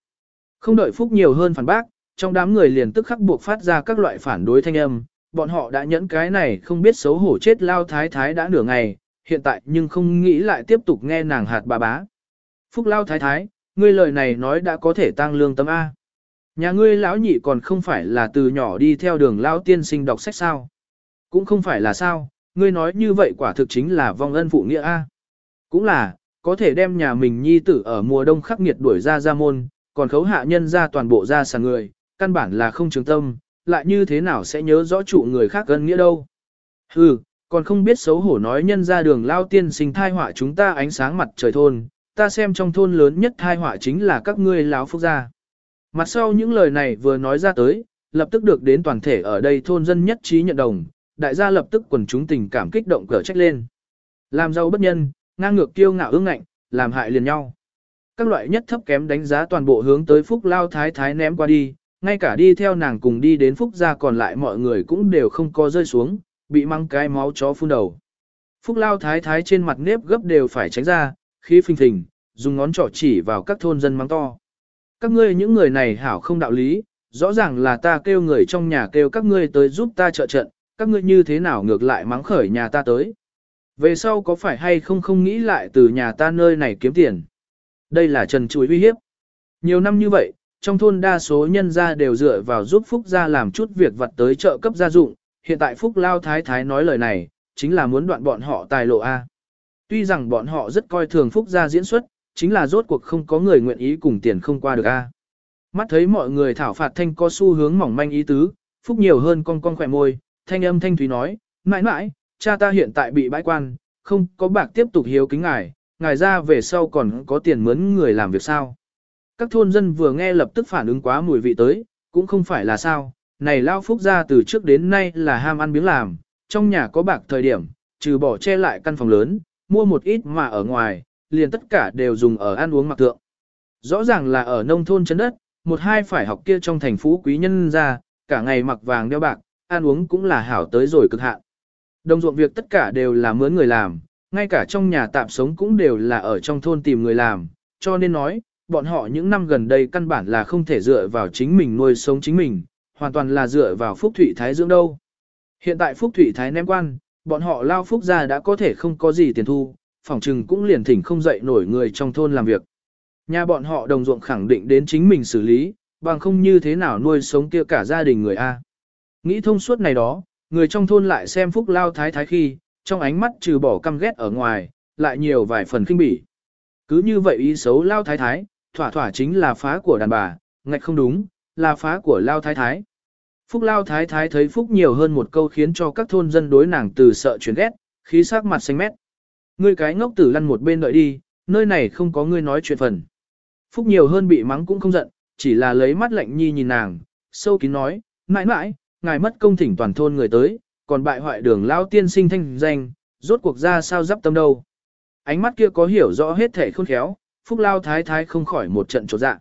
Không đợi Phúc nhiều hơn phản bác, trong đám người liền tức khắc buộc phát ra các loại phản đối thanh âm, bọn họ đã nhẫn cái này không biết xấu hổ chết lao thái thái đã nửa ngày, hiện tại nhưng không nghĩ lại tiếp tục nghe nàng hạt bà bá. Phúc lao thái thái, ngươi lời này nói đã có thể tăng lương tâm A. Nhà ngươi lão nhị còn không phải là từ nhỏ đi theo đường lao tiên sinh đọc sách sao. Cũng không phải là sao, ngươi nói như vậy quả thực chính là vong ân phụ nghĩa A. Cũng là, có thể đem nhà mình nhi tử ở mùa đông khắc nghiệt đuổi ra ra môn, còn khấu hạ nhân ra toàn bộ ra sàn người, căn bản là không trường tâm, lại như thế nào sẽ nhớ rõ chủ người khác ân nghĩa đâu. Hừ, còn không biết xấu hổ nói nhân ra đường lao tiên sinh thai họa chúng ta ánh sáng mặt trời thôn, ta xem trong thôn lớn nhất thai họa chính là các ngươi lão phúc gia. Mặt sau những lời này vừa nói ra tới, lập tức được đến toàn thể ở đây thôn dân nhất trí nhận đồng, đại gia lập tức quần chúng tình cảm kích động cờ trách lên. Làm giàu bất nhân, ngang ngược kiêu ngạo ương ngạnh, làm hại liền nhau. các loại nhất thấp kém đánh giá toàn bộ hướng tới Phúc Lao Thái Thái ném qua đi, ngay cả đi theo nàng cùng đi đến Phúc gia còn lại mọi người cũng đều không có rơi xuống, bị mang cái máu chó phun đầu. Phúc Lao Thái Thái trên mặt nếp gấp đều phải tránh ra, khí phình phình, dùng ngón trỏ chỉ vào các thôn dân mắng to. Các ngươi những người này hảo không đạo lý, rõ ràng là ta kêu người trong nhà kêu các ngươi tới giúp ta trợ trận, các ngươi như thế nào ngược lại mắng khởi nhà ta tới. Về sau có phải hay không không nghĩ lại từ nhà ta nơi này kiếm tiền. Đây là trần chuối uy hiếp. Nhiều năm như vậy, trong thôn đa số nhân gia đều dựa vào giúp Phúc gia làm chút việc vặt tới trợ cấp gia dụng, hiện tại Phúc Lao Thái Thái nói lời này, chính là muốn đoạn bọn họ tài lộ A. Tuy rằng bọn họ rất coi thường Phúc gia diễn xuất, chính là rốt cuộc không có người nguyện ý cùng tiền không qua được A. Mắt thấy mọi người thảo phạt thanh có xu hướng mỏng manh ý tứ, Phúc nhiều hơn con con khỏe môi, thanh âm thanh thúy nói, mãi mãi, cha ta hiện tại bị bãi quan, không có bạc tiếp tục hiếu kính ngài, ngài ra về sau còn có tiền mướn người làm việc sao. Các thôn dân vừa nghe lập tức phản ứng quá mùi vị tới, cũng không phải là sao, này lao phúc ra từ trước đến nay là ham ăn miếng làm, trong nhà có bạc thời điểm, trừ bỏ che lại căn phòng lớn, mua một ít mà ở ngoài, liền tất cả đều dùng ở ăn uống mặc tượng. Rõ ràng là ở nông thôn chân đất, một hai phải học kia trong thành phố quý nhân ra, cả ngày mặc vàng đeo bạc, ăn uống cũng là hảo tới rồi cực hạn. Đồng ruộng việc tất cả đều là mướn người làm, ngay cả trong nhà tạm sống cũng đều là ở trong thôn tìm người làm, cho nên nói, bọn họ những năm gần đây căn bản là không thể dựa vào chính mình nuôi sống chính mình, hoàn toàn là dựa vào Phúc Thủy Thái dưỡng đâu. Hiện tại Phúc Thủy Thái ném quan, bọn họ lao Phúc ra đã có thể không có gì tiền thu, phòng trừng cũng liền thỉnh không dậy nổi người trong thôn làm việc. Nhà bọn họ đồng ruộng khẳng định đến chính mình xử lý, bằng không như thế nào nuôi sống kia cả gia đình người A. Nghĩ thông suốt này đó, người trong thôn lại xem Phúc Lao Thái Thái khi, trong ánh mắt trừ bỏ căm ghét ở ngoài, lại nhiều vài phần kinh bỉ. Cứ như vậy ý xấu Lao Thái Thái, thỏa thỏa chính là phá của đàn bà, ngạch không đúng, là phá của Lao Thái Thái. Phúc Lao Thái Thái thấy Phúc nhiều hơn một câu khiến cho các thôn dân đối nàng từ sợ chuyển ghét, khí sắc mặt xanh mét. Ngươi cái ngốc tử lăn một bên đợi đi, nơi này không có ngươi nói chuyện phần. Phúc nhiều hơn bị mắng cũng không giận, chỉ là lấy mắt lạnh nhi nhìn nàng, sâu kín nói, mãi mãi, ngài mất công thỉnh toàn thôn người tới, còn bại hoại đường lao tiên sinh thanh danh, rốt cuộc ra sao dắp tâm đâu. Ánh mắt kia có hiểu rõ hết thể khôn khéo, Phúc Lao Thái Thái không khỏi một trận trột dạ.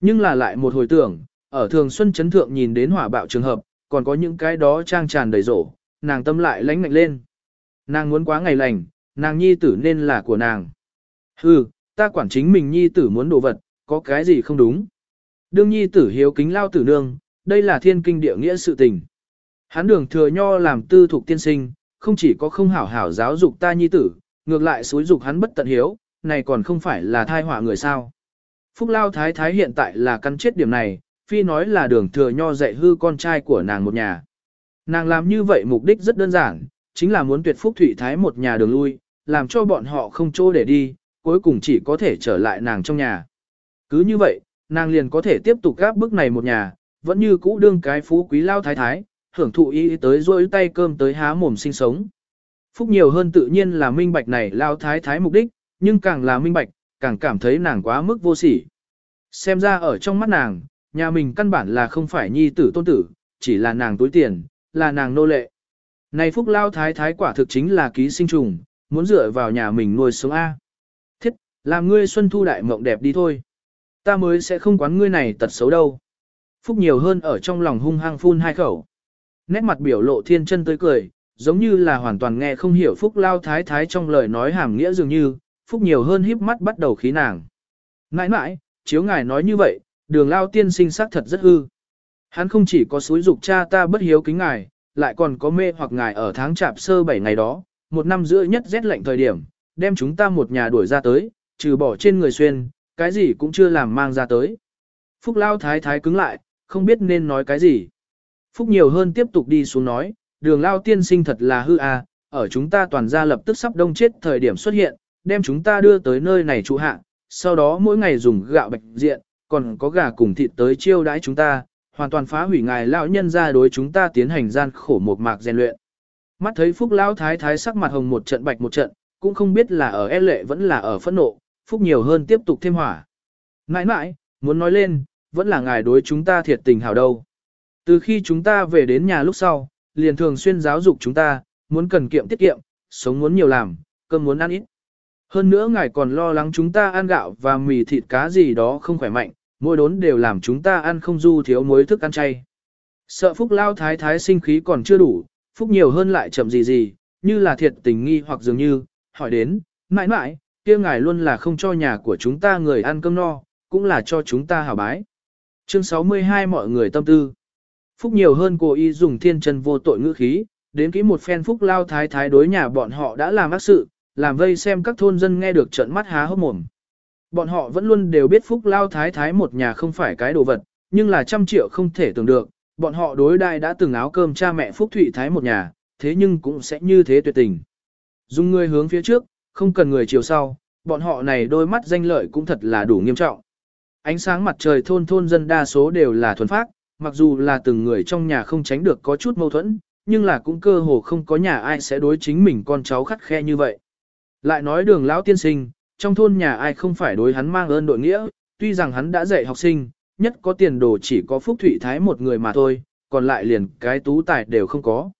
Nhưng là lại một hồi tưởng, ở thường xuân chấn thượng nhìn đến hỏa bạo trường hợp, còn có những cái đó trang tràn đầy rổ, nàng tâm lại lánh ngạnh lên. Nàng muốn quá ngày lành, nàng nhi tử nên là của nàng. Hừ, ta quản chính mình nhi tử muốn đồ vật, có cái gì không đúng. Đương nhi tử hiếu kính lao tử nương, đây là thiên kinh địa nghĩa sự tình. Hắn đường thừa nho làm tư thuộc tiên sinh, không chỉ có không hảo hảo giáo dục ta nhi tử, ngược lại xúi dục hắn bất tận hiếu, này còn không phải là thai họa người sao. Phúc Lao Thái Thái hiện tại là căn chết điểm này, phi nói là đường thừa nho dạy hư con trai của nàng một nhà. Nàng làm như vậy mục đích rất đơn giản, chính là muốn tuyệt Phúc thủy Thái một nhà đường lui, làm cho bọn họ không chỗ để đi, cuối cùng chỉ có thể trở lại nàng trong nhà. Cứ như vậy, nàng liền có thể tiếp tục gáp bức này một nhà, vẫn như cũ đương cái phú quý lao thái thái, hưởng thụ ý tới rôi tay cơm tới há mồm sinh sống. Phúc nhiều hơn tự nhiên là minh bạch này lao thái thái mục đích, nhưng càng là minh bạch, càng cảm thấy nàng quá mức vô sỉ. Xem ra ở trong mắt nàng, nhà mình căn bản là không phải nhi tử tôn tử, chỉ là nàng túi tiền, là nàng nô lệ. Này Phúc lao thái thái quả thực chính là ký sinh trùng, muốn dựa vào nhà mình nuôi sống A. Thiết, làm ngươi xuân thu đại mộng đẹp đi thôi. Ta mới sẽ không quán ngươi này tật xấu đâu. Phúc nhiều hơn ở trong lòng hung hăng phun hai khẩu. Nét mặt biểu lộ thiên chân tới cười, giống như là hoàn toàn nghe không hiểu Phúc lao thái thái trong lời nói hàm nghĩa dường như, Phúc nhiều hơn híp mắt bắt đầu khí nàng. Nãi nãi, chiếu ngài nói như vậy, đường lao tiên sinh xác thật rất hư. Hắn không chỉ có suối dục cha ta bất hiếu kính ngài, lại còn có mê hoặc ngài ở tháng chạp sơ bảy ngày đó, một năm giữa nhất rét lạnh thời điểm, đem chúng ta một nhà đuổi ra tới, trừ bỏ trên người xuyên, cái gì cũng chưa làm mang ra tới. Phúc lao thái thái cứng lại, không biết nên nói cái gì. Phúc nhiều hơn tiếp tục đi xuống nói, đường lao tiên sinh thật là hư à, ở chúng ta toàn gia lập tức sắp đông chết thời điểm xuất hiện, đem chúng ta đưa tới nơi này trụ hạ, sau đó mỗi ngày dùng gạo bạch diện, còn có gà cùng thịt tới chiêu đãi chúng ta, hoàn toàn phá hủy ngài lão nhân ra đối chúng ta tiến hành gian khổ một mạc rèn luyện. Mắt thấy Phúc lão thái thái sắc mặt hồng một trận bạch một trận, cũng không biết là ở e lệ vẫn là ở phẫn nộ, Phúc nhiều hơn tiếp tục thêm hỏa. Nãi nãi, muốn nói lên, vẫn là ngài đối chúng ta thiệt tình hảo đâu. Từ khi chúng ta về đến nhà lúc sau, liền thường xuyên giáo dục chúng ta, muốn cần kiệm tiết kiệm, sống muốn nhiều làm, cơm muốn ăn ít. Hơn nữa ngài còn lo lắng chúng ta ăn gạo và mì thịt cá gì đó không khỏe mạnh, mỗi đốn đều làm chúng ta ăn không du thiếu muối thức ăn chay. Sợ Phúc Lao Thái Thái sinh khí còn chưa đủ, Phúc nhiều hơn lại chậm gì gì, như là thiệt tình nghi hoặc dường như, hỏi đến, mãi mãi, kia ngài luôn là không cho nhà của chúng ta người ăn cơm no, cũng là cho chúng ta hảo bái. Chương 62 mọi người tâm tư. Phúc nhiều hơn cô y dùng thiên chân vô tội ngữ khí, đến kỹ một phen Phúc Lao Thái Thái đối nhà bọn họ đã làm ác sự, làm vây xem các thôn dân nghe được trận mắt há hốc mồm. Bọn họ vẫn luôn đều biết Phúc Lao Thái Thái một nhà không phải cái đồ vật, nhưng là trăm triệu không thể tưởng được, bọn họ đối đại đã từng áo cơm cha mẹ Phúc Thụy Thái một nhà, thế nhưng cũng sẽ như thế tuyệt tình. Dùng người hướng phía trước, không cần người chiều sau, bọn họ này đôi mắt danh lợi cũng thật là đủ nghiêm trọng. Ánh sáng mặt trời thôn thôn dân đa số đều là thuần phác, mặc dù là từng người trong nhà không tránh được có chút mâu thuẫn, nhưng là cũng cơ hồ không có nhà ai sẽ đối chính mình con cháu khắt khe như vậy. Lại nói đường lão tiên sinh, trong thôn nhà ai không phải đối hắn mang ơn đội nghĩa, tuy rằng hắn đã dạy học sinh, nhất có tiền đồ chỉ có Phúc Thụy Thái một người mà thôi, còn lại liền cái tú tài đều không có.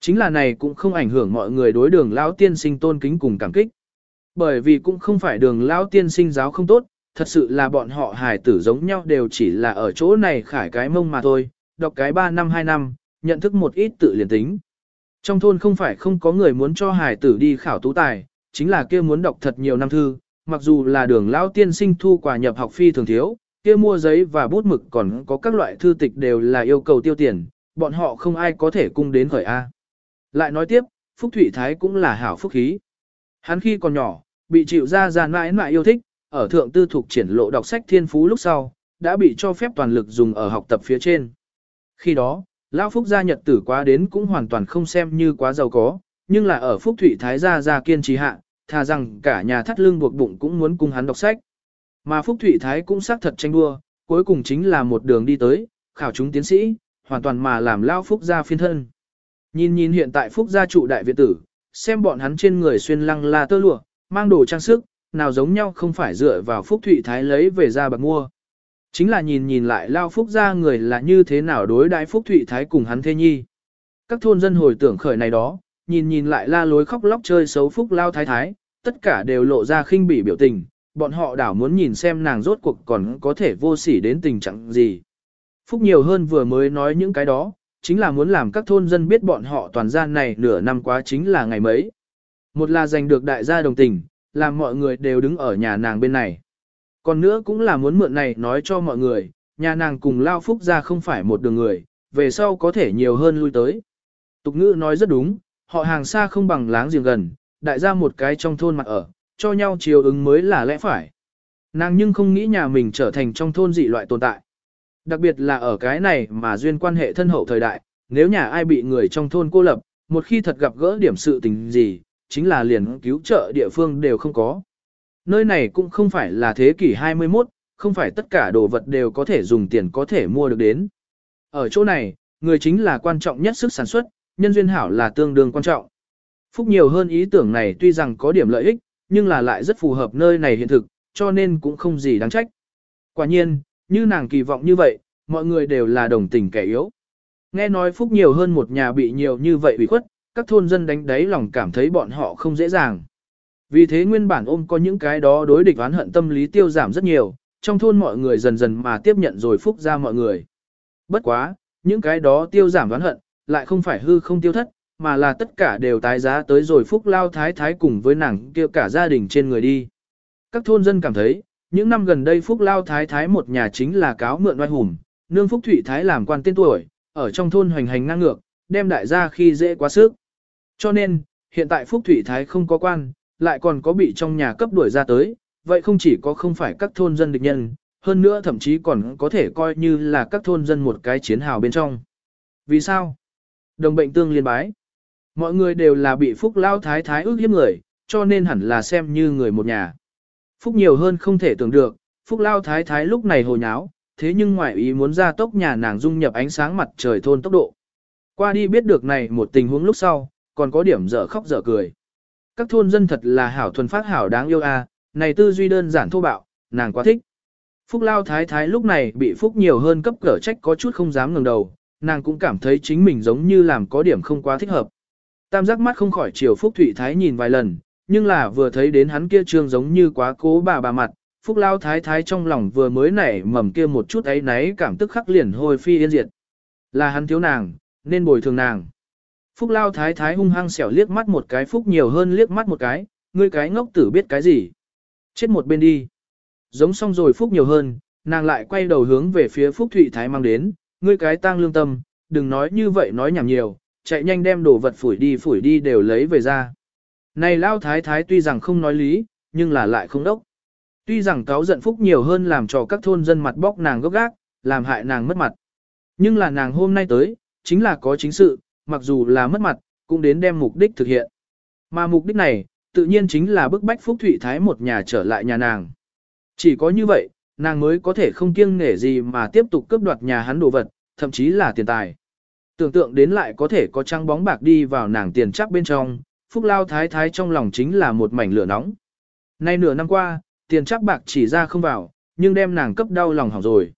Chính là này cũng không ảnh hưởng mọi người đối đường lão tiên sinh tôn kính cùng cảm kích. Bởi vì cũng không phải đường lão tiên sinh giáo không tốt, thật sự là bọn họ hài tử giống nhau đều chỉ là ở chỗ này khải cái mông mà thôi, đọc cái 3 năm 2 năm, nhận thức một ít tự liền tính. Trong thôn không phải không có người muốn cho hài tử đi khảo tú tài, chính là kia muốn đọc thật nhiều năm thư, mặc dù là đường lão tiên sinh thu quà nhập học phi thường thiếu, kia mua giấy và bút mực còn có các loại thư tịch đều là yêu cầu tiêu tiền, bọn họ không ai có thể cung đến khởi A. Lại nói tiếp, Phúc Thụy Thái cũng là hảo phúc khí. Hắn khi còn nhỏ, bị chịu ra ra mãi mãi yêu thích, ở thượng tư thuộc triển lộ đọc sách thiên phú lúc sau, đã bị cho phép toàn lực dùng ở học tập phía trên. Khi đó, Lão Phúc gia nhật tử quá đến cũng hoàn toàn không xem như quá giàu có, nhưng là ở Phúc Thụy Thái gia gia kiên trì hạ, thà rằng cả nhà thắt lưng buộc bụng cũng muốn cùng hắn đọc sách. Mà Phúc Thụy Thái cũng xác thật tranh đua, cuối cùng chính là một đường đi tới, khảo chúng tiến sĩ, hoàn toàn mà làm Lão Phúc gia phiên thân. Nhìn nhìn hiện tại Phúc gia trụ đại viện tử, xem bọn hắn trên người xuyên lăng la tơ lụa, mang đồ trang sức, nào giống nhau không phải dựa vào Phúc Thụy Thái lấy về ra bạc mua. Chính là nhìn nhìn lại Lao Phúc gia người là như thế nào đối đãi Phúc Thụy Thái cùng hắn thế nhi. Các thôn dân hồi tưởng khởi này đó, nhìn nhìn lại la lối khóc lóc chơi xấu Phúc Lao Thái Thái, tất cả đều lộ ra khinh bỉ biểu tình, bọn họ đảo muốn nhìn xem nàng rốt cuộc còn có thể vô sỉ đến tình trạng gì. Phúc nhiều hơn vừa mới nói những cái đó, chính là muốn làm các thôn dân biết bọn họ toàn gian này nửa năm quá chính là ngày mấy. Một là giành được đại gia đồng tình, làm mọi người đều đứng ở nhà nàng bên này. Còn nữa cũng là muốn mượn này nói cho mọi người, nhà nàng cùng Lao Phúc ra không phải một đường người, về sau có thể nhiều hơn lui tới. Tục ngữ nói rất đúng, họ hàng xa không bằng láng giềng gần, đại gia một cái trong thôn mặt ở, cho nhau chiều ứng mới là lẽ phải. Nàng nhưng không nghĩ nhà mình trở thành trong thôn dị loại tồn tại. Đặc biệt là ở cái này mà duyên quan hệ thân hậu thời đại, nếu nhà ai bị người trong thôn cô lập, một khi thật gặp gỡ điểm sự tình gì, chính là liền cứu trợ địa phương đều không có. Nơi này cũng không phải là thế kỷ 21, không phải tất cả đồ vật đều có thể dùng tiền có thể mua được đến. Ở chỗ này, người chính là quan trọng nhất sức sản xuất, nhân duyên hảo là tương đương quan trọng. Phúc nhiều hơn ý tưởng này tuy rằng có điểm lợi ích, nhưng là lại rất phù hợp nơi này hiện thực, cho nên cũng không gì đáng trách. Quả nhiên, như nàng kỳ vọng như vậy, mọi người đều là đồng tình kẻ yếu. Nghe nói Phúc nhiều hơn một nhà bị nhiều như vậy bị khuất, các thôn dân đánh đáy lòng cảm thấy bọn họ không dễ dàng. Vì thế nguyên bản ôm có những cái đó đối địch oán hận tâm lý tiêu giảm rất nhiều, trong thôn mọi người dần dần mà tiếp nhận rồi phúc ra mọi người. Bất quá, những cái đó tiêu giảm oán hận, lại không phải hư không tiêu thất, mà là tất cả đều tái giá tới rồi phúc lao thái thái cùng với nàng kia cả gia đình trên người đi. Các thôn dân cảm thấy, những năm gần đây phúc lao thái thái một nhà chính là cáo mượn oai hùng, nương phúc thụy thái làm quan tên tuổi, ở trong thôn hoành hành ngang ngược, đem đại gia khi dễ quá sức. Cho nên, hiện tại phúc thụy thái không có quan, lại còn có bị trong nhà cấp đuổi ra tới, vậy không chỉ có không phải các thôn dân địch nhân, hơn nữa thậm chí còn có thể coi như là các thôn dân một cái chiến hào bên trong. Vì sao? Đồng bệnh tương liên bái. Mọi người đều là bị Phúc Lao Thái Thái ước hiếp người, cho nên hẳn là xem như người một nhà. Phúc nhiều hơn không thể tưởng được, Phúc Lao Thái Thái lúc này hồ nháo, thế nhưng ngoại ý muốn ra tốc nhà nàng dung nhập ánh sáng mặt trời thôn tốc độ. Qua đi biết được này một tình huống lúc sau, còn có điểm dở khóc dở cười. Các thôn dân thật là hảo thuần phát hảo đáng yêu a, à, này tư duy đơn giản thô bạo, nàng quá thích. Phúc Lao Thái Thái lúc này bị Phúc nhiều hơn cấp cỡ trách có chút không dám ngẩng đầu, nàng cũng cảm thấy chính mình giống như làm có điểm không quá thích hợp. Tam giác mắt không khỏi chiều Phúc Thụy Thái nhìn vài lần, Nhưng là vừa thấy đến hắn kia trương giống như quá cố bà bà mặt, Phúc Lao Thái Thái trong lòng vừa mới nảy mầm kia một chút ấy náy cảm tức khắc liền hồi phi yên diệt. Là hắn thiếu nàng, nên bồi thường nàng. Phúc Lao Thái Thái hung hăng xẻo liếc mắt một cái Phúc nhiều hơn liếc mắt một cái, ngươi cái ngốc tử biết cái gì. Chết một bên đi. Giống xong rồi Phúc nhiều hơn, nàng lại quay đầu hướng về phía Phúc Thụy Thái mang đến, ngươi cái tang lương tâm, đừng nói như vậy nói nhảm nhiều, chạy nhanh đem đồ vật phủi đi phủi đi đều lấy về ra. Này Lao Thái Thái tuy rằng không nói lý, nhưng là lại không đốc. Tuy rằng cáo giận Phúc nhiều hơn làm cho các thôn dân mặt bóc nàng gốc gác, làm hại nàng mất mặt. Nhưng là nàng hôm nay tới, chính là có chính sự, mặc dù là mất mặt, cũng đến đem mục đích thực hiện. Mà mục đích này, tự nhiên chính là bức bách Phúc Thụy Thái một nhà trở lại nhà nàng. Chỉ có như vậy, nàng mới có thể không kiêng nể gì mà tiếp tục cướp đoạt nhà hắn đồ vật, thậm chí là tiền tài. Tưởng tượng đến lại có thể có trăng bóng bạc đi vào nàng tiền chắc bên trong, Phúc Lao Thái Thái trong lòng chính là một mảnh lửa nóng. Nay nửa năm qua, tiền chắc bạc chỉ ra không vào, nhưng đem nàng cấp đau lòng hỏng rồi.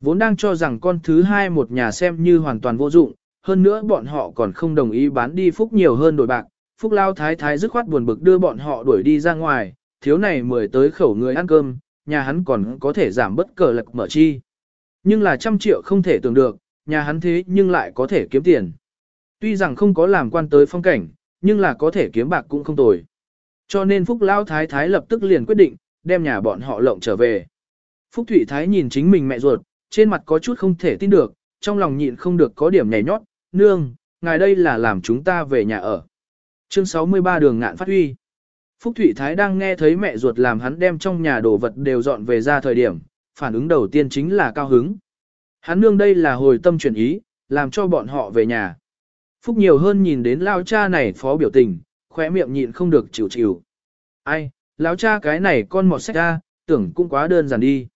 Vốn đang cho rằng con thứ hai một nhà xem như hoàn toàn vô dụng, hơn nữa bọn họ còn không đồng ý bán đi Phúc nhiều hơn đổi bạc. Phúc Lao Thái Thái dứt khoát buồn bực đưa bọn họ đuổi đi ra ngoài, thiếu này mời tới khẩu người ăn cơm, nhà hắn còn có thể giảm bất cờ lực mở chi. Nhưng là trăm triệu không thể tưởng được, nhà hắn thế nhưng lại có thể kiếm tiền. Tuy rằng không có làm quan tới phong cảnh, nhưng là có thể kiếm bạc cũng không tồi. Cho nên Phúc Lao Thái Thái lập tức liền quyết định, đem nhà bọn họ lộng trở về. Phúc Thụy Thái nhìn chính mình mẹ ruột, trên mặt có chút không thể tin được, trong lòng nhịn không được có điểm nhảy nhót, nương, ngài đây là làm chúng ta về nhà ở. Chương 63 đường ngạn phát huy. Phúc Thụy Thái đang nghe thấy mẹ ruột làm hắn đem trong nhà đồ vật đều dọn về ra thời điểm, phản ứng đầu tiên chính là cao hứng. Hắn nương đây là hồi tâm chuyển ý, làm cho bọn họ về nhà. Phúc nhiều hơn nhìn đến lao cha này phó biểu tình, khóe miệng nhịn không được chịu chịu. Ai, lão cha cái này con mọt sách ra, tưởng cũng quá đơn giản đi.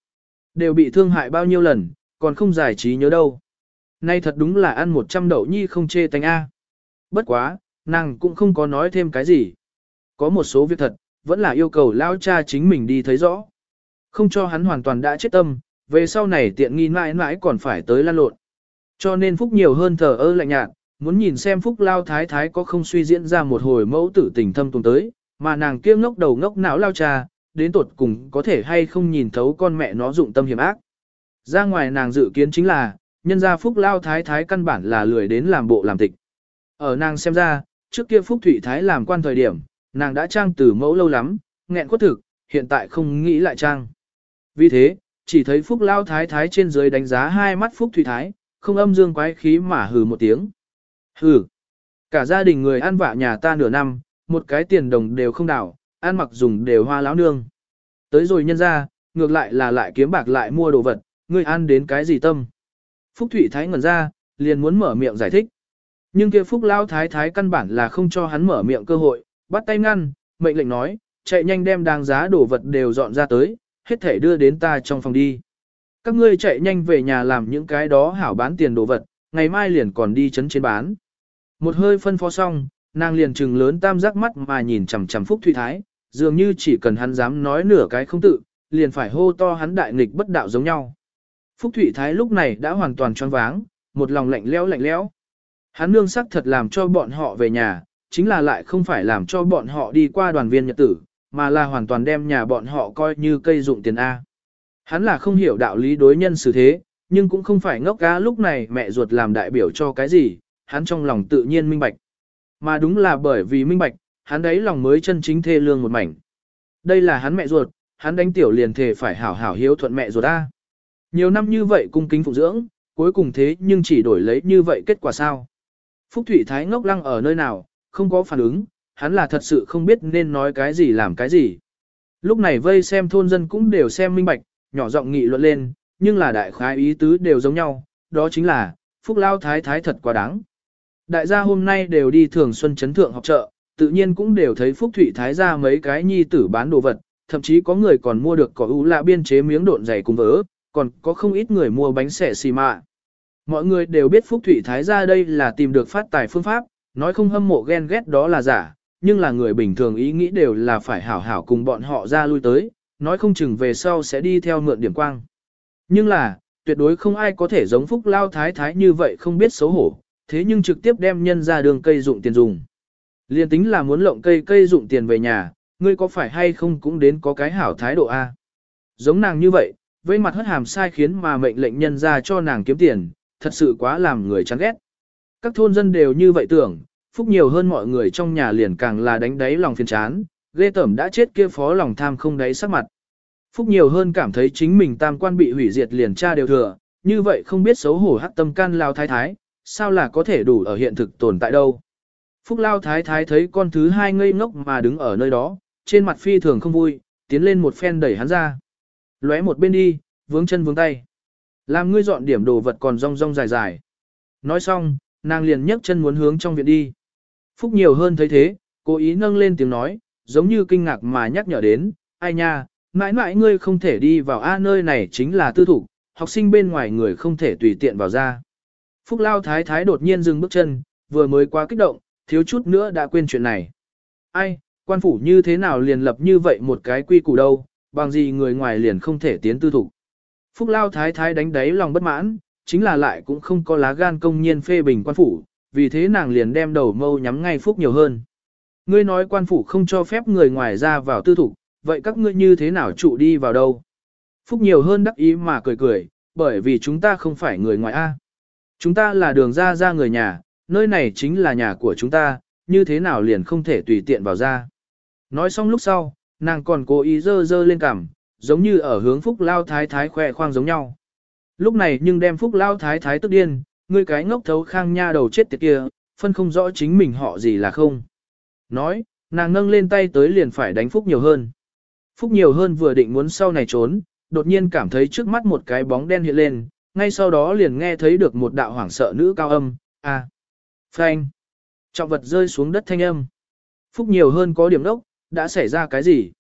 Đều bị thương hại bao nhiêu lần, còn không giải trí nhớ đâu. Nay thật đúng là ăn một trăm đậu nhi không chê tánh A. Bất quá, nàng cũng không có nói thêm cái gì. Có một số việc thật, vẫn là yêu cầu lao cha chính mình đi thấy rõ. Không cho hắn hoàn toàn đã chết tâm, về sau này tiện nghi mãi mãi còn phải tới lan lộn. Cho nên Phúc nhiều hơn thờ ơ lạnh nhạt, muốn nhìn xem Phúc lao thái thái có không suy diễn ra một hồi mẫu tử tình thâm tùng tới, mà nàng kia ngốc đầu ngốc não lao cha, đến tột cùng có thể hay không nhìn thấu con mẹ nó dụng tâm hiểm ác. Ra ngoài nàng dự kiến chính là, nhân gia Phúc lao thái thái căn bản là lười đến làm bộ làm tịch. Ở nàng xem ra, trước kia Phúc Thụy Thái làm quan thời điểm, nàng đã trang từ mẫu lâu lắm, nghẹn quất thực, hiện tại không nghĩ lại trang. Vì thế, chỉ thấy Phúc Lao Thái Thái trên dưới đánh giá hai mắt Phúc Thụy Thái, không âm dương quái khí mà hừ một tiếng. Hừ, cả gia đình người ăn vạ nhà ta nửa năm, một cái tiền đồng đều không đảo, ăn mặc dùng đều hoa láo nương. Tới rồi nhân ra, ngược lại là lại kiếm bạc lại mua đồ vật, ngươi ăn đến cái gì tâm. Phúc Thụy Thái ngẩn ra, liền muốn mở miệng giải thích. Nhưng kia Phúc Lao Thái Thái căn bản là không cho hắn mở miệng cơ hội, bắt tay ngăn, mệnh lệnh nói, chạy nhanh đem đáng giá đồ vật đều dọn ra tới, hết thể đưa đến ta trong phòng đi. Các ngươi chạy nhanh về nhà làm những cái đó hảo bán tiền đồ vật, ngày mai liền còn đi chấn trên bán. Một hơi phân phó xong, nàng liền trừng lớn tam giác mắt mà nhìn chằm chằm Phúc Thụy Thái, dường như chỉ cần hắn dám nói nửa cái không tự, liền phải hô to hắn đại nghịch bất đạo giống nhau. Phúc Thụy Thái lúc này đã hoàn toàn choáng váng, một lòng lạnh lẽo lạnh lẽo. Hắn nương sắc thật làm cho bọn họ về nhà, chính là lại không phải làm cho bọn họ đi qua đoàn viên nhật tử, mà là hoàn toàn đem nhà bọn họ coi như cây dụng tiền A. Hắn là không hiểu đạo lý đối nhân xử thế, nhưng cũng không phải ngốc cá lúc này mẹ ruột làm đại biểu cho cái gì, hắn trong lòng tự nhiên minh bạch. Mà đúng là bởi vì minh bạch, hắn đấy lòng mới chân chính thê lương một mảnh. Đây là hắn mẹ ruột, hắn đánh tiểu liền thể phải hảo hảo hiếu thuận mẹ ruột A. Nhiều năm như vậy cung kính phụ dưỡng, cuối cùng thế nhưng chỉ đổi lấy như vậy kết quả sao. Phúc Thủy Thái ngốc lăng ở nơi nào, không có phản ứng, hắn là thật sự không biết nên nói cái gì làm cái gì. Lúc này vây xem thôn dân cũng đều xem minh bạch, nhỏ giọng nghị luận lên, nhưng là đại khái ý tứ đều giống nhau, đó chính là, Phúc Lao Thái Thái thật quá đáng. Đại gia hôm nay đều đi thường xuân chấn thượng học chợ, tự nhiên cũng đều thấy Phúc Thụy Thái ra mấy cái nhi tử bán đồ vật, thậm chí có người còn mua được cỏ ú lạ biên chế miếng độn dày cùng vỡ, còn có không ít người mua bánh xẻ xì mạ. Mọi người đều biết Phúc Thụy Thái ra đây là tìm được phát tài phương pháp, nói không hâm mộ ghen ghét đó là giả, nhưng là người bình thường ý nghĩ đều là phải hảo hảo cùng bọn họ ra lui tới, nói không chừng về sau sẽ đi theo mượn điểm quang. Nhưng là, tuyệt đối không ai có thể giống Phúc Lao Thái Thái như vậy không biết xấu hổ, thế nhưng trực tiếp đem nhân ra đường cây dụng tiền dùng. Liên tính là muốn lộng cây cây dụng tiền về nhà, ngươi có phải hay không cũng đến có cái hảo thái độ a. Giống nàng như vậy, với mặt hất hàm sai khiến mà mệnh lệnh nhân ra cho nàng kiếm tiền, thật sự quá làm người chán ghét. Các thôn dân đều như vậy tưởng, phúc nhiều hơn mọi người trong nhà liền càng là đánh đáy lòng phiền chán, ghê tẩm đã chết kia phó lòng tham không đáy sắc mặt. Phúc nhiều hơn cảm thấy chính mình tam quan bị hủy diệt liền tra đều thừa, như vậy không biết xấu hổ hắc tâm can lao thái thái, sao là có thể đủ ở hiện thực tồn tại đâu. Phúc lao thái thái thấy con thứ hai ngây ngốc mà đứng ở nơi đó, trên mặt phi thường không vui, tiến lên một phen đẩy hắn ra. Lóe một bên đi, vướng chân vướng tay. Làm ngươi dọn điểm đồ vật còn rong rong dài dài. Nói xong, nàng liền nhấc chân muốn hướng trong viện đi. Phúc nhiều hơn thấy thế, cố ý nâng lên tiếng nói, giống như kinh ngạc mà nhắc nhở đến, ai nha, mãi mãi ngươi không thể đi vào A nơi này chính là tư thủ, học sinh bên ngoài người không thể tùy tiện vào ra. Phúc Lao Thái Thái đột nhiên dừng bước chân, vừa mới quá kích động, thiếu chút nữa đã quên chuyện này. Ai, quan phủ như thế nào liền lập như vậy một cái quy củ đâu, bằng gì người ngoài liền không thể tiến tư thủ. Phúc Lao Thái Thái đánh đáy lòng bất mãn, chính là lại cũng không có lá gan công nhiên phê bình quan phủ, vì thế nàng liền đem đầu mâu nhắm ngay Phúc nhiều hơn. Ngươi nói quan phủ không cho phép người ngoài ra vào tư thủ, vậy các ngươi như thế nào trụ đi vào đâu? Phúc nhiều hơn đắc ý mà cười cười, bởi vì chúng ta không phải người ngoài A. Chúng ta là đường ra ra người nhà, nơi này chính là nhà của chúng ta, như thế nào liền không thể tùy tiện vào ra. Nói xong lúc sau, nàng còn cố ý dơ dơ lên cằm, giống như ở hướng Phúc Lao Thái Thái khoe khoang giống nhau. Lúc này nhưng đem Phúc Lao Thái Thái tức điên, ngươi cái ngốc thấu khang nha đầu chết tiệt kia, phân không rõ chính mình họ gì là không. Nói, nàng nâng lên tay tới liền phải đánh Phúc nhiều hơn. Phúc nhiều hơn vừa định muốn sau này trốn, đột nhiên cảm thấy trước mắt một cái bóng đen hiện lên, ngay sau đó liền nghe thấy được một đạo hoảng sợ nữ cao âm, a, à. phanh, trọng vật rơi xuống đất thanh âm. Phúc nhiều hơn có điểm đốc, đã xảy ra cái gì?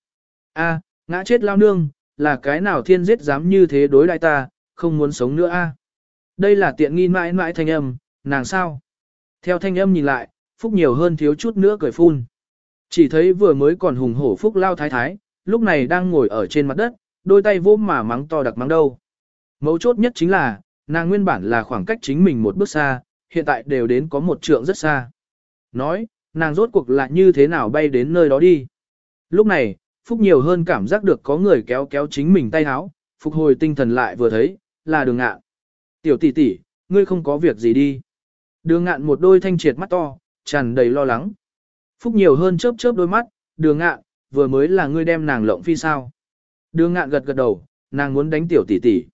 a, ngã chết lao nương, là cái nào thiên giết dám như thế đối đại ta, không muốn sống nữa a. Đây là tiện nghi mãi mãi thanh âm, nàng sao? Theo thanh âm nhìn lại, Phúc nhiều hơn thiếu chút nữa cười phun. Chỉ thấy vừa mới còn hùng hổ Phúc lao thái thái, lúc này đang ngồi ở trên mặt đất, đôi tay vô mà mắng to đặc mắng đâu. Mấu chốt nhất chính là, nàng nguyên bản là khoảng cách chính mình một bước xa, hiện tại đều đến có một trượng rất xa. Nói, nàng rốt cuộc là như thế nào bay đến nơi đó đi. Lúc này, Phúc nhiều hơn cảm giác được có người kéo kéo chính mình tay háo, phục hồi tinh thần lại vừa thấy, là đường ngạn. Tiểu tỷ tỷ, ngươi không có việc gì đi. Đường ngạn một đôi thanh triệt mắt to, tràn đầy lo lắng. Phúc nhiều hơn chớp chớp đôi mắt, đường ngạn, vừa mới là ngươi đem nàng lộng phi sao. Đường ngạn gật gật đầu, nàng muốn đánh tiểu tỷ tỷ.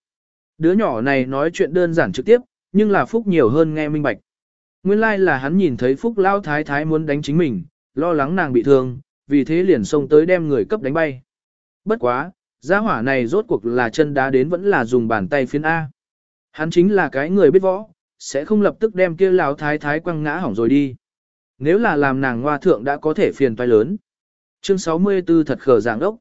Đứa nhỏ này nói chuyện đơn giản trực tiếp, nhưng là Phúc nhiều hơn nghe minh bạch. Nguyên lai like là hắn nhìn thấy Phúc lao thái thái muốn đánh chính mình, lo lắng nàng bị thương, vì thế liền xông tới đem người cấp đánh bay. Bất quá, gia hỏa này rốt cuộc là chân đá đến vẫn là dùng bàn tay phiến A. Hắn chính là cái người biết võ, sẽ không lập tức đem kia lão thái thái quăng ngã hỏng rồi đi. Nếu là làm nàng hoa thượng đã có thể phiền toái lớn. Chương 64 thật khờ giảng đốc.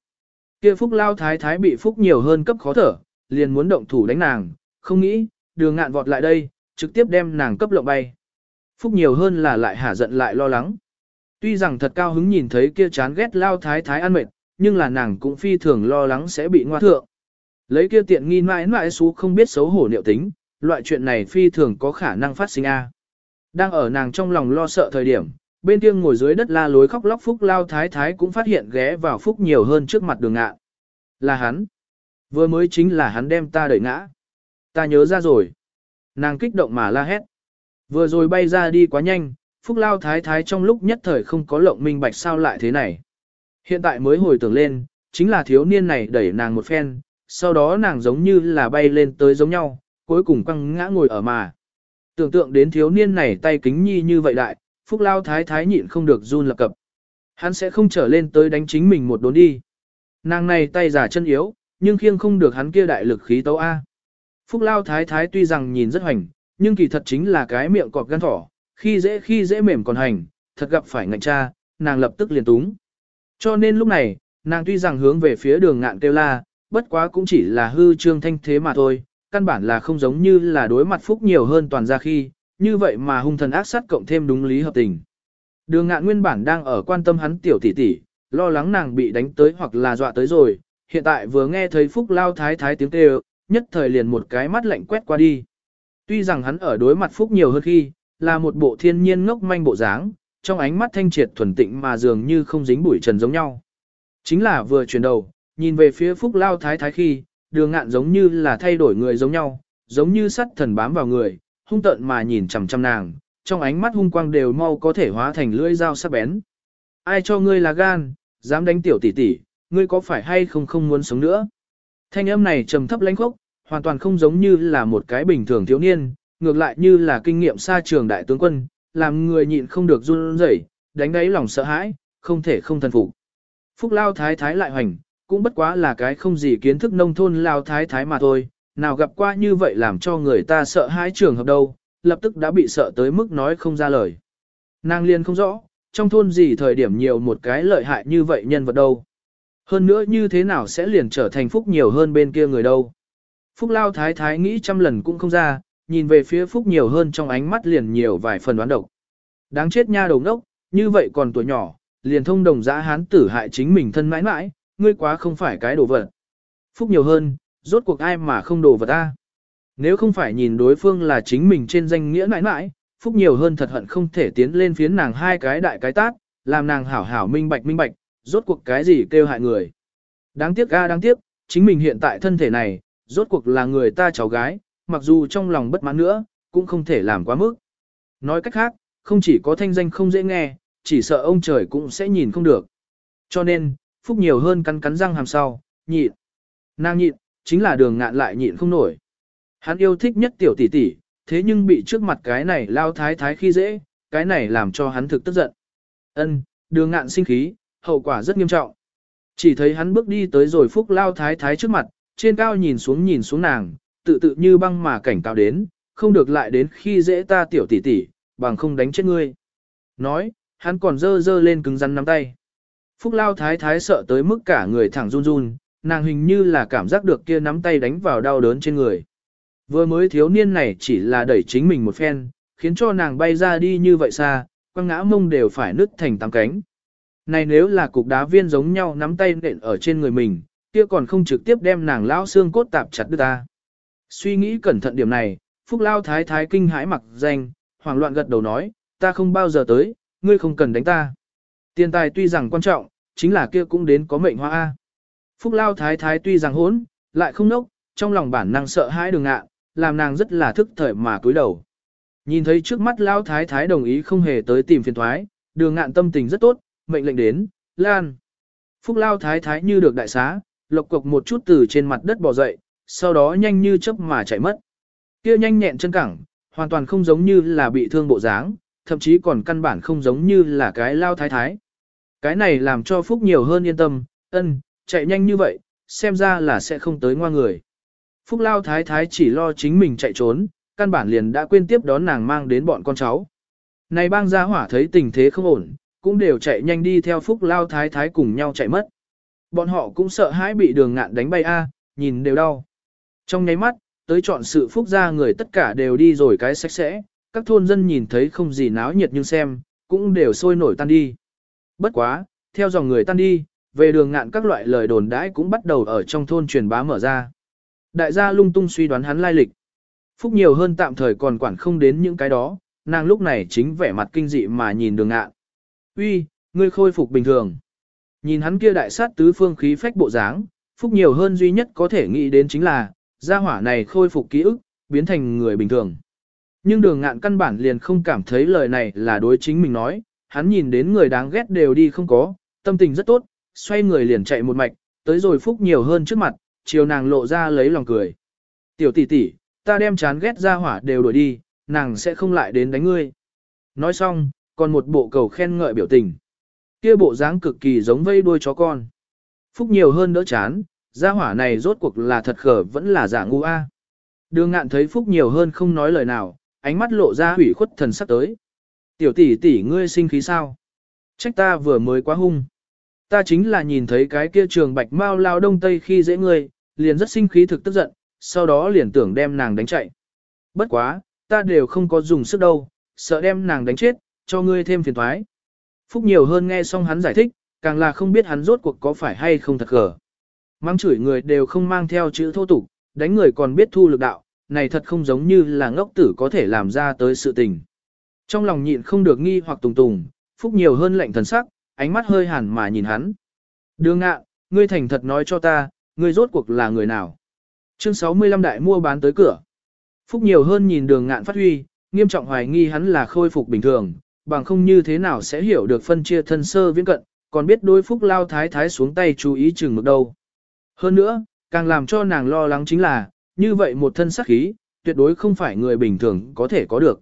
Kia phúc lao thái thái bị phúc nhiều hơn cấp khó thở, liền muốn động thủ đánh nàng, không nghĩ, đường ngạn vọt lại đây, trực tiếp đem nàng cấp lộng bay. Phúc nhiều hơn là lại hả giận lại lo lắng. Tuy rằng thật cao hứng nhìn thấy kia chán ghét lao thái thái ăn mệt, nhưng là nàng cũng phi thường lo lắng sẽ bị ngoa thượng. Lấy kia tiện nghi mãi mãi xú không biết xấu hổ liệu tính, loại chuyện này phi thường có khả năng phát sinh a. Đang ở nàng trong lòng lo sợ thời điểm, bên kia ngồi dưới đất la lối khóc lóc Phúc Lao Thái Thái cũng phát hiện ghé vào Phúc nhiều hơn trước mặt đường ngạ. Là hắn. Vừa mới chính là hắn đem ta đẩy ngã. Ta nhớ ra rồi. Nàng kích động mà la hét. Vừa rồi bay ra đi quá nhanh, Phúc Lao Thái Thái trong lúc nhất thời không có lộng minh bạch sao lại thế này. Hiện tại mới hồi tưởng lên, chính là thiếu niên này đẩy nàng một phen, sau đó nàng giống như là bay lên tới giống nhau, cuối cùng quăng ngã ngồi ở mà. Tưởng tượng đến thiếu niên này tay kính nhi như vậy đại, Phúc Lao Thái Thái nhịn không được run lập cập. Hắn sẽ không trở lên tới đánh chính mình một đốn đi. Nàng này tay giả chân yếu, nhưng khiêng không được hắn kia đại lực khí tấu A. Phúc Lao Thái Thái tuy rằng nhìn rất hoành, nhưng kỳ thật chính là cái miệng cọp gan thỏ, khi dễ khi dễ mềm còn hành, thật gặp phải ngạnh cha, nàng lập tức liền túng. Cho nên lúc này, nàng tuy rằng hướng về phía đường ngạn kêu la, bất quá cũng chỉ là hư trương thanh thế mà thôi, căn bản là không giống như là đối mặt phúc nhiều hơn toàn ra khi, như vậy mà hung thần ác sát cộng thêm đúng lý hợp tình. Đường ngạn nguyên bản đang ở quan tâm hắn tiểu tỷ tỷ, lo lắng nàng bị đánh tới hoặc là dọa tới rồi, hiện tại vừa nghe thấy phúc lao thái thái tiếng kêu, nhất thời liền một cái mắt lạnh quét qua đi. Tuy rằng hắn ở đối mặt phúc nhiều hơn khi, là một bộ thiên nhiên ngốc manh bộ dáng, trong ánh mắt thanh triệt thuần tịnh mà dường như không dính bụi trần giống nhau. Chính là vừa chuyển đầu, nhìn về phía Phúc Lao Thái Thái khi, đường ngạn giống như là thay đổi người giống nhau, giống như sắt thần bám vào người, hung tợn mà nhìn chằm chằm nàng, trong ánh mắt hung quang đều mau có thể hóa thành lưỡi dao sắc bén. Ai cho ngươi là gan, dám đánh tiểu tỷ tỷ, ngươi có phải hay không không muốn sống nữa? Thanh âm này trầm thấp lãnh khốc, hoàn toàn không giống như là một cái bình thường thiếu niên, ngược lại như là kinh nghiệm xa trường đại tướng quân, làm người nhịn không được run rẩy, đánh đáy lòng sợ hãi, không thể không thần phục. Phúc Lao Thái Thái lại hoành, cũng bất quá là cái không gì kiến thức nông thôn Lao Thái Thái mà thôi, nào gặp qua như vậy làm cho người ta sợ hãi trường hợp đâu, lập tức đã bị sợ tới mức nói không ra lời. Nàng liền không rõ, trong thôn gì thời điểm nhiều một cái lợi hại như vậy nhân vật đâu. Hơn nữa như thế nào sẽ liền trở thành phúc nhiều hơn bên kia người đâu. Phúc Lao Thái Thái nghĩ trăm lần cũng không ra, nhìn về phía phúc nhiều hơn trong ánh mắt liền nhiều vài phần đoán độc. Đáng chết nha đầu ngốc, như vậy còn tuổi nhỏ, liền thông đồng giã hán tử hại chính mình thân mãi mãi, ngươi quá không phải cái đồ vật. Phúc nhiều hơn, rốt cuộc ai mà không đồ vật ta. Nếu không phải nhìn đối phương là chính mình trên danh nghĩa mãi mãi, Phúc nhiều hơn thật hận không thể tiến lên phiến nàng hai cái đại cái tát, làm nàng hảo hảo minh bạch minh bạch, rốt cuộc cái gì kêu hại người. Đáng tiếc ga đáng tiếc, chính mình hiện tại thân thể này, rốt cuộc là người ta cháu gái, mặc dù trong lòng bất mãn nữa, cũng không thể làm quá mức. Nói cách khác, không chỉ có thanh danh không dễ nghe, chỉ sợ ông trời cũng sẽ nhìn không được. Cho nên, Phúc nhiều hơn cắn cắn răng hàm sau, nhịn. Nàng nhịn, chính là đường ngạn lại nhịn không nổi. Hắn yêu thích nhất tiểu tỷ tỷ, thế nhưng bị trước mặt cái này lao thái thái khi dễ, cái này làm cho hắn thực tức giận. Ân, đường ngạn sinh khí, hậu quả rất nghiêm trọng. Chỉ thấy hắn bước đi tới rồi phúc lao thái thái trước mặt, trên cao nhìn xuống nhìn xuống nàng, tự tự như băng mà cảnh cáo đến, không được lại đến khi dễ ta tiểu tỷ tỷ, bằng không đánh chết ngươi. Nói, hắn còn dơ dơ lên cứng rắn nắm tay. Phúc lao thái thái sợ tới mức cả người thẳng run run, nàng hình như là cảm giác được kia nắm tay đánh vào đau đớn trên người. Vừa mới thiếu niên này chỉ là đẩy chính mình một phen, khiến cho nàng bay ra đi như vậy xa, quăng ngã mông đều phải nứt thành tám cánh. Này nếu là cục đá viên giống nhau nắm tay nện ở trên người mình, kia còn không trực tiếp đem nàng lão xương cốt tạp chặt đứt ta. Suy nghĩ cẩn thận điểm này, Phúc Lao Thái Thái kinh hãi mặc danh, hoảng loạn gật đầu nói, ta không bao giờ tới, ngươi không cần đánh ta. Tiền tài tuy rằng quan trọng, chính là kia cũng đến có mệnh hoa A. Phúc Lao Thái Thái tuy rằng hốn, lại không nốc, trong lòng bản năng sợ hãi đường ngạ, làm nàng rất là thức thời mà cúi đầu. Nhìn thấy trước mắt Lao Thái Thái đồng ý không hề tới tìm phiền thoái, đường ngạn tâm tình rất tốt, mệnh lệnh đến, lan. Phúc Lao Thái Thái như được đại xá, lộc cục một chút từ trên mặt đất bò dậy, sau đó nhanh như chớp mà chạy mất. Kia nhanh nhẹn chân cẳng, hoàn toàn không giống như là bị thương bộ dáng, thậm chí còn căn bản không giống như là cái lao thái thái. Cái này làm cho Phúc nhiều hơn yên tâm, ân, chạy nhanh như vậy, xem ra là sẽ không tới ngoa người. Phúc lao thái thái chỉ lo chính mình chạy trốn, căn bản liền đã quên tiếp đón nàng mang đến bọn con cháu. Này bang gia hỏa thấy tình thế không ổn, cũng đều chạy nhanh đi theo Phúc lao thái thái cùng nhau chạy mất. Bọn họ cũng sợ hãi bị đường ngạn đánh bay a, nhìn đều đau. Trong nháy mắt, tới chọn sự phúc gia người tất cả đều đi rồi cái sạch sẽ, các thôn dân nhìn thấy không gì náo nhiệt nhưng xem, cũng đều sôi nổi tan đi. Bất quá, theo dòng người tan đi, về đường ngạn các loại lời đồn đãi cũng bắt đầu ở trong thôn truyền bá mở ra. Đại gia lung tung suy đoán hắn lai lịch. Phúc nhiều hơn tạm thời còn quản không đến những cái đó, nàng lúc này chính vẻ mặt kinh dị mà nhìn đường ngạn. Uy, ngươi khôi phục bình thường. Nhìn hắn kia đại sát tứ phương khí phách bộ dáng, Phúc nhiều hơn duy nhất có thể nghĩ đến chính là, gia hỏa này khôi phục ký ức, biến thành người bình thường. Nhưng đường ngạn căn bản liền không cảm thấy lời này là đối chính mình nói, hắn nhìn đến người đáng ghét đều đi không có, tâm tình rất tốt, xoay người liền chạy một mạch, tới rồi phúc nhiều hơn trước mặt, chiều nàng lộ ra lấy lòng cười. Tiểu tỷ tỷ, ta đem chán ghét gia hỏa đều đuổi đi, nàng sẽ không lại đến đánh ngươi. Nói xong, còn một bộ cầu khen ngợi biểu tình. Kia bộ dáng cực kỳ giống vây đuôi chó con. Phúc nhiều hơn đỡ chán, gia hỏa này rốt cuộc là thật khở vẫn là giả ngu a. Đường ngạn thấy Phúc nhiều hơn không nói lời nào, ánh mắt lộ ra hủy khuất thần sắc tới. Tiểu tỷ tỷ ngươi sinh khí sao? Trách ta vừa mới quá hung. Ta chính là nhìn thấy cái kia trường bạch mau lao đông tây khi dễ ngươi, liền rất sinh khí thực tức giận, sau đó liền tưởng đem nàng đánh chạy. Bất quá, ta đều không có dùng sức đâu, sợ đem nàng đánh chết, cho ngươi thêm phiền thoái. Phúc nhiều hơn nghe xong hắn giải thích, càng là không biết hắn rốt cuộc có phải hay không thật gở. Mang chửi người đều không mang theo chữ thô tục, đánh người còn biết thu lực đạo, này thật không giống như là ngốc tử có thể làm ra tới sự tình. Trong lòng nhịn không được nghi hoặc tùng tùng, phúc nhiều hơn lệnh thần sắc, ánh mắt hơi hẳn mà nhìn hắn. Đường ngạn, ngươi thành thật nói cho ta, ngươi rốt cuộc là người nào? Chương 65 đại mua bán tới cửa. Phúc nhiều hơn nhìn đường ngạn phát huy, nghiêm trọng hoài nghi hắn là khôi phục bình thường, bằng không như thế nào sẽ hiểu được phân chia thân sơ viễn cận, còn biết đối phúc lao thái thái xuống tay chú ý chừng mực đâu. Hơn nữa, càng làm cho nàng lo lắng chính là, như vậy một thân sắc khí, tuyệt đối không phải người bình thường có thể có được.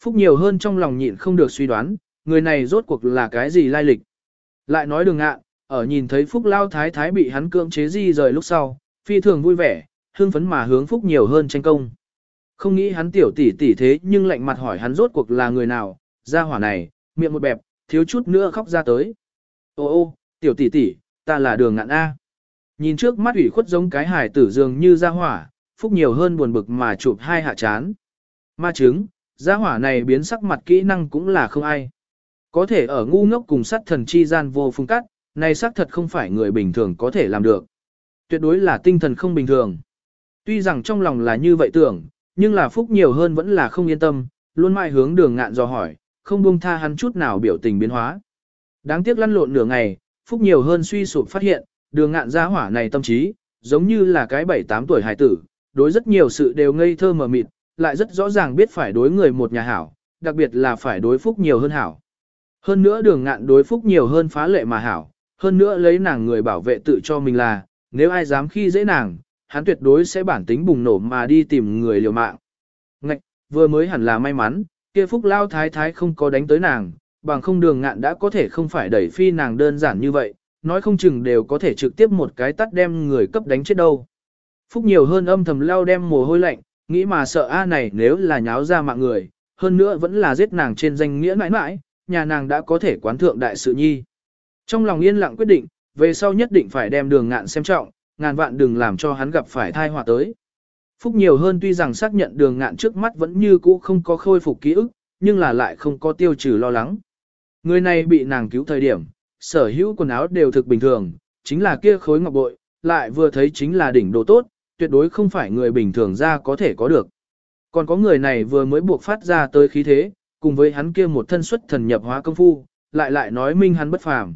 Phúc nhiều hơn trong lòng nhịn không được suy đoán, người này rốt cuộc là cái gì lai lịch. Lại nói đường ngạn, ở nhìn thấy Phúc lao thái thái bị hắn cưỡng chế di rời lúc sau, phi thường vui vẻ, hưng phấn mà hướng Phúc nhiều hơn tranh công. Không nghĩ hắn tiểu tỷ tỷ thế nhưng lạnh mặt hỏi hắn rốt cuộc là người nào, ra hỏa này, miệng một bẹp, thiếu chút nữa khóc ra tới. Ô ô, tiểu tỷ tỷ, ta là đường ngạn A. Nhìn trước mắt ủy khuất giống cái hải tử dường như ra hỏa, phúc nhiều hơn buồn bực mà chụp hai hạ chán. Ma chứng, ra hỏa này biến sắc mặt kỹ năng cũng là không ai. Có thể ở ngu ngốc cùng sát thần chi gian vô phương cắt, này xác thật không phải người bình thường có thể làm được. Tuyệt đối là tinh thần không bình thường. Tuy rằng trong lòng là như vậy tưởng, nhưng là phúc nhiều hơn vẫn là không yên tâm, luôn mãi hướng đường ngạn dò hỏi, không buông tha hắn chút nào biểu tình biến hóa. Đáng tiếc lăn lộn nửa ngày, phúc nhiều hơn suy sụp phát hiện, đường ngạn gia hỏa này tâm trí, giống như là cái 7-8 tuổi hài tử, đối rất nhiều sự đều ngây thơ mờ mịt, lại rất rõ ràng biết phải đối người một nhà hảo, đặc biệt là phải đối phúc nhiều hơn hảo. Hơn nữa đường ngạn đối phúc nhiều hơn phá lệ mà hảo, hơn nữa lấy nàng người bảo vệ tự cho mình là, nếu ai dám khi dễ nàng, hắn tuyệt đối sẽ bản tính bùng nổ mà đi tìm người liều mạng. Ngạch, vừa mới hẳn là may mắn, kia phúc lao thái thái không có đánh tới nàng, bằng không đường ngạn đã có thể không phải đẩy phi nàng đơn giản như vậy, nói không chừng đều có thể trực tiếp một cái tắt đem người cấp đánh chết đâu. Phúc nhiều hơn âm thầm lao đem mồ hôi lạnh, nghĩ mà sợ A này nếu là nháo ra mạng người, hơn nữa vẫn là giết nàng trên danh nghĩa mãi mãi, nhà nàng đã có thể quán thượng đại sự nhi. Trong lòng yên lặng quyết định, về sau nhất định phải đem đường ngạn xem trọng, ngàn vạn đừng làm cho hắn gặp phải thai họa tới. Phúc nhiều hơn tuy rằng xác nhận đường ngạn trước mắt vẫn như cũ không có khôi phục ký ức, nhưng là lại không có tiêu trừ lo lắng. Người này bị nàng cứu thời điểm, sở hữu quần áo đều thực bình thường, chính là kia khối ngọc bội, lại vừa thấy chính là đỉnh đồ tốt, tuyệt đối không phải người bình thường ra có thể có được. Còn có người này vừa mới buộc phát ra tới khí thế, cùng với hắn kia một thân xuất thần nhập hóa công phu, lại lại nói minh hắn bất phàm.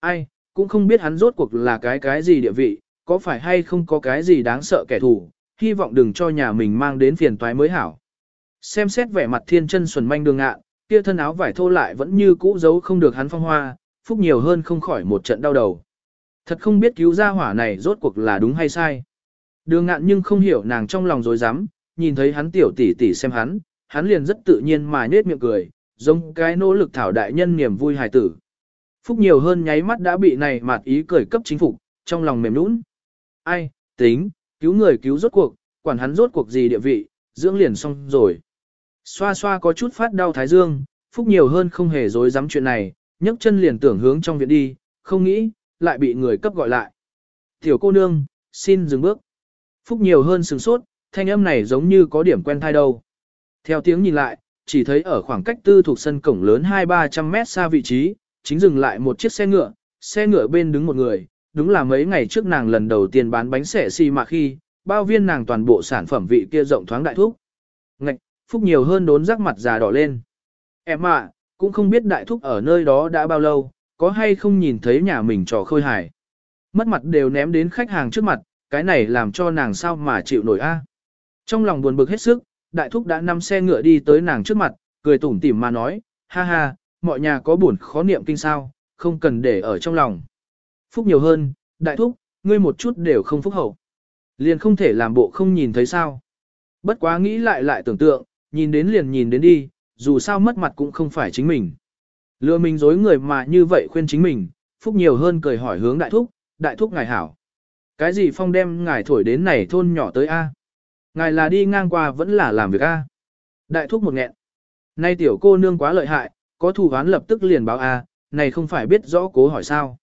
Ai, cũng không biết hắn rốt cuộc là cái cái gì địa vị, có phải hay không có cái gì đáng sợ kẻ thù, hy vọng đừng cho nhà mình mang đến phiền toái mới hảo. Xem xét vẻ mặt thiên chân xuẩn manh đường ngạ, kia thân áo vải thô lại vẫn như cũ giấu không được hắn phong hoa, phúc nhiều hơn không khỏi một trận đau đầu. Thật không biết cứu ra hỏa này rốt cuộc là đúng hay sai. Đường ngạn nhưng không hiểu nàng trong lòng dối rắm nhìn thấy hắn tiểu tỷ tỷ xem hắn, hắn liền rất tự nhiên mà nết miệng cười, giống cái nỗ lực thảo đại nhân niềm vui hài tử. Phúc nhiều hơn nháy mắt đã bị này mạt ý cười cấp chính phục, trong lòng mềm nũng. Ai, tính, cứu người cứu rốt cuộc, quản hắn rốt cuộc gì địa vị, dưỡng liền xong rồi. Xoa xoa có chút phát đau thái dương, Phúc nhiều hơn không hề dối dám chuyện này, nhấc chân liền tưởng hướng trong viện đi, không nghĩ, lại bị người cấp gọi lại. Tiểu cô nương, xin dừng bước. Phúc nhiều hơn sừng sốt, thanh âm này giống như có điểm quen thai đâu. Theo tiếng nhìn lại, chỉ thấy ở khoảng cách tư thuộc sân cổng lớn 2-300 mét xa vị trí, chính dừng lại một chiếc xe ngựa, xe ngựa bên đứng một người, đúng là mấy ngày trước nàng lần đầu tiên bán bánh xẻ xì mà khi, bao viên nàng toàn bộ sản phẩm vị kia rộng thoáng đại thúc. Ngạch, Phúc nhiều hơn đốn rắc mặt già đỏ lên. Em ạ, cũng không biết đại thúc ở nơi đó đã bao lâu, có hay không nhìn thấy nhà mình trò khơi hải. Mất mặt đều ném đến khách hàng trước mặt, cái này làm cho nàng sao mà chịu nổi a. Trong lòng buồn bực hết sức, đại thúc đã nằm xe ngựa đi tới nàng trước mặt, cười tủm tỉm mà nói, ha ha, mọi nhà có buồn khó niệm kinh sao, không cần để ở trong lòng. Phúc nhiều hơn, đại thúc, ngươi một chút đều không phúc hậu. Liền không thể làm bộ không nhìn thấy sao. Bất quá nghĩ lại lại tưởng tượng, nhìn đến liền nhìn đến đi, dù sao mất mặt cũng không phải chính mình. Lừa mình dối người mà như vậy khuyên chính mình, Phúc nhiều hơn cười hỏi hướng đại thúc, đại thúc ngài hảo. Cái gì phong đem ngài thổi đến này thôn nhỏ tới A? Ngài là đi ngang qua vẫn là làm việc A. Đại thúc một nghẹn. Nay tiểu cô nương quá lợi hại, có thủ án lập tức liền báo A, này không phải biết rõ cố hỏi sao.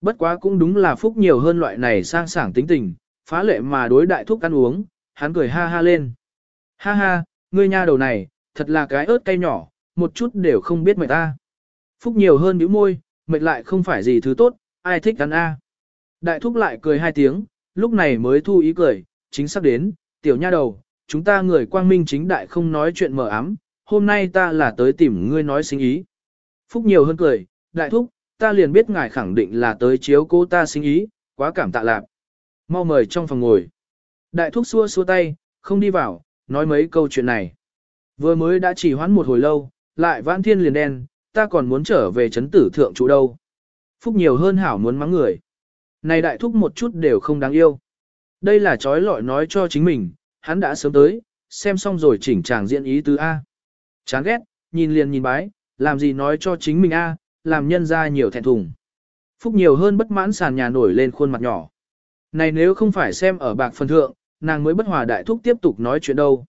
Bất quá cũng đúng là phúc nhiều hơn loại này sang sảng tính tình, phá lệ mà đối đại thúc ăn uống, hắn cười ha ha lên. Ha ha, ngươi nha đầu này, thật là cái ớt cay nhỏ, một chút đều không biết mệt ta. Phúc nhiều hơn bĩu môi, mệt lại không phải gì thứ tốt, ai thích ăn a. Đại thúc lại cười hai tiếng, lúc này mới thu ý cười, chính sắp đến, tiểu nha đầu, chúng ta người quang minh chính đại không nói chuyện mờ ám, hôm nay ta là tới tìm ngươi nói sinh ý. Phúc nhiều hơn cười, đại thúc, ta liền biết ngài khẳng định là tới chiếu cô ta sinh ý, quá cảm tạ lạc. Mau mời trong phòng ngồi. Đại thúc xua xua tay, không đi vào, nói mấy câu chuyện này. Vừa mới đã chỉ hoãn một hồi lâu, lại vãn thiên liền đen, ta còn muốn trở về chấn tử thượng chủ đâu. Phúc nhiều hơn hảo muốn mắng người. Này đại thúc một chút đều không đáng yêu. Đây là trói lọi nói cho chính mình, hắn đã sớm tới, xem xong rồi chỉnh chàng diễn ý tứ A. Chán ghét, nhìn liền nhìn bái, làm gì nói cho chính mình A, làm nhân ra nhiều thẹn thùng. Phúc nhiều hơn bất mãn sàn nhà nổi lên khuôn mặt nhỏ. Này nếu không phải xem ở bạc phần thượng, nàng mới bất hòa đại thúc tiếp tục nói chuyện đâu.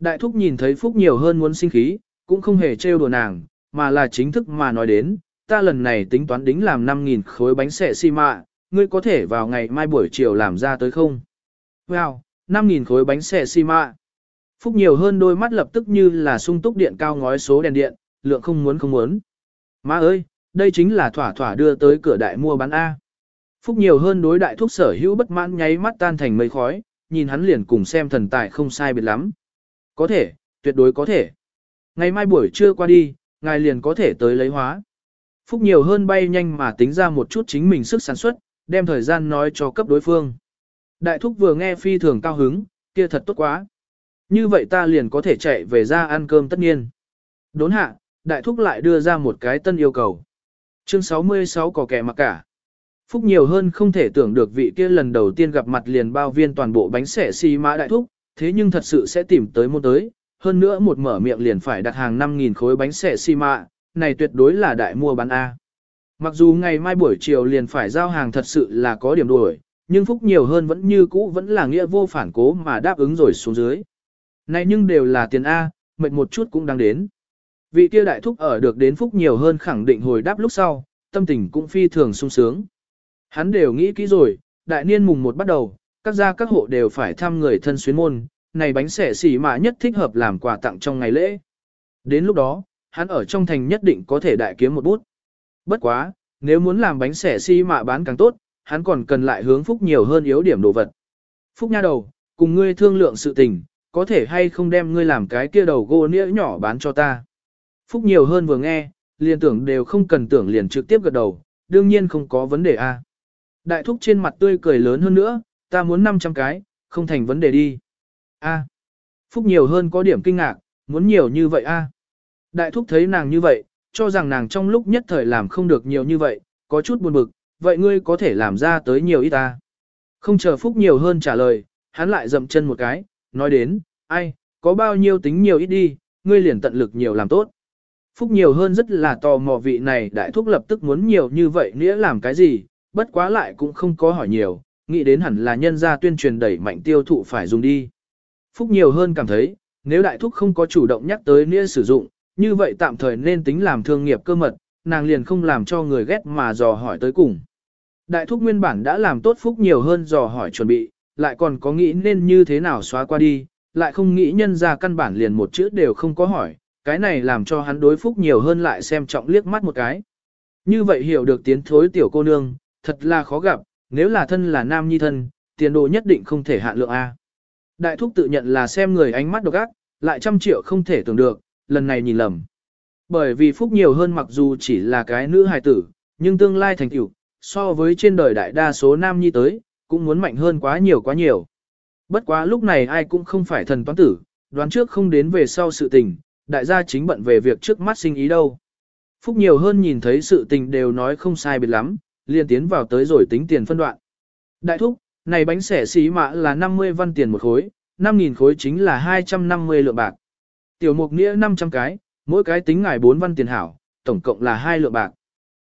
Đại thúc nhìn thấy Phúc nhiều hơn muốn sinh khí, cũng không hề trêu đùa nàng, mà là chính thức mà nói đến, ta lần này tính toán đính làm 5.000 khối bánh xẻ xi mạ, ngươi có thể vào ngày mai buổi chiều làm ra tới không? Wow, 5.000 khối bánh xẻ xi mạ. Phúc nhiều hơn đôi mắt lập tức như là sung túc điện cao ngói số đèn điện, lượng không muốn không muốn. Má ơi, đây chính là thỏa thỏa đưa tới cửa đại mua bán A. Phúc nhiều hơn đối đại thuốc sở hữu bất mãn nháy mắt tan thành mây khói, nhìn hắn liền cùng xem thần tài không sai biệt lắm. Có thể, tuyệt đối có thể. Ngày mai buổi trưa qua đi, ngài liền có thể tới lấy hóa. Phúc nhiều hơn bay nhanh mà tính ra một chút chính mình sức sản xuất, đem thời gian nói cho cấp đối phương. Đại thúc vừa nghe phi thường cao hứng, kia thật tốt quá. Như vậy ta liền có thể chạy về ra ăn cơm tất nhiên. Đốn hạ, đại thúc lại đưa ra một cái tân yêu cầu. Chương 66 có kẻ mặc cả. Phúc nhiều hơn không thể tưởng được vị kia lần đầu tiên gặp mặt liền bao viên toàn bộ bánh xẻ xì mã đại thúc, thế nhưng thật sự sẽ tìm tới môn tới, hơn nữa một mở miệng liền phải đặt hàng 5.000 khối bánh xẻ xi mạ, này tuyệt đối là đại mua bán A. Mặc dù ngày mai buổi chiều liền phải giao hàng thật sự là có điểm đuổi, nhưng phúc nhiều hơn vẫn như cũ vẫn là nghĩa vô phản cố mà đáp ứng rồi xuống dưới. Này nhưng đều là tiền A, mệt một chút cũng đang đến. Vị kia đại thúc ở được đến phúc nhiều hơn khẳng định hồi đáp lúc sau, tâm tình cũng phi thường sung sướng. Hắn đều nghĩ kỹ rồi, đại niên mùng một bắt đầu, các gia các hộ đều phải thăm người thân xuyến môn, này bánh xẻ xỉ mà nhất thích hợp làm quà tặng trong ngày lễ. Đến lúc đó, hắn ở trong thành nhất định có thể đại kiếm một bút. Bất quá, nếu muốn làm bánh xẻ xỉ mà bán càng tốt, hắn còn cần lại hướng Phúc nhiều hơn yếu điểm đồ vật. Phúc nha đầu, cùng ngươi thương lượng sự tình, có thể hay không đem ngươi làm cái kia đầu gỗ nĩa nhỏ bán cho ta. Phúc nhiều hơn vừa nghe, liền tưởng đều không cần tưởng liền trực tiếp gật đầu, đương nhiên không có vấn đề a. Đại thúc trên mặt tươi cười lớn hơn nữa, ta muốn 500 cái, không thành vấn đề đi. A. Phúc nhiều hơn có điểm kinh ngạc, muốn nhiều như vậy a. Đại thúc thấy nàng như vậy, cho rằng nàng trong lúc nhất thời làm không được nhiều như vậy, có chút buồn bực, vậy ngươi có thể làm ra tới nhiều ít ta. Không chờ Phúc nhiều hơn trả lời, hắn lại dậm chân một cái, nói đến, ai, có bao nhiêu tính nhiều ít đi, ngươi liền tận lực nhiều làm tốt. Phúc nhiều hơn rất là tò mò vị này đại thúc lập tức muốn nhiều như vậy nghĩa làm cái gì, bất quá lại cũng không có hỏi nhiều, nghĩ đến hẳn là nhân gia tuyên truyền đẩy mạnh tiêu thụ phải dùng đi. Phúc nhiều hơn cảm thấy, nếu đại thúc không có chủ động nhắc tới nghĩa sử dụng, như vậy tạm thời nên tính làm thương nghiệp cơ mật, nàng liền không làm cho người ghét mà dò hỏi tới cùng. Đại thúc nguyên bản đã làm tốt Phúc nhiều hơn dò hỏi chuẩn bị, lại còn có nghĩ nên như thế nào xóa qua đi, lại không nghĩ nhân gia căn bản liền một chữ đều không có hỏi, cái này làm cho hắn đối Phúc nhiều hơn lại xem trọng liếc mắt một cái. Như vậy hiểu được tiến thối tiểu cô nương, thật là khó gặp, nếu là thân là nam nhi thân, tiền đồ nhất định không thể hạn lượng A. Đại thúc tự nhận là xem người ánh mắt độc ác, lại trăm triệu không thể tưởng được, lần này nhìn lầm. Bởi vì phúc nhiều hơn mặc dù chỉ là cái nữ hài tử, nhưng tương lai thành tựu so với trên đời đại đa số nam nhi tới, cũng muốn mạnh hơn quá nhiều quá nhiều. Bất quá lúc này ai cũng không phải thần toán tử, đoán trước không đến về sau sự tình, đại gia chính bận về việc trước mắt sinh ý đâu. Phúc nhiều hơn nhìn thấy sự tình đều nói không sai biệt lắm, liền tiến vào tới rồi tính tiền phân đoạn. Đại thúc, này bánh xẻ xí mạ là 50 văn tiền một khối, 5.000 khối chính là 250 lượng bạc. Tiểu mục nghĩa 500 cái, mỗi cái tính ngài 4 văn tiền hảo, tổng cộng là 2 lượng bạc.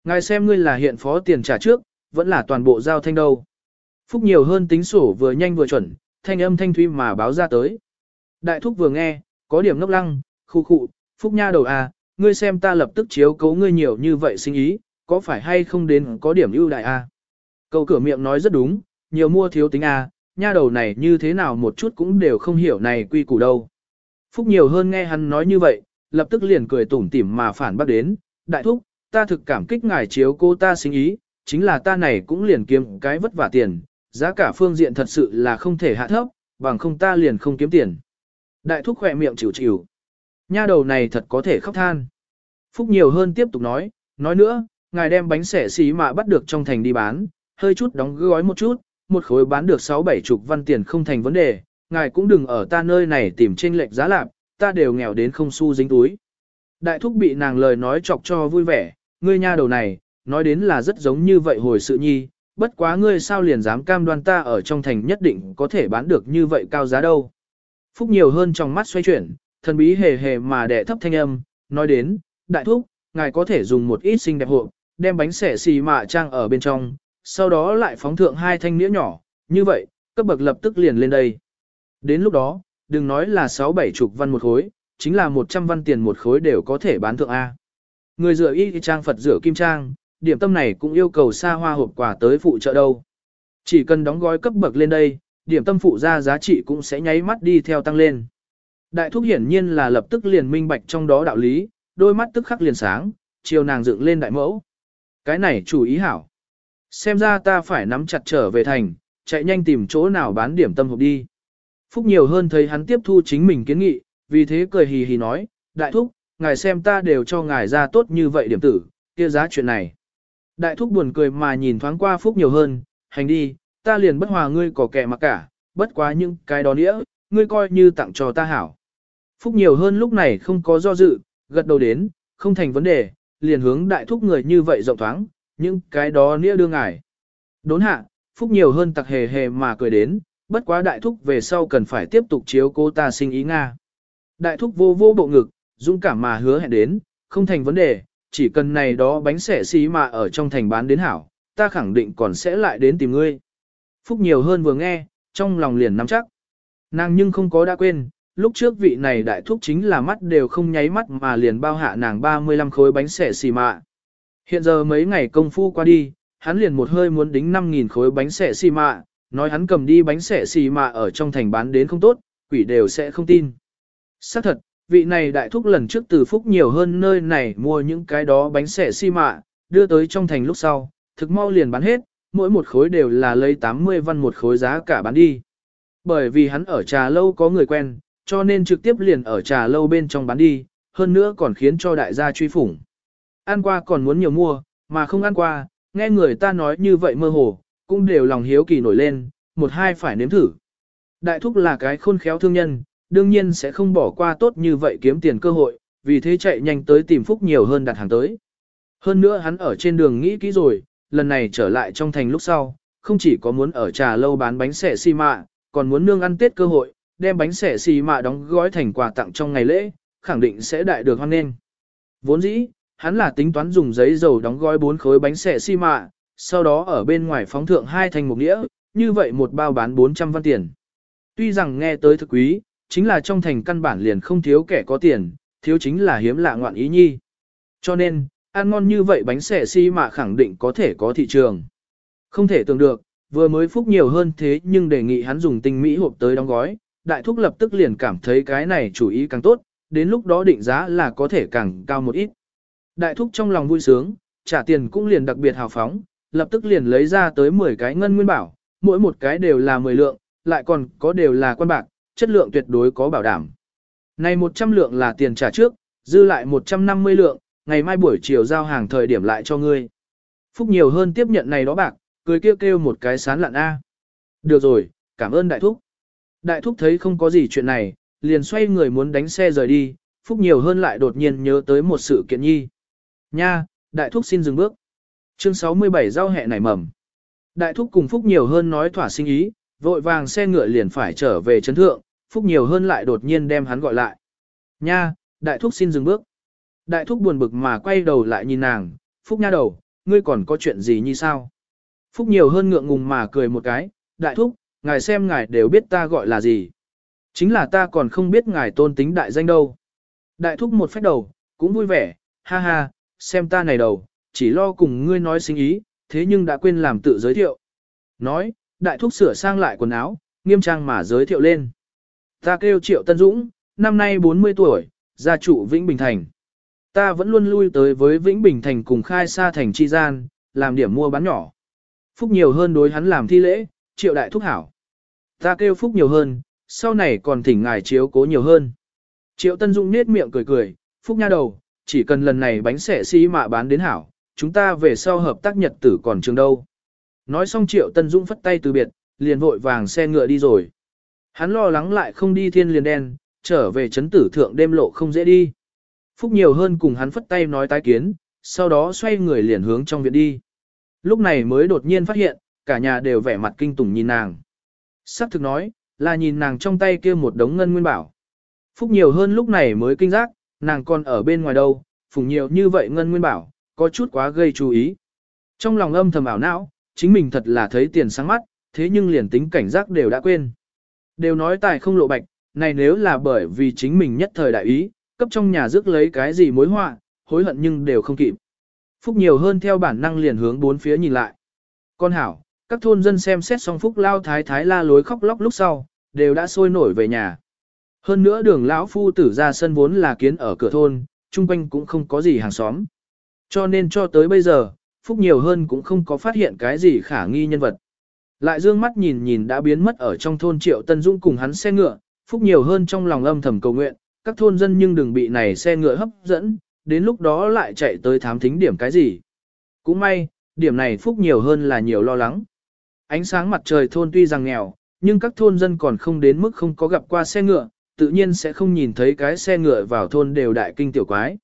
Ngài xem ngươi là hiện phó tiền trả trước, vẫn là toàn bộ giao thanh đâu. Phúc nhiều hơn tính sổ vừa nhanh vừa chuẩn, thanh âm thanh thuy mà báo ra tới. Đại thúc vừa nghe, có điểm ngốc lăng, khu khụ, Phúc nha đầu à, ngươi xem ta lập tức chiếu cấu ngươi nhiều như vậy sinh ý, có phải hay không đến có điểm ưu đại à? Câu cửa miệng nói rất đúng, nhiều mua thiếu tính A, nha đầu này như thế nào một chút cũng đều không hiểu này quy củ đâu. Phúc nhiều hơn nghe hắn nói như vậy, lập tức liền cười tủm tỉm mà phản bác đến, đại thúc, ta thực cảm kích ngài chiếu cô ta sinh ý, chính là ta này cũng liền kiếm cái vất vả tiền, giá cả phương diện thật sự là không thể hạ thấp, bằng không ta liền không kiếm tiền. Đại thúc khỏe miệng chịu chịu. Nha đầu này thật có thể khóc than. Phúc nhiều hơn tiếp tục nói, nói nữa, ngài đem bánh xẻ xí mà bắt được trong thành đi bán, hơi chút đóng gói một chút, một khối bán được 6-7 chục văn tiền không thành vấn đề, ngài cũng đừng ở ta nơi này tìm trên lệch giá lạp, ta đều nghèo đến không xu dính túi. Đại thúc bị nàng lời nói chọc cho vui vẻ, ngươi nha đầu này, nói đến là rất giống như vậy hồi sự nhi, bất quá ngươi sao liền dám cam đoan ta ở trong thành nhất định có thể bán được như vậy cao giá đâu. Phúc nhiều hơn trong mắt xoay chuyển, thần bí hề hề mà đẻ thấp thanh âm, nói đến, đại thúc, ngài có thể dùng một ít xinh đẹp hộ, đem bánh xẻ xì mạ trang ở bên trong, sau đó lại phóng thượng hai thanh nĩa nhỏ, như vậy, cấp bậc lập tức liền lên đây. Đến lúc đó, đừng nói là sáu bảy chục văn một khối, chính là 100 văn tiền một khối đều có thể bán thượng A. Người rửa y trang Phật rửa kim trang, điểm tâm này cũng yêu cầu xa hoa hộp quà tới phụ trợ đâu. Chỉ cần đóng gói cấp bậc lên đây, điểm tâm phụ ra giá trị cũng sẽ nháy mắt đi theo tăng lên. Đại thúc hiển nhiên là lập tức liền minh bạch trong đó đạo lý, đôi mắt tức khắc liền sáng, chiều nàng dựng lên đại mẫu. Cái này chủ ý hảo. Xem ra ta phải nắm chặt trở về thành, chạy nhanh tìm chỗ nào bán điểm tâm hộp đi. Phúc nhiều hơn thấy hắn tiếp thu chính mình kiến nghị, vì thế cười hì hì nói, đại thúc, ngài xem ta đều cho ngài ra tốt như vậy điểm tử, kia giá chuyện này. Đại thúc buồn cười mà nhìn thoáng qua Phúc nhiều hơn, hành đi, ta liền bất hòa ngươi có kẻ mà cả, bất quá những cái đó nghĩa, ngươi coi như tặng cho ta hảo. Phúc nhiều hơn lúc này không có do dự, gật đầu đến, không thành vấn đề, liền hướng đại thúc người như vậy rộng thoáng, những cái đó nghĩa đưa ngài. Đốn hạ, Phúc nhiều hơn tặc hề hề mà cười đến, bất quá đại thúc về sau cần phải tiếp tục chiếu cô ta sinh ý Nga. Đại thúc vô vô bộ ngực, dũng cảm mà hứa hẹn đến, không thành vấn đề, chỉ cần này đó bánh xẻ xí mà ở trong thành bán đến hảo, ta khẳng định còn sẽ lại đến tìm ngươi. Phúc nhiều hơn vừa nghe, trong lòng liền nắm chắc. Nàng nhưng không có đã quên, lúc trước vị này đại thúc chính là mắt đều không nháy mắt mà liền bao hạ nàng 35 khối bánh xẻ xì mạ. Hiện giờ mấy ngày công phu qua đi, hắn liền một hơi muốn đính 5.000 khối bánh xẻ xì mạ, nói hắn cầm đi bánh xẻ xì mạ ở trong thành bán đến không tốt, quỷ đều sẽ không tin. Xác thật, vị này đại thúc lần trước từ phúc nhiều hơn nơi này mua những cái đó bánh xẻ xi mạ, đưa tới trong thành lúc sau, thực mau liền bán hết, mỗi một khối đều là lấy 80 văn một khối giá cả bán đi. Bởi vì hắn ở trà lâu có người quen, cho nên trực tiếp liền ở trà lâu bên trong bán đi, hơn nữa còn khiến cho đại gia truy phủng. Ăn qua còn muốn nhiều mua, mà không ăn qua, nghe người ta nói như vậy mơ hồ, cũng đều lòng hiếu kỳ nổi lên, một hai phải nếm thử. Đại thúc là cái khôn khéo thương nhân, đương nhiên sẽ không bỏ qua tốt như vậy kiếm tiền cơ hội, vì thế chạy nhanh tới tìm Phúc nhiều hơn đặt hàng tới. Hơn nữa hắn ở trên đường nghĩ kỹ rồi, lần này trở lại trong thành lúc sau, không chỉ có muốn ở trà lâu bán bánh xẻ xi mạ, còn muốn nương ăn tết cơ hội, đem bánh xẻ xì mạ đóng gói thành quà tặng trong ngày lễ, khẳng định sẽ đại được hoan nghênh. Vốn dĩ, hắn là tính toán dùng giấy dầu đóng gói bốn khối bánh xẻ xi mạ, sau đó ở bên ngoài phóng thượng hai thành một đĩa, như vậy một bao bán 400 văn tiền. Tuy rằng nghe tới thực quý, chính là trong thành căn bản liền không thiếu kẻ có tiền, thiếu chính là hiếm lạ ngoạn ý nhi. Cho nên, ăn ngon như vậy bánh xẻ xi mạ khẳng định có thể có thị trường. Không thể tưởng được, vừa mới phúc nhiều hơn thế nhưng đề nghị hắn dùng tinh mỹ hộp tới đóng gói, đại thúc lập tức liền cảm thấy cái này chủ ý càng tốt, đến lúc đó định giá là có thể càng cao một ít. Đại thúc trong lòng vui sướng, trả tiền cũng liền đặc biệt hào phóng, lập tức liền lấy ra tới 10 cái ngân nguyên bảo, mỗi một cái đều là 10 lượng, lại còn có đều là quan bạc, chất lượng tuyệt đối có bảo đảm. Này 100 lượng là tiền trả trước, dư lại 150 lượng, ngày mai buổi chiều giao hàng thời điểm lại cho ngươi. Phúc nhiều hơn tiếp nhận này đó bạc, cười kêu kêu một cái sán lặn A. Được rồi, cảm ơn đại thúc. Đại thúc thấy không có gì chuyện này, liền xoay người muốn đánh xe rời đi, Phúc nhiều hơn lại đột nhiên nhớ tới một sự kiện nhi. Nha, đại thúc xin dừng bước. Chương 67 giao hẹ nảy mầm. Đại thúc cùng Phúc nhiều hơn nói thỏa sinh ý, vội vàng xe ngựa liền phải trở về chấn thượng, Phúc nhiều hơn lại đột nhiên đem hắn gọi lại. Nha, đại thúc xin dừng bước. Đại thúc buồn bực mà quay đầu lại nhìn nàng, Phúc nha đầu, ngươi còn có chuyện gì như sao? Phúc nhiều hơn ngượng ngùng mà cười một cái, đại thúc, ngài xem ngài đều biết ta gọi là gì. Chính là ta còn không biết ngài tôn tính đại danh đâu. Đại thúc một phép đầu, cũng vui vẻ, ha ha, xem ta này đầu, chỉ lo cùng ngươi nói sinh ý, thế nhưng đã quên làm tự giới thiệu. Nói, đại thúc sửa sang lại quần áo, nghiêm trang mà giới thiệu lên. Ta kêu Triệu Tân Dũng, năm nay 40 tuổi, gia trụ Vĩnh Bình Thành. Ta vẫn luôn lui tới với Vĩnh Bình Thành cùng khai xa thành chi gian, làm điểm mua bán nhỏ. Phúc nhiều hơn đối hắn làm thi lễ, Triệu Đại Thúc Hảo. Ta kêu Phúc nhiều hơn, sau này còn thỉnh ngài chiếu cố nhiều hơn. Triệu Tân Dũng nết miệng cười cười, Phúc nha đầu, chỉ cần lần này bánh xẻ xí mạ bán đến hảo, chúng ta về sau hợp tác nhật tử còn trường đâu. Nói xong Triệu Tân Dũng phất tay từ biệt, liền vội vàng xe ngựa đi rồi. Hắn lo lắng lại không đi thiên liền đen, trở về chấn tử thượng đêm lộ không dễ đi. Phúc nhiều hơn cùng hắn phất tay nói tái kiến, sau đó xoay người liền hướng trong viện đi. Lúc này mới đột nhiên phát hiện, cả nhà đều vẻ mặt kinh tủng nhìn nàng. Sắc thực nói, là nhìn nàng trong tay kia một đống ngân nguyên bảo. Phúc nhiều hơn lúc này mới kinh giác, nàng còn ở bên ngoài đâu, phùng nhiều như vậy ngân nguyên bảo, có chút quá gây chú ý. Trong lòng âm thầm ảo não, chính mình thật là thấy tiền sáng mắt, thế nhưng liền tính cảnh giác đều đã quên. Đều nói tài không lộ bạch, này nếu là bởi vì chính mình nhất thời đại ý, cấp trong nhà rước lấy cái gì mối họa, hối hận nhưng đều không kịp. Phúc nhiều hơn theo bản năng liền hướng bốn phía nhìn lại. Con hảo, các thôn dân xem xét xong Phúc lao thái thái la lối khóc lóc lúc sau, đều đã sôi nổi về nhà. Hơn nữa đường lão phu tử ra sân vốn là kiến ở cửa thôn, chung quanh cũng không có gì hàng xóm. Cho nên cho tới bây giờ, Phúc nhiều hơn cũng không có phát hiện cái gì khả nghi nhân vật. Lại dương mắt nhìn nhìn đã biến mất ở trong thôn Triệu Tân dũng cùng hắn xe ngựa, Phúc nhiều hơn trong lòng âm thầm cầu nguyện, các thôn dân nhưng đừng bị này xe ngựa hấp dẫn, đến lúc đó lại chạy tới thám thính điểm cái gì. Cũng may, điểm này Phúc nhiều hơn là nhiều lo lắng. Ánh sáng mặt trời thôn tuy rằng nghèo, nhưng các thôn dân còn không đến mức không có gặp qua xe ngựa, tự nhiên sẽ không nhìn thấy cái xe ngựa vào thôn đều đại kinh tiểu quái.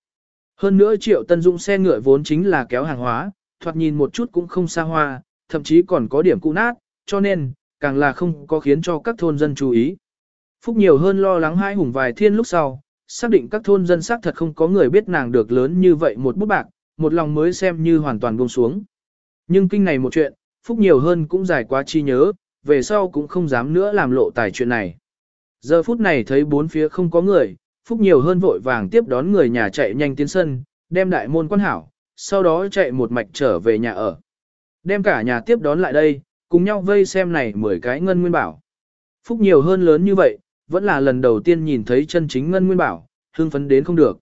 Hơn nữa Triệu Tân dụng xe ngựa vốn chính là kéo hàng hóa, thoạt nhìn một chút cũng không xa hoa, thậm chí còn có điểm cũ nát, cho nên, càng là không có khiến cho các thôn dân chú ý. Phúc nhiều hơn lo lắng hai hùng vài thiên lúc sau, xác định các thôn dân xác thật không có người biết nàng được lớn như vậy một bút bạc, một lòng mới xem như hoàn toàn buông xuống. Nhưng kinh này một chuyện, Phúc nhiều hơn cũng dài quá chi nhớ, về sau cũng không dám nữa làm lộ tài chuyện này. Giờ phút này thấy bốn phía không có người, Phúc nhiều hơn vội vàng tiếp đón người nhà chạy nhanh tiến sân, đem đại môn quan hảo, sau đó chạy một mạch trở về nhà ở. Đem cả nhà tiếp đón lại đây, cùng nhau vây xem này 10 cái ngân nguyên bảo. Phúc nhiều hơn lớn như vậy, vẫn là lần đầu tiên nhìn thấy chân chính ngân nguyên bảo, hưng phấn đến không được.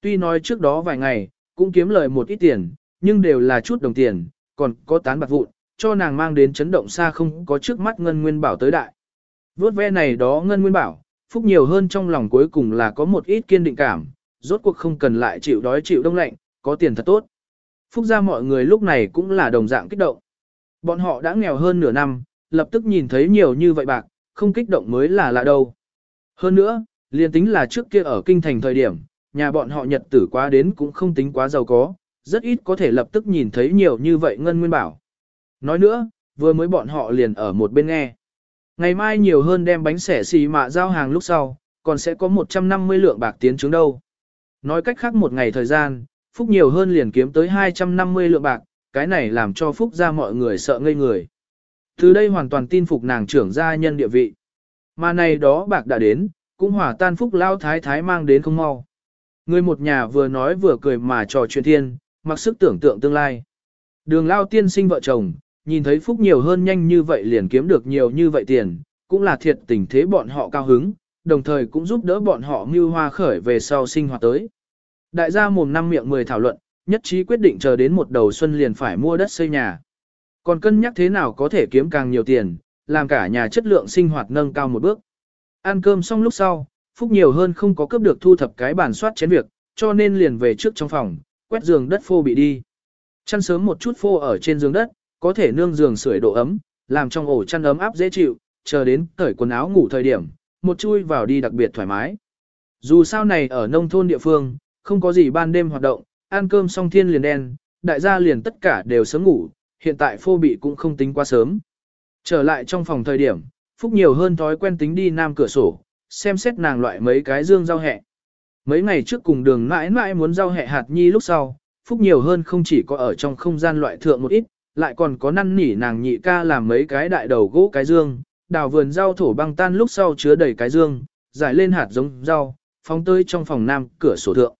Tuy nói trước đó vài ngày, cũng kiếm lời một ít tiền, nhưng đều là chút đồng tiền, còn có tán bạc vụn, cho nàng mang đến chấn động xa không có trước mắt ngân nguyên bảo tới đại. Vốt ve này đó ngân nguyên bảo, phúc nhiều hơn trong lòng cuối cùng là có một ít kiên định cảm, rốt cuộc không cần lại chịu đói chịu đông lạnh, có tiền thật tốt. Phúc ra mọi người lúc này cũng là đồng dạng kích động. Bọn họ đã nghèo hơn nửa năm, lập tức nhìn thấy nhiều như vậy bạc, không kích động mới là lạ đâu. Hơn nữa, liền tính là trước kia ở kinh thành thời điểm, nhà bọn họ nhật tử quá đến cũng không tính quá giàu có, rất ít có thể lập tức nhìn thấy nhiều như vậy ngân nguyên bảo. Nói nữa, vừa mới bọn họ liền ở một bên nghe. Ngày mai nhiều hơn đem bánh xẻ xì mạ giao hàng lúc sau, còn sẽ có 150 lượng bạc tiến trứng đâu. Nói cách khác một ngày thời gian, Phúc nhiều hơn liền kiếm tới 250 lượng bạc, cái này làm cho Phúc ra mọi người sợ ngây người. Từ đây hoàn toàn tin phục nàng trưởng gia nhân địa vị. Mà này đó bạc đã đến, cũng hòa tan Phúc lao thái thái mang đến không mau. Người một nhà vừa nói vừa cười mà trò chuyện thiên, mặc sức tưởng tượng tương lai. Đường lao tiên sinh vợ chồng, nhìn thấy Phúc nhiều hơn nhanh như vậy liền kiếm được nhiều như vậy tiền, cũng là thiệt tình thế bọn họ cao hứng, đồng thời cũng giúp đỡ bọn họ mưu hoa khởi về sau sinh hoạt tới. Đại gia mồm năm miệng 10 thảo luận, nhất trí quyết định chờ đến một đầu xuân liền phải mua đất xây nhà. Còn cân nhắc thế nào có thể kiếm càng nhiều tiền, làm cả nhà chất lượng sinh hoạt nâng cao một bước. Ăn cơm xong lúc sau, Phúc nhiều hơn không có cướp được thu thập cái bàn soát chén việc, cho nên liền về trước trong phòng, quét giường đất phô bị đi. Chăn sớm một chút phô ở trên giường đất, có thể nương giường sưởi độ ấm, làm trong ổ chăn ấm áp dễ chịu, chờ đến cởi quần áo ngủ thời điểm, một chui vào đi đặc biệt thoải mái. Dù sao này ở nông thôn địa phương, không có gì ban đêm hoạt động, ăn cơm xong thiên liền đen, đại gia liền tất cả đều sớm ngủ, hiện tại phô bị cũng không tính quá sớm. Trở lại trong phòng thời điểm, Phúc nhiều hơn thói quen tính đi nam cửa sổ, xem xét nàng loại mấy cái dương rau hẹ. Mấy ngày trước cùng đường mãi mãi muốn rau hẹ hạt nhi lúc sau, Phúc nhiều hơn không chỉ có ở trong không gian loại thượng một ít, lại còn có năn nỉ nàng nhị ca làm mấy cái đại đầu gỗ cái dương, đào vườn rau thổ băng tan lúc sau chứa đầy cái dương, giải lên hạt giống rau, phóng tơi trong phòng nam cửa sổ thượng.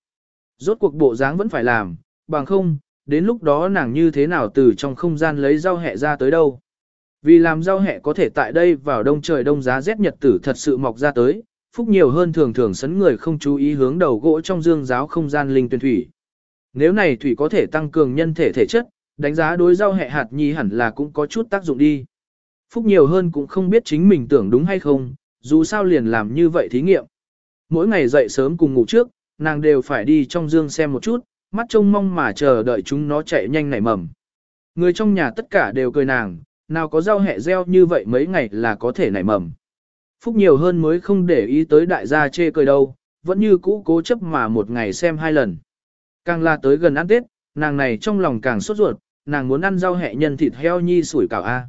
Rốt cuộc bộ dáng vẫn phải làm, bằng không, đến lúc đó nàng như thế nào từ trong không gian lấy rau hẹ ra tới đâu. Vì làm rau hẹ có thể tại đây vào đông trời đông giá rét nhật tử thật sự mọc ra tới, phúc nhiều hơn thường thường sấn người không chú ý hướng đầu gỗ trong dương giáo không gian linh tuyển thủy. Nếu này thủy có thể tăng cường nhân thể thể chất, đánh giá đối rau hẹ hạt nhi hẳn là cũng có chút tác dụng đi. Phúc nhiều hơn cũng không biết chính mình tưởng đúng hay không, dù sao liền làm như vậy thí nghiệm. Mỗi ngày dậy sớm cùng ngủ trước, nàng đều phải đi trong dương xem một chút, mắt trông mong mà chờ đợi chúng nó chạy nhanh nảy mầm. Người trong nhà tất cả đều cười nàng, nào có rau hẹ gieo như vậy mấy ngày là có thể nảy mầm. Phúc nhiều hơn mới không để ý tới đại gia chê cười đâu, vẫn như cũ cố chấp mà một ngày xem hai lần. Càng là tới gần ăn Tết, nàng này trong lòng càng sốt ruột, nàng muốn ăn rau hẹ nhân thịt heo nhi sủi cảo A.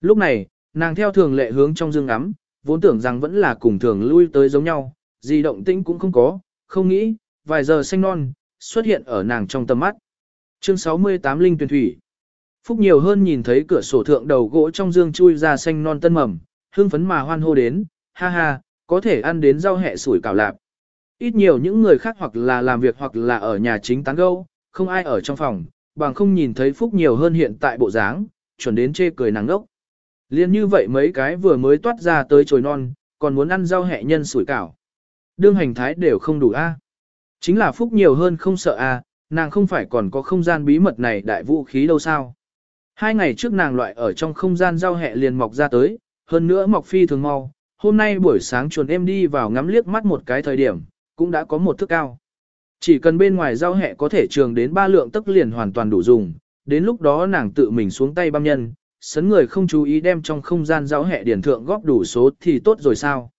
Lúc này, nàng theo thường lệ hướng trong dương ngắm, vốn tưởng rằng vẫn là cùng thường lui tới giống nhau, gì động tĩnh cũng không có, không nghĩ, vài giờ xanh non, xuất hiện ở nàng trong tầm mắt. Chương 68 Linh tuyển thủy Phúc nhiều hơn nhìn thấy cửa sổ thượng đầu gỗ trong dương chui ra xanh non tân mầm, hương phấn mà hoan hô đến, ha ha, có thể ăn đến rau hẹ sủi cảo lạp. Ít nhiều những người khác hoặc là làm việc hoặc là ở nhà chính tán gâu, không ai ở trong phòng, bằng không nhìn thấy Phúc nhiều hơn hiện tại bộ dáng, chuẩn đến chê cười nàng ngốc. Liên như vậy mấy cái vừa mới toát ra tới trồi non, còn muốn ăn rau hẹ nhân sủi cảo. Đương hành thái đều không đủ a. À? Chính là Phúc nhiều hơn không sợ a, à, nàng không phải còn có không gian bí mật này đại vũ khí đâu sao. Hai ngày trước nàng loại ở trong không gian rau hẹ liền mọc ra tới, hơn nữa mọc phi thường mau. Hôm nay buổi sáng chuồn em đi vào ngắm liếc mắt một cái thời điểm, cũng đã có một thước cao. Chỉ cần bên ngoài rau hẹ có thể trường đến ba lượng tức liền hoàn toàn đủ dùng, đến lúc đó nàng tự mình xuống tay băm nhân, sấn người không chú ý đem trong không gian rau hẹ điển thượng góp đủ số thì tốt rồi sao.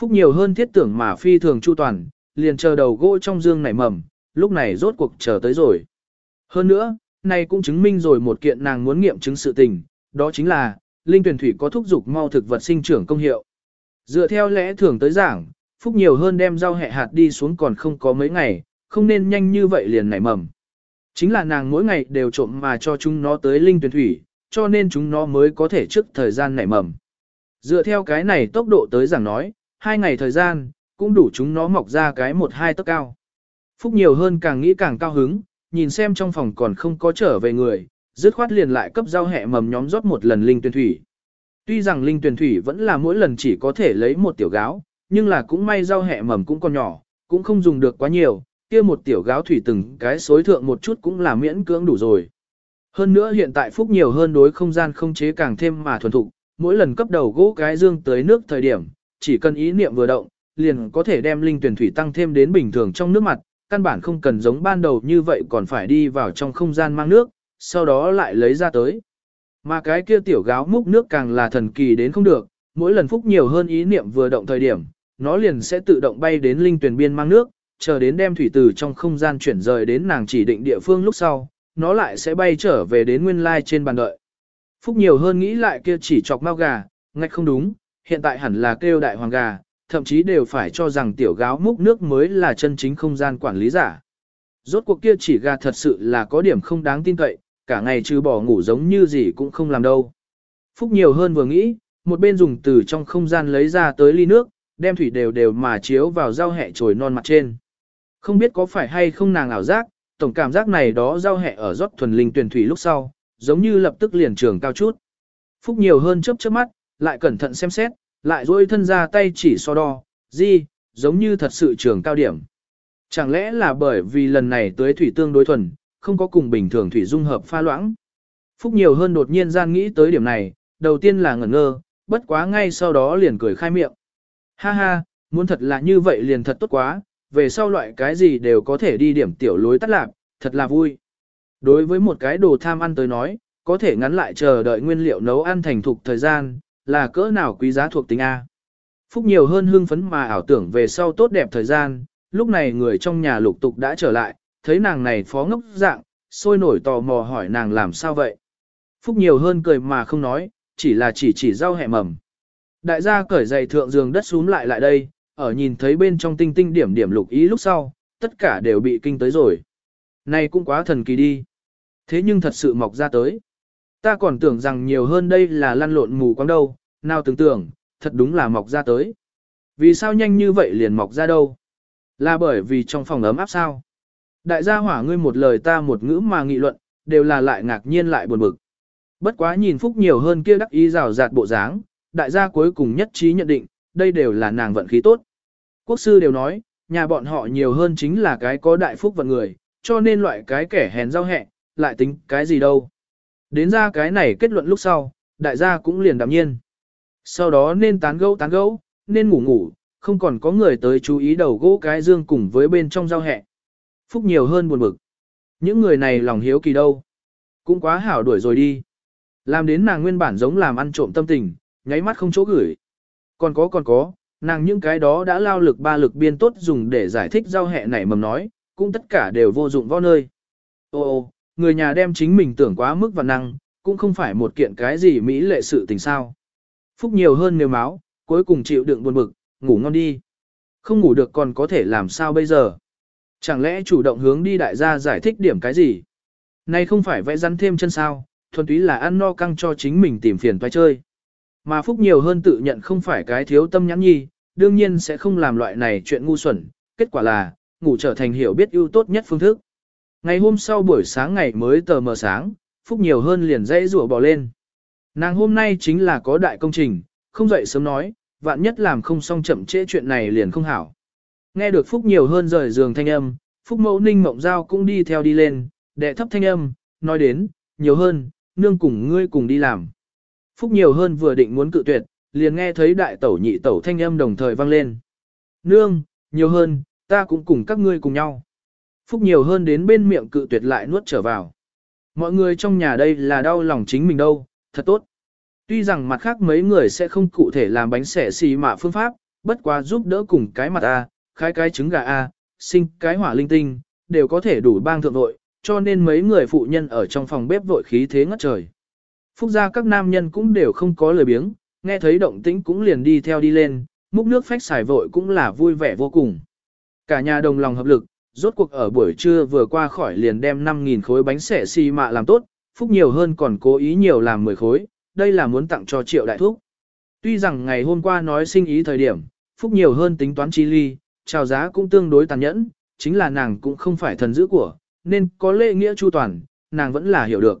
Phúc nhiều hơn thiết tưởng mà phi thường chu toàn, liền chờ đầu gỗ trong dương nảy mầm, lúc này rốt cuộc chờ tới rồi. Hơn nữa, này cũng chứng minh rồi một kiện nàng muốn nghiệm chứng sự tình, đó chính là, linh tuyển thủy có thúc dục mau thực vật sinh trưởng công hiệu. Dựa theo lẽ thường tới giảng, phúc nhiều hơn đem rau hẹ hạt đi xuống còn không có mấy ngày, không nên nhanh như vậy liền nảy mầm. Chính là nàng mỗi ngày đều trộm mà cho chúng nó tới linh tuyển thủy, cho nên chúng nó mới có thể trước thời gian nảy mầm. Dựa theo cái này tốc độ tới giảng nói, hai ngày thời gian, cũng đủ chúng nó mọc ra cái một hai tấc cao. Phúc nhiều hơn càng nghĩ càng cao hứng, nhìn xem trong phòng còn không có trở về người, dứt khoát liền lại cấp rau hẹ mầm nhóm rót một lần linh tuyển thủy. Tuy rằng linh tuyển thủy vẫn là mỗi lần chỉ có thể lấy một tiểu gáo, nhưng là cũng may rau hẹ mầm cũng còn nhỏ, cũng không dùng được quá nhiều, kia một tiểu gáo thủy từng cái xối thượng một chút cũng là miễn cưỡng đủ rồi. Hơn nữa hiện tại phúc nhiều hơn đối không gian không chế càng thêm mà thuần thục, mỗi lần cấp đầu gỗ cái dương tới nước thời điểm, chỉ cần ý niệm vừa động, liền có thể đem linh tuyển thủy tăng thêm đến bình thường trong nước mặt, căn bản không cần giống ban đầu như vậy còn phải đi vào trong không gian mang nước, sau đó lại lấy ra tới. Mà cái kia tiểu gáo múc nước càng là thần kỳ đến không được, mỗi lần phúc nhiều hơn ý niệm vừa động thời điểm, nó liền sẽ tự động bay đến linh tuyển biên mang nước, chờ đến đem thủy từ trong không gian chuyển rời đến nàng chỉ định địa phương lúc sau, nó lại sẽ bay trở về đến nguyên lai trên bàn đợi. Phúc nhiều hơn nghĩ lại kia chỉ chọc mau gà, ngạch không đúng, hiện tại hẳn là kêu đại hoàng gà, thậm chí đều phải cho rằng tiểu gáo múc nước mới là chân chính không gian quản lý giả. Rốt cuộc kia chỉ gà thật sự là có điểm không đáng tin cậy, cả ngày trừ bỏ ngủ giống như gì cũng không làm đâu. Phúc nhiều hơn vừa nghĩ, một bên dùng từ trong không gian lấy ra tới ly nước, đem thủy đều đều mà chiếu vào rau hẹ trồi non mặt trên. Không biết có phải hay không nàng ảo giác, tổng cảm giác này đó giao hẹ ở rót thuần linh tuyển thủy lúc sau, giống như lập tức liền trường cao chút. Phúc nhiều hơn chớp chớp mắt, lại cẩn thận xem xét, lại duỗi thân ra tay chỉ so đo, gì, giống như thật sự trường cao điểm. Chẳng lẽ là bởi vì lần này tới thủy tương đối thuần, không có cùng bình thường thủy dung hợp pha loãng. Phúc nhiều hơn đột nhiên gian nghĩ tới điểm này, đầu tiên là ngẩn ngơ, bất quá ngay sau đó liền cười khai miệng. Ha ha, muốn thật là như vậy liền thật tốt quá, về sau loại cái gì đều có thể đi điểm tiểu lối tắt lạc, thật là vui. Đối với một cái đồ tham ăn tới nói, có thể ngắn lại chờ đợi nguyên liệu nấu ăn thành thục thời gian, là cỡ nào quý giá thuộc tính A. Phúc nhiều hơn hưng phấn mà ảo tưởng về sau tốt đẹp thời gian, lúc này người trong nhà lục tục đã trở lại, thấy nàng này phó ngốc dạng, sôi nổi tò mò hỏi nàng làm sao vậy. Phúc nhiều hơn cười mà không nói, chỉ là chỉ chỉ rau hẹ mầm. Đại gia cởi giày thượng giường đất xuống lại lại đây, ở nhìn thấy bên trong tinh tinh điểm điểm lục ý lúc sau, tất cả đều bị kinh tới rồi. Này cũng quá thần kỳ đi. Thế nhưng thật sự mọc ra tới. Ta còn tưởng rằng nhiều hơn đây là lăn lộn mù quáng đâu, nào tưởng tưởng, thật đúng là mọc ra tới. Vì sao nhanh như vậy liền mọc ra đâu? Là bởi vì trong phòng ấm áp sao? Đại gia hỏa ngươi một lời ta một ngữ mà nghị luận, đều là lại ngạc nhiên lại buồn bực. Bất quá nhìn Phúc nhiều hơn kia đắc ý rào rạt bộ dáng, đại gia cuối cùng nhất trí nhận định, đây đều là nàng vận khí tốt. Quốc sư đều nói, nhà bọn họ nhiều hơn chính là cái có đại phúc vận người, cho nên loại cái kẻ hèn giao hẹ, lại tính cái gì đâu. Đến ra cái này kết luận lúc sau, đại gia cũng liền đạm nhiên. Sau đó nên tán gẫu tán gẫu, nên ngủ ngủ, không còn có người tới chú ý đầu gỗ cái dương cùng với bên trong giao hẹ. Phúc nhiều hơn buồn bực. Những người này lòng hiếu kỳ đâu. Cũng quá hảo đuổi rồi đi. Làm đến nàng nguyên bản giống làm ăn trộm tâm tình, nháy mắt không chỗ gửi. Còn có còn có, nàng những cái đó đã lao lực ba lực biên tốt dùng để giải thích giao hẹ nảy mầm nói, cũng tất cả đều vô dụng vo nơi. Ô ô, người nhà đem chính mình tưởng quá mức và năng, cũng không phải một kiện cái gì mỹ lệ sự tình sao. Phúc nhiều hơn nếu máu, cuối cùng chịu đựng buồn bực, ngủ ngon đi. Không ngủ được còn có thể làm sao bây giờ? Chẳng lẽ chủ động hướng đi đại gia giải thích điểm cái gì? Này không phải vẽ rắn thêm chân sao, thuần túy là ăn no căng cho chính mình tìm phiền toái chơi. Mà Phúc nhiều hơn tự nhận không phải cái thiếu tâm nhãn nhi, đương nhiên sẽ không làm loại này chuyện ngu xuẩn, kết quả là, ngủ trở thành hiểu biết ưu tốt nhất phương thức. Ngày hôm sau buổi sáng ngày mới tờ mờ sáng, Phúc nhiều hơn liền dãy rủa bò lên. Nàng hôm nay chính là có đại công trình, không dậy sớm nói, vạn nhất làm không xong chậm trễ chuyện này liền không hảo. Nghe được Phúc nhiều hơn rời giường thanh âm, Phúc mẫu ninh mộng giao cũng đi theo đi lên, đệ thấp thanh âm, nói đến, nhiều hơn, nương cùng ngươi cùng đi làm. Phúc nhiều hơn vừa định muốn cự tuyệt, liền nghe thấy đại tẩu nhị tẩu thanh âm đồng thời vang lên. Nương, nhiều hơn, ta cũng cùng các ngươi cùng nhau. Phúc nhiều hơn đến bên miệng cự tuyệt lại nuốt trở vào. Mọi người trong nhà đây là đau lòng chính mình đâu, thật tốt. Tuy rằng mặt khác mấy người sẽ không cụ thể làm bánh xẻ xì mạ phương pháp, bất quá giúp đỡ cùng cái mặt A, khai cái trứng gà A, sinh cái hỏa linh tinh, đều có thể đủ bang thượng nội, cho nên mấy người phụ nhân ở trong phòng bếp vội khí thế ngất trời. Phúc gia các nam nhân cũng đều không có lời biếng, nghe thấy động tĩnh cũng liền đi theo đi lên, múc nước phách xài vội cũng là vui vẻ vô cùng. Cả nhà đồng lòng hợp lực, rốt cuộc ở buổi trưa vừa qua khỏi liền đem 5.000 khối bánh xẻ xi mạ làm tốt, Phúc nhiều hơn còn cố ý nhiều làm 10 khối, đây là muốn tặng cho triệu đại thúc. Tuy rằng ngày hôm qua nói sinh ý thời điểm, Phúc nhiều hơn tính toán chi ly, chào giá cũng tương đối tàn nhẫn, chính là nàng cũng không phải thần dữ của, nên có lễ nghĩa chu toàn, nàng vẫn là hiểu được.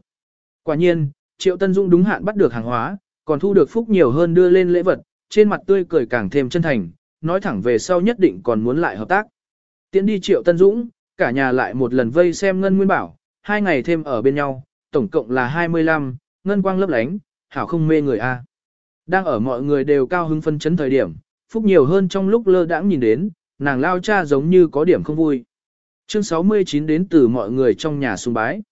Quả nhiên, Triệu Tân Dung đúng hạn bắt được hàng hóa, còn thu được Phúc nhiều hơn đưa lên lễ vật, trên mặt tươi cười càng thêm chân thành, nói thẳng về sau nhất định còn muốn lại hợp tác. Tiến đi Triệu Tân Dũng, cả nhà lại một lần vây xem Ngân Nguyên Bảo, hai ngày thêm ở bên nhau, tổng cộng là 25, Ngân Quang lấp lánh, hảo không mê người a. Đang ở mọi người đều cao hứng phân chấn thời điểm, Phúc nhiều hơn trong lúc lơ đãng nhìn đến, nàng lao cha giống như có điểm không vui. Chương 69 đến từ mọi người trong nhà sung bái.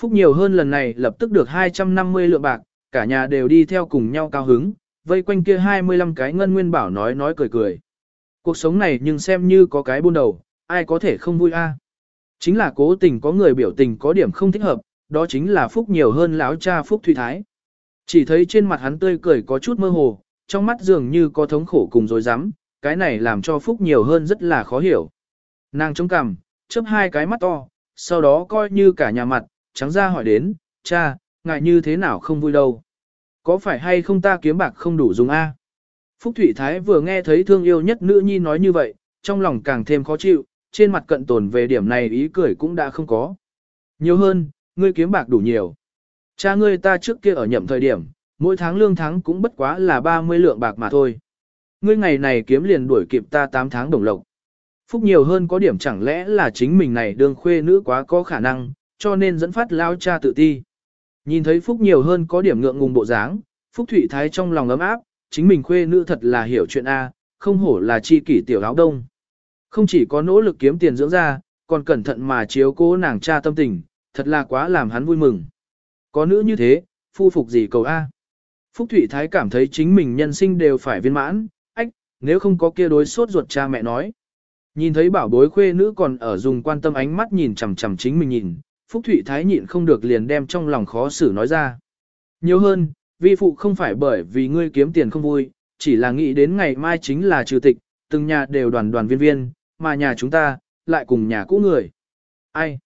Phúc nhiều hơn lần này lập tức được 250 lượng bạc, cả nhà đều đi theo cùng nhau cao hứng, vây quanh kia 25 cái ngân nguyên bảo nói nói cười cười. Cuộc sống này nhưng xem như có cái buôn đầu, ai có thể không vui a? Chính là cố tình có người biểu tình có điểm không thích hợp, đó chính là Phúc nhiều hơn lão cha Phúc Thủy Thái. Chỉ thấy trên mặt hắn tươi cười có chút mơ hồ, trong mắt dường như có thống khổ cùng dối rắm cái này làm cho Phúc nhiều hơn rất là khó hiểu. Nàng chống cằm, chớp hai cái mắt to, sau đó coi như cả nhà mặt, trắng ra hỏi đến, cha, ngại như thế nào không vui đâu. Có phải hay không ta kiếm bạc không đủ dùng a? Phúc Thủy Thái vừa nghe thấy thương yêu nhất nữ nhi nói như vậy, trong lòng càng thêm khó chịu, trên mặt cận tồn về điểm này ý cười cũng đã không có. Nhiều hơn, ngươi kiếm bạc đủ nhiều. Cha ngươi ta trước kia ở nhậm thời điểm, mỗi tháng lương tháng cũng bất quá là 30 lượng bạc mà thôi. Ngươi ngày này kiếm liền đuổi kịp ta 8 tháng đồng lộc. Phúc nhiều hơn có điểm chẳng lẽ là chính mình này đương khuê nữ quá có khả năng, cho nên dẫn phát lao cha tự ti. Nhìn thấy Phúc nhiều hơn có điểm ngượng ngùng bộ dáng, Phúc Thụy Thái trong lòng ấm áp, chính mình khuê nữ thật là hiểu chuyện A, không hổ là chi kỷ tiểu áo đông. Không chỉ có nỗ lực kiếm tiền dưỡng ra, còn cẩn thận mà chiếu cố nàng cha tâm tình, thật là quá làm hắn vui mừng. Có nữ như thế, phu phục gì cầu A. Phúc Thụy Thái cảm thấy chính mình nhân sinh đều phải viên mãn, ách, nếu không có kia đối sốt ruột cha mẹ nói. Nhìn thấy bảo bối khuê nữ còn ở dùng quan tâm ánh mắt nhìn chằm chằm chính mình nhìn, Phúc Thụy Thái nhịn không được liền đem trong lòng khó xử nói ra. Nhiều hơn, vi phụ không phải bởi vì ngươi kiếm tiền không vui, chỉ là nghĩ đến ngày mai chính là trừ tịch, từng nhà đều đoàn đoàn viên viên, mà nhà chúng ta, lại cùng nhà cũ người. Ai?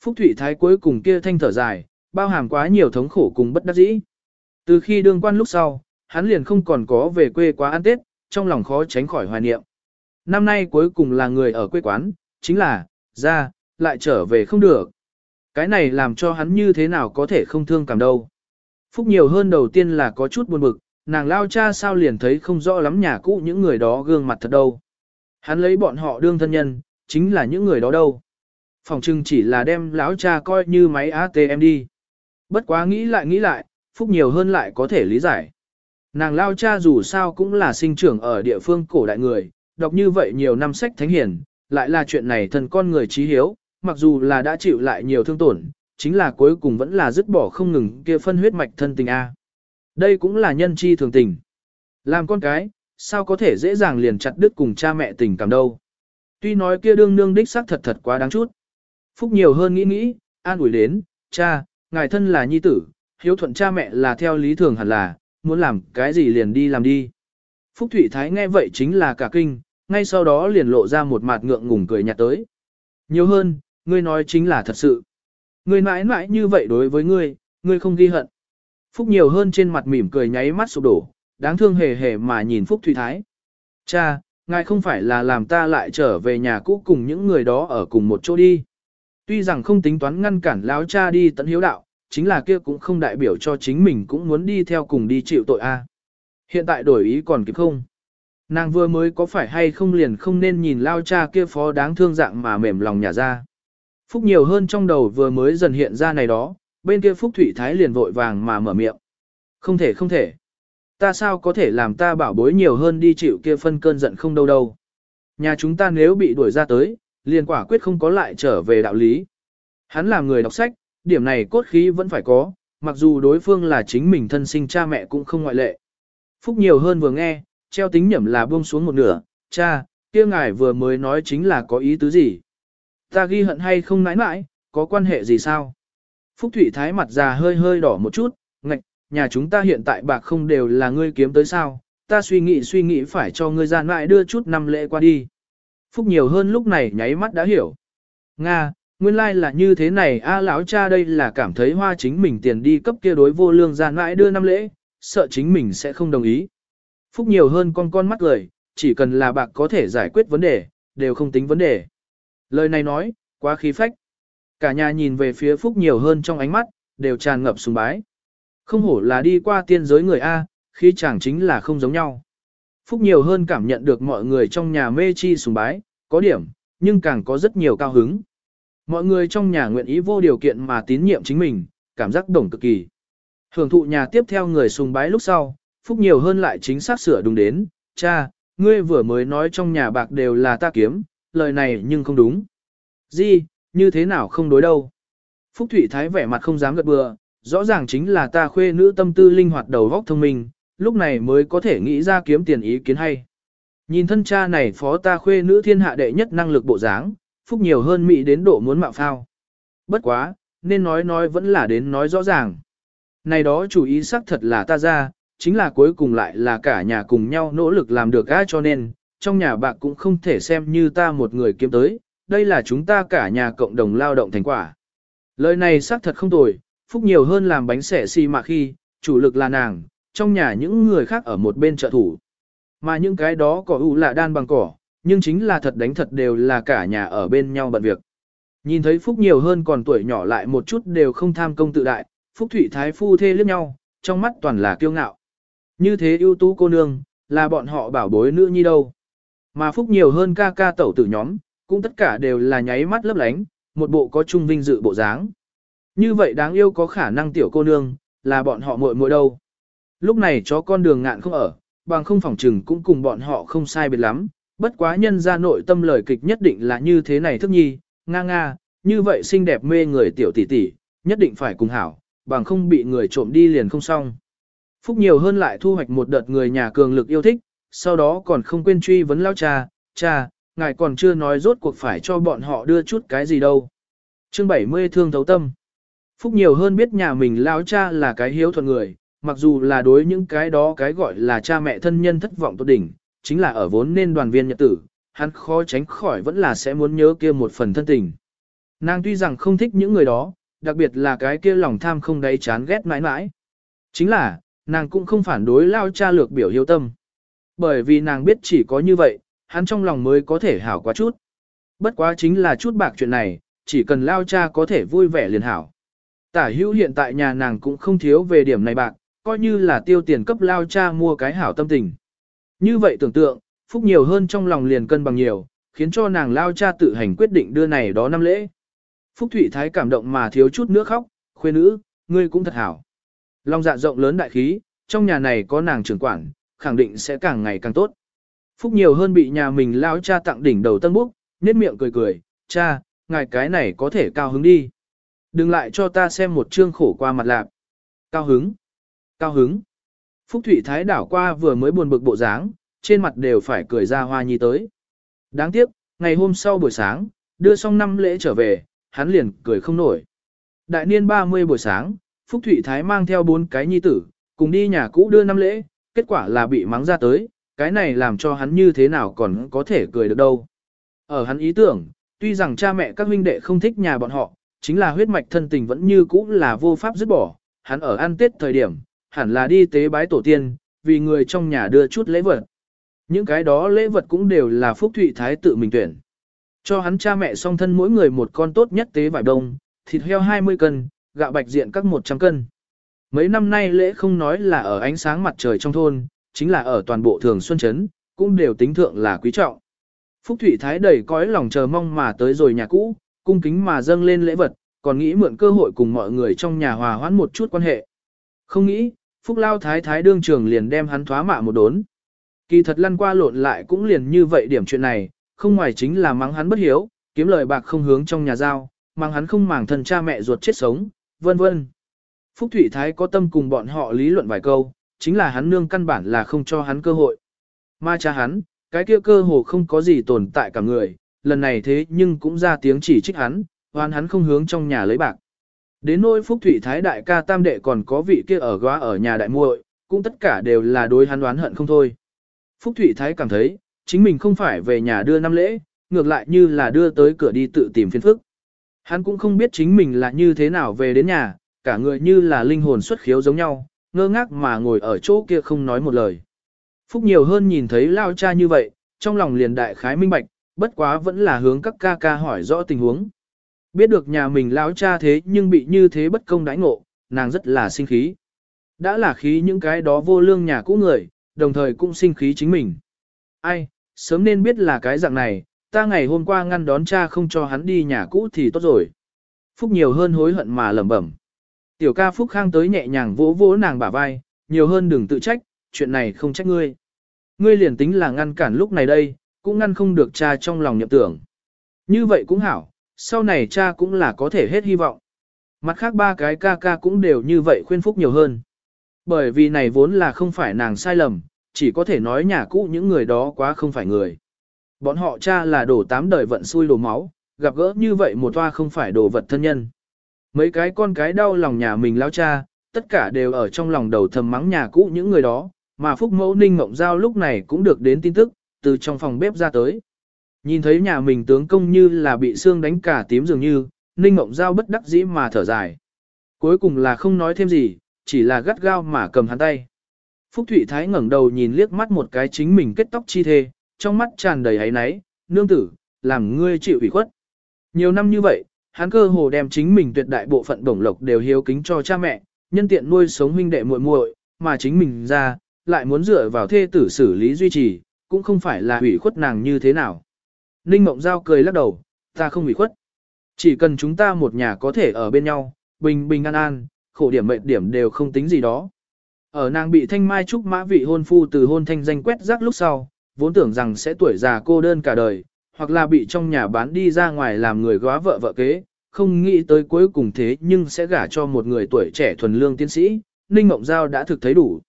Phúc Thụy Thái cuối cùng kia thanh thở dài, bao hàm quá nhiều thống khổ cùng bất đắc dĩ. Từ khi đương quan lúc sau, hắn liền không còn có về quê quá ăn Tết, trong lòng khó tránh khỏi hoài niệm. Năm nay cuối cùng là người ở quê quán, chính là, ra, lại trở về không được. Cái này làm cho hắn như thế nào có thể không thương cảm đâu. Phúc nhiều hơn đầu tiên là có chút buồn bực, nàng lao cha sao liền thấy không rõ lắm nhà cũ những người đó gương mặt thật đâu. Hắn lấy bọn họ đương thân nhân, chính là những người đó đâu. Phòng trưng chỉ là đem lão cha coi như máy ATM đi. Bất quá nghĩ lại nghĩ lại, Phúc nhiều hơn lại có thể lý giải. Nàng lao cha dù sao cũng là sinh trưởng ở địa phương cổ đại người, đọc như vậy nhiều năm sách thánh hiển, lại là chuyện này thần con người trí hiếu, mặc dù là đã chịu lại nhiều thương tổn, chính là cuối cùng vẫn là dứt bỏ không ngừng kia phân huyết mạch thân tình A. Đây cũng là nhân chi thường tình. Làm con cái, sao có thể dễ dàng liền chặt đứt cùng cha mẹ tình cảm đâu. Tuy nói kia đương nương đích xác thật thật quá đáng chút. Phúc nhiều hơn nghĩ nghĩ, an ủi đến, cha, ngài thân là nhi tử, hiếu thuận cha mẹ là theo lý thường hẳn là, muốn làm cái gì liền đi làm đi. Phúc Thụy Thái nghe vậy chính là cả kinh, ngay sau đó liền lộ ra một mặt ngượng ngùng cười nhạt tới. Nhiều hơn, ngươi nói chính là thật sự. Ngươi mãi mãi như vậy đối với ngươi, ngươi không ghi hận. Phúc nhiều hơn trên mặt mỉm cười nháy mắt sụp đổ, đáng thương hề hề mà nhìn Phúc Thụy Thái. Cha, ngài không phải là làm ta lại trở về nhà cũ cùng những người đó ở cùng một chỗ đi. Tuy rằng không tính toán ngăn cản lão cha đi tận hiếu đạo, chính là kia cũng không đại biểu cho chính mình cũng muốn đi theo cùng đi chịu tội a. Hiện tại đổi ý còn kịp không? Nàng vừa mới có phải hay không liền không nên nhìn lao cha kia phó đáng thương dạng mà mềm lòng nhà ra. Phúc nhiều hơn trong đầu vừa mới dần hiện ra này đó, bên kia Phúc Thủy Thái liền vội vàng mà mở miệng. Không thể không thể. Ta sao có thể làm ta bảo bối nhiều hơn đi chịu kia phân cơn giận không đâu đâu. Nhà chúng ta nếu bị đuổi ra tới, liền quả quyết không có lại trở về đạo lý. Hắn là người đọc sách, điểm này cốt khí vẫn phải có, mặc dù đối phương là chính mình thân sinh cha mẹ cũng không ngoại lệ. Phúc nhiều hơn vừa nghe, treo tính nhẩm là buông xuống một nửa, cha, kia ngài vừa mới nói chính là có ý tứ gì. Ta ghi hận hay không nãi nãi, có quan hệ gì sao? Phúc Thụy Thái mặt già hơi hơi đỏ một chút, ngạch, nhà chúng ta hiện tại bạc không đều là ngươi kiếm tới sao, ta suy nghĩ suy nghĩ phải cho ngươi ra nãi đưa chút năm lễ qua đi. Phúc nhiều hơn lúc này nháy mắt đã hiểu. Nga, nguyên lai like là như thế này a lão cha đây là cảm thấy hoa chính mình tiền đi cấp kia đối vô lương gian mãi đưa năm lễ, sợ chính mình sẽ không đồng ý. Phúc nhiều hơn con con mắt lời, chỉ cần là bạc có thể giải quyết vấn đề, đều không tính vấn đề. Lời này nói, quá khí phách. Cả nhà nhìn về phía Phúc nhiều hơn trong ánh mắt, đều tràn ngập sùng bái. Không hổ là đi qua tiên giới người A, khi chẳng chính là không giống nhau. Phúc nhiều hơn cảm nhận được mọi người trong nhà mê chi sùng bái, có điểm, nhưng càng có rất nhiều cao hứng. Mọi người trong nhà nguyện ý vô điều kiện mà tín nhiệm chính mình, cảm giác đồng cực kỳ. Hưởng thụ nhà tiếp theo người sùng bái lúc sau, Phúc nhiều hơn lại chính xác sửa đúng đến, cha, ngươi vừa mới nói trong nhà bạc đều là ta kiếm, lời này nhưng không đúng. Gì, như thế nào không đối đâu. Phúc Thụy Thái vẻ mặt không dám gật bừa, rõ ràng chính là ta khuê nữ tâm tư linh hoạt đầu góc thông minh, lúc này mới có thể nghĩ ra kiếm tiền ý kiến hay. Nhìn thân cha này phó ta khuê nữ thiên hạ đệ nhất năng lực bộ dáng, Phúc nhiều hơn mỹ đến độ muốn mạo phao. Bất quá, nên nói nói vẫn là đến nói rõ ràng. Này đó chủ ý xác thật là ta ra, chính là cuối cùng lại là cả nhà cùng nhau nỗ lực làm được ai cho nên, trong nhà bạc cũng không thể xem như ta một người kiếm tới, đây là chúng ta cả nhà cộng đồng lao động thành quả. Lời này xác thật không tồi, phúc nhiều hơn làm bánh xẻ xi mà khi, chủ lực là nàng, trong nhà những người khác ở một bên trợ thủ. Mà những cái đó có ủ là đan bằng cỏ, nhưng chính là thật đánh thật đều là cả nhà ở bên nhau bận việc. Nhìn thấy Phúc nhiều hơn còn tuổi nhỏ lại một chút đều không tham công tự đại, Phúc Thụy Thái phu thê liếc nhau, trong mắt toàn là kiêu ngạo. Như thế ưu tú cô nương, là bọn họ bảo bối nữ nhi đâu. Mà Phúc nhiều hơn ca ca tẩu tử nhóm, cũng tất cả đều là nháy mắt lấp lánh, một bộ có trung vinh dự bộ dáng. Như vậy đáng yêu có khả năng tiểu cô nương, là bọn họ muội muội đâu. Lúc này chó con đường ngạn không ở, bằng không phòng trừng cũng cùng bọn họ không sai biệt lắm, bất quá nhân ra nội tâm lời kịch nhất định là như thế này thức nhi, nga nga, như vậy xinh đẹp mê người tiểu tỷ tỷ, nhất định phải cùng hảo, bằng không bị người trộm đi liền không xong. Phúc nhiều hơn lại thu hoạch một đợt người nhà cường lực yêu thích, sau đó còn không quên truy vấn lao cha, cha, ngài còn chưa nói rốt cuộc phải cho bọn họ đưa chút cái gì đâu. Chương 70 thương thấu tâm. Phúc nhiều hơn biết nhà mình lao cha là cái hiếu thuận người, mặc dù là đối những cái đó cái gọi là cha mẹ thân nhân thất vọng tốt đỉnh, chính là ở vốn nên đoàn viên nhật tử, hắn khó tránh khỏi vẫn là sẽ muốn nhớ kia một phần thân tình. Nàng tuy rằng không thích những người đó, đặc biệt là cái kia lòng tham không đáy chán ghét mãi mãi. Chính là, nàng cũng không phản đối lao cha lược biểu hiếu tâm. Bởi vì nàng biết chỉ có như vậy, hắn trong lòng mới có thể hảo quá chút. Bất quá chính là chút bạc chuyện này, chỉ cần lao cha có thể vui vẻ liền hảo. Tả hữu hiện tại nhà nàng cũng không thiếu về điểm này bạc, coi như là tiêu tiền cấp lao cha mua cái hảo tâm tình. Như vậy tưởng tượng, phúc nhiều hơn trong lòng liền cân bằng nhiều, khiến cho nàng lao cha tự hành quyết định đưa này đó năm lễ. Phúc Thụy Thái cảm động mà thiếu chút nữa khóc, khuê nữ, ngươi cũng thật hảo. Long dạ rộng lớn đại khí, trong nhà này có nàng trưởng quản, khẳng định sẽ càng ngày càng tốt. Phúc nhiều hơn bị nhà mình lao cha tặng đỉnh đầu tân búc, nét miệng cười cười, cha, ngài cái này có thể cao hứng đi. Đừng lại cho ta xem một chương khổ qua mặt lạc. Cao hứng, cao hứng. Phúc Thụy Thái đảo qua vừa mới buồn bực bộ dáng, trên mặt đều phải cười ra hoa nhi tới. Đáng tiếc, ngày hôm sau buổi sáng, đưa xong năm lễ trở về, hắn liền cười không nổi. Đại niên 30 buổi sáng, Phúc Thụy Thái mang theo bốn cái nhi tử, cùng đi nhà cũ đưa năm lễ, kết quả là bị mắng ra tới, cái này làm cho hắn như thế nào còn có thể cười được đâu. Ở hắn ý tưởng, tuy rằng cha mẹ các huynh đệ không thích nhà bọn họ, chính là huyết mạch thân tình vẫn như cũ là vô pháp dứt bỏ, hắn ở ăn tết thời điểm, hẳn là đi tế bái tổ tiên, vì người trong nhà đưa chút lễ vật. Những cái đó lễ vật cũng đều là Phúc Thụy Thái tự mình tuyển. Cho hắn cha mẹ song thân mỗi người một con tốt nhất tế vải đông, thịt heo 20 cân, gạo bạch diện các 100 cân. Mấy năm nay lễ không nói là ở ánh sáng mặt trời trong thôn, chính là ở toàn bộ thường xuân chấn, cũng đều tính thượng là quý trọng. Phúc Thụy Thái đầy cõi lòng chờ mong mà tới rồi nhà cũ, cung kính mà dâng lên lễ vật, còn nghĩ mượn cơ hội cùng mọi người trong nhà hòa hoãn một chút quan hệ. Không nghĩ, Phúc Lao Thái Thái đương trường liền đem hắn thoá mạ một đốn. Kỳ thật lăn qua lộn lại cũng liền như vậy điểm chuyện này, không ngoài chính là mắng hắn bất hiếu, kiếm lời bạc không hướng trong nhà giao, mắng hắn không màng thân cha mẹ ruột chết sống, vân vân. Phúc Thụy Thái có tâm cùng bọn họ lý luận vài câu, chính là hắn nương căn bản là không cho hắn cơ hội. Ma cha hắn, cái kia cơ hồ không có gì tồn tại cả người, lần này thế nhưng cũng ra tiếng chỉ trích hắn, hoan hắn không hướng trong nhà lấy bạc. Đến nỗi Phúc Thụy Thái đại ca tam đệ còn có vị kia ở góa ở nhà đại muội, cũng tất cả đều là đối hắn đoán hận không thôi. Phúc Thụy Thái cảm thấy, chính mình không phải về nhà đưa năm lễ, ngược lại như là đưa tới cửa đi tự tìm phiền phức. Hắn cũng không biết chính mình là như thế nào về đến nhà, cả người như là linh hồn xuất khiếu giống nhau, ngơ ngác mà ngồi ở chỗ kia không nói một lời. Phúc nhiều hơn nhìn thấy lao cha như vậy, trong lòng liền đại khái minh bạch, bất quá vẫn là hướng các ca ca hỏi rõ tình huống. Biết được nhà mình lão cha thế nhưng bị như thế bất công đãi ngộ, nàng rất là sinh khí. Đã là khí những cái đó vô lương nhà cũ người, đồng thời cũng sinh khí chính mình. Ai, sớm nên biết là cái dạng này, ta ngày hôm qua ngăn đón cha không cho hắn đi nhà cũ thì tốt rồi. Phúc nhiều hơn hối hận mà lẩm bẩm. Tiểu ca Phúc Khang tới nhẹ nhàng vỗ vỗ nàng bả vai, nhiều hơn đừng tự trách, chuyện này không trách ngươi. Ngươi liền tính là ngăn cản lúc này đây, cũng ngăn không được cha trong lòng nhậm tưởng. Như vậy cũng hảo, sau này cha cũng là có thể hết hy vọng. Mặt khác ba cái ca ca cũng đều như vậy khuyên Phúc nhiều hơn. Bởi vì này vốn là không phải nàng sai lầm, chỉ có thể nói nhà cũ những người đó quá không phải người. Bọn họ cha là đổ tám đời vận xui đổ máu, gặp gỡ như vậy một toa không phải đồ vật thân nhân. Mấy cái con cái đau lòng nhà mình lao cha, tất cả đều ở trong lòng đầu thầm mắng nhà cũ những người đó, mà Phúc Mẫu Ninh Mộng Giao lúc này cũng được đến tin tức, từ trong phòng bếp ra tới. Nhìn thấy nhà mình tướng công như là bị xương đánh cả tím dường như, Ninh Mộng Giao bất đắc dĩ mà thở dài. Cuối cùng là không nói thêm gì, chỉ là gắt gao mà cầm hắn tay. Phúc Thụy Thái ngẩng đầu nhìn liếc mắt một cái chính mình kết tóc chi thê, trong mắt tràn đầy áy náy, nương tử, làm ngươi chịu ủy khuất. Nhiều năm như vậy, hắn cơ hồ đem chính mình tuyệt đại bộ phận bổng lộc đều hiếu kính cho cha mẹ, nhân tiện nuôi sống huynh đệ muội muội, mà chính mình ra, lại muốn dựa vào thê tử xử lý duy trì, cũng không phải là ủy khuất nàng như thế nào. Ninh Mộng Giao cười lắc đầu, ta không ủy khuất. Chỉ cần chúng ta một nhà có thể ở bên nhau, bình bình an an, khổ điểm mệnh điểm đều không tính gì đó. Ở nàng bị thanh mai trúc mã vị hôn phu từ hôn thanh danh quét rác lúc sau, vốn tưởng rằng sẽ tuổi già cô đơn cả đời, hoặc là bị trong nhà bán đi ra ngoài làm người góa vợ vợ kế, không nghĩ tới cuối cùng thế nhưng sẽ gả cho một người tuổi trẻ thuần lương tiến sĩ, Ninh Mộng Giao đã thực thấy đủ.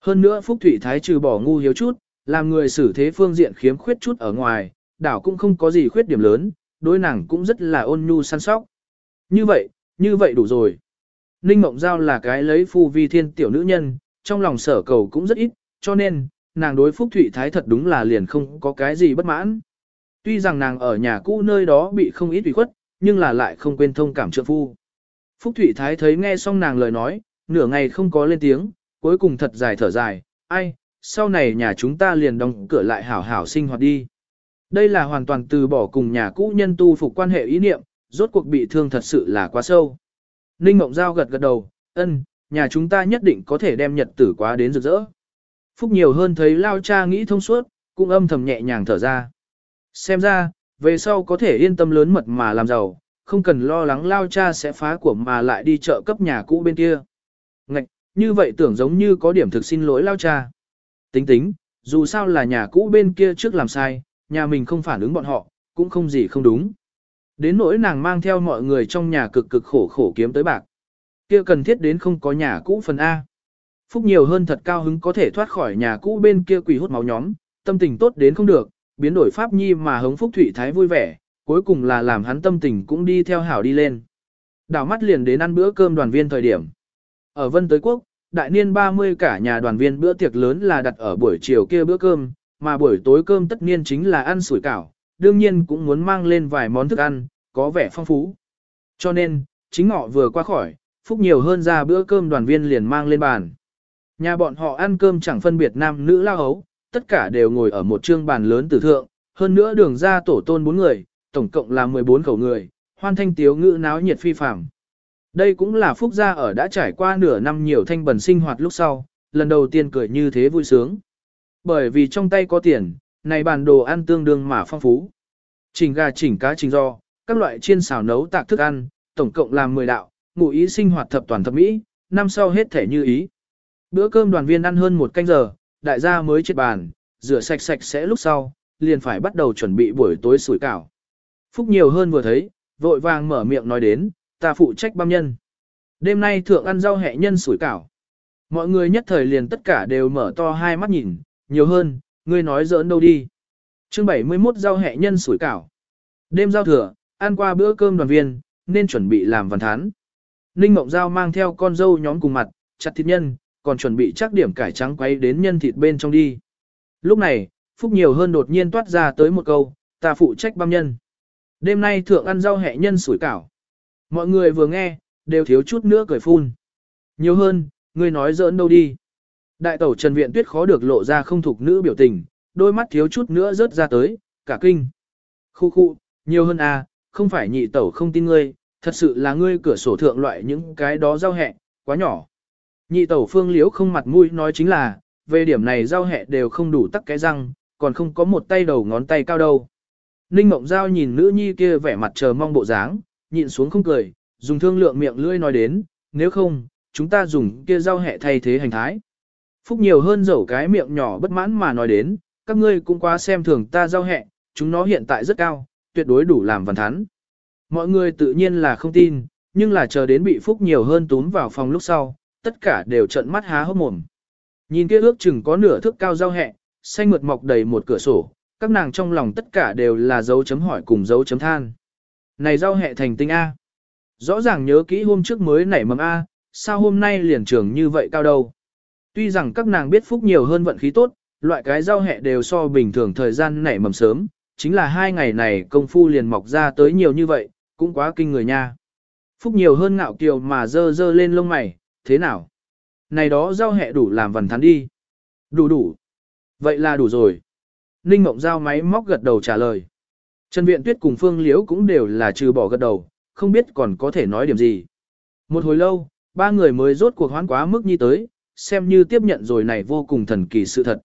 Hơn nữa Phúc Thủy Thái trừ bỏ ngu hiếu chút, làm người xử thế phương diện khiếm khuyết chút ở ngoài, đảo cũng không có gì khuyết điểm lớn, đối nàng cũng rất là ôn nhu săn sóc. Như vậy, như vậy đủ rồi. Ninh Mộng Giao là cái lấy phu vi thiên tiểu nữ nhân, trong lòng sở cầu cũng rất ít, cho nên, nàng đối Phúc Thụy Thái thật đúng là liền không có cái gì bất mãn. Tuy rằng nàng ở nhà cũ nơi đó bị không ít ủy khuất, nhưng là lại không quên thông cảm trượng phu. Phúc Thụy Thái thấy nghe xong nàng lời nói, nửa ngày không có lên tiếng, cuối cùng thật dài thở dài, ai, sau này nhà chúng ta liền đóng cửa lại hảo hảo sinh hoạt đi. Đây là hoàn toàn từ bỏ cùng nhà cũ nhân tu phục quan hệ ý niệm, rốt cuộc bị thương thật sự là quá sâu. Ninh Mộng Giao gật gật đầu, ân, nhà chúng ta nhất định có thể đem nhật tử quá đến rực rỡ. Phúc nhiều hơn thấy lao cha nghĩ thông suốt, cũng âm thầm nhẹ nhàng thở ra. Xem ra, về sau có thể yên tâm lớn mật mà làm giàu, không cần lo lắng lao cha sẽ phá của mà lại đi chợ cấp nhà cũ bên kia. Ngạch, như vậy tưởng giống như có điểm thực xin lỗi lao cha. Tính tính, dù sao là nhà cũ bên kia trước làm sai, nhà mình không phản ứng bọn họ, cũng không gì không đúng. Đến nỗi nàng mang theo mọi người trong nhà cực cực khổ khổ kiếm tới bạc. Kia cần thiết đến không có nhà cũ phần A. Phúc nhiều hơn thật cao hứng có thể thoát khỏi nhà cũ bên kia quỷ hút máu nhóm, tâm tình tốt đến không được, biến đổi pháp nhi mà hống Phúc Thụy Thái vui vẻ, cuối cùng là làm hắn tâm tình cũng đi theo hảo đi lên. Đảo mắt liền đến ăn bữa cơm đoàn viên thời điểm. Ở Vân Tới Quốc, đại niên 30 cả nhà đoàn viên bữa tiệc lớn là đặt ở buổi chiều kia bữa cơm, mà buổi tối cơm tất nhiên chính là ăn sủi cảo, đương nhiên cũng muốn mang lên vài món thức ăn, có vẻ phong phú. Cho nên, chính ngọ vừa qua khỏi, phúc nhiều hơn ra bữa cơm đoàn viên liền mang lên bàn. Nhà bọn họ ăn cơm chẳng phân biệt nam nữ lao hấu, tất cả đều ngồi ở một trương bàn lớn tử thượng, hơn nữa đường ra tổ tôn bốn người, tổng cộng là 14 khẩu người, hoan thanh tiếu ngữ náo nhiệt phi phàm. Đây cũng là phúc gia ở đã trải qua nửa năm nhiều thanh bần sinh hoạt lúc sau, lần đầu tiên cười như thế vui sướng. Bởi vì trong tay có tiền, này bàn đồ ăn tương đương mà phong phú. Chỉnh gà chỉnh cá chỉnh do, các loại chiên xào nấu tạc thức ăn, tổng cộng làm 10 đạo, ngụ ý sinh hoạt thập toàn thập mỹ, năm sau hết thể như ý. Bữa cơm đoàn viên ăn hơn một canh giờ, đại gia mới chết bàn, rửa sạch sạch sẽ lúc sau, liền phải bắt đầu chuẩn bị buổi tối sủi cảo. Phúc nhiều hơn vừa thấy, vội vàng mở miệng nói đến, ta phụ trách băm nhân. Đêm nay thượng ăn rau hẹ nhân sủi cảo. Mọi người nhất thời liền tất cả đều mở to hai mắt nhìn, nhiều hơn, ngươi nói giỡn đâu đi. chương 71 rau hẹ nhân sủi cảo. Đêm giao thừa, ăn qua bữa cơm đoàn viên, nên chuẩn bị làm văn thán. Ninh Mộng Giao mang theo con dâu nhóm cùng mặt, chặt thịt nhân, còn chuẩn bị chắc điểm cải trắng quay đến nhân thịt bên trong đi. Lúc này, Phúc nhiều hơn đột nhiên toát ra tới một câu, ta phụ trách băm nhân. Đêm nay thượng ăn rau hẹ nhân sủi cảo. Mọi người vừa nghe, đều thiếu chút nữa cười phun. Nhiều hơn, ngươi nói giỡn đâu đi. Đại tẩu Trần Viện Tuyết khó được lộ ra không thuộc nữ biểu tình, đôi mắt thiếu chút nữa rớt ra tới, cả kinh. Khu khu, nhiều hơn à, không phải nhị tẩu không tin ngươi, thật sự là ngươi cửa sổ thượng loại những cái đó rau hẹ, quá nhỏ. Nhị tẩu phương liễu không mặt mũi nói chính là, về điểm này giao hẹ đều không đủ tắc cái răng, còn không có một tay đầu ngón tay cao đâu. Ninh Mộng Giao nhìn nữ nhi kia vẻ mặt chờ mong bộ dáng, nhịn xuống không cười, dùng thương lượng miệng lưỡi nói đến, nếu không, chúng ta dùng kia giao hẹ thay thế hành thái. Phúc nhiều hơn dẫu cái miệng nhỏ bất mãn mà nói đến, các ngươi cũng quá xem thường ta giao hẹ, chúng nó hiện tại rất cao, tuyệt đối đủ làm văn thắn. Mọi người tự nhiên là không tin, nhưng là chờ đến bị Phúc nhiều hơn túm vào phòng lúc sau, tất cả đều trợn mắt há hốc mồm. Nhìn kia ước chừng có nửa thước cao rau hẹ, xanh mượt mọc đầy một cửa sổ, các nàng trong lòng tất cả đều là dấu chấm hỏi cùng dấu chấm than. Này rau hẹ thành tinh A. Rõ ràng nhớ kỹ hôm trước mới nảy mầm A, sao hôm nay liền trường như vậy cao đâu. Tuy rằng các nàng biết phúc nhiều hơn vận khí tốt, loại cái rau hẹ đều so bình thường thời gian nảy mầm sớm, chính là hai ngày này công phu liền mọc ra tới nhiều như vậy, cũng quá kinh người nha. Phúc nhiều hơn ngạo kiều mà dơ dơ lên lông mày, thế nào? Này đó giao hẹ đủ làm vần thắn đi. Đủ đủ. Vậy là đủ rồi. Ninh Mộng Giao máy móc gật đầu trả lời. Trần Viện Tuyết cùng Phương Liễu cũng đều là trừ bỏ gật đầu, không biết còn có thể nói điểm gì. Một hồi lâu, ba người mới rốt cuộc hoán quá mức như tới, xem như tiếp nhận rồi này vô cùng thần kỳ sự thật.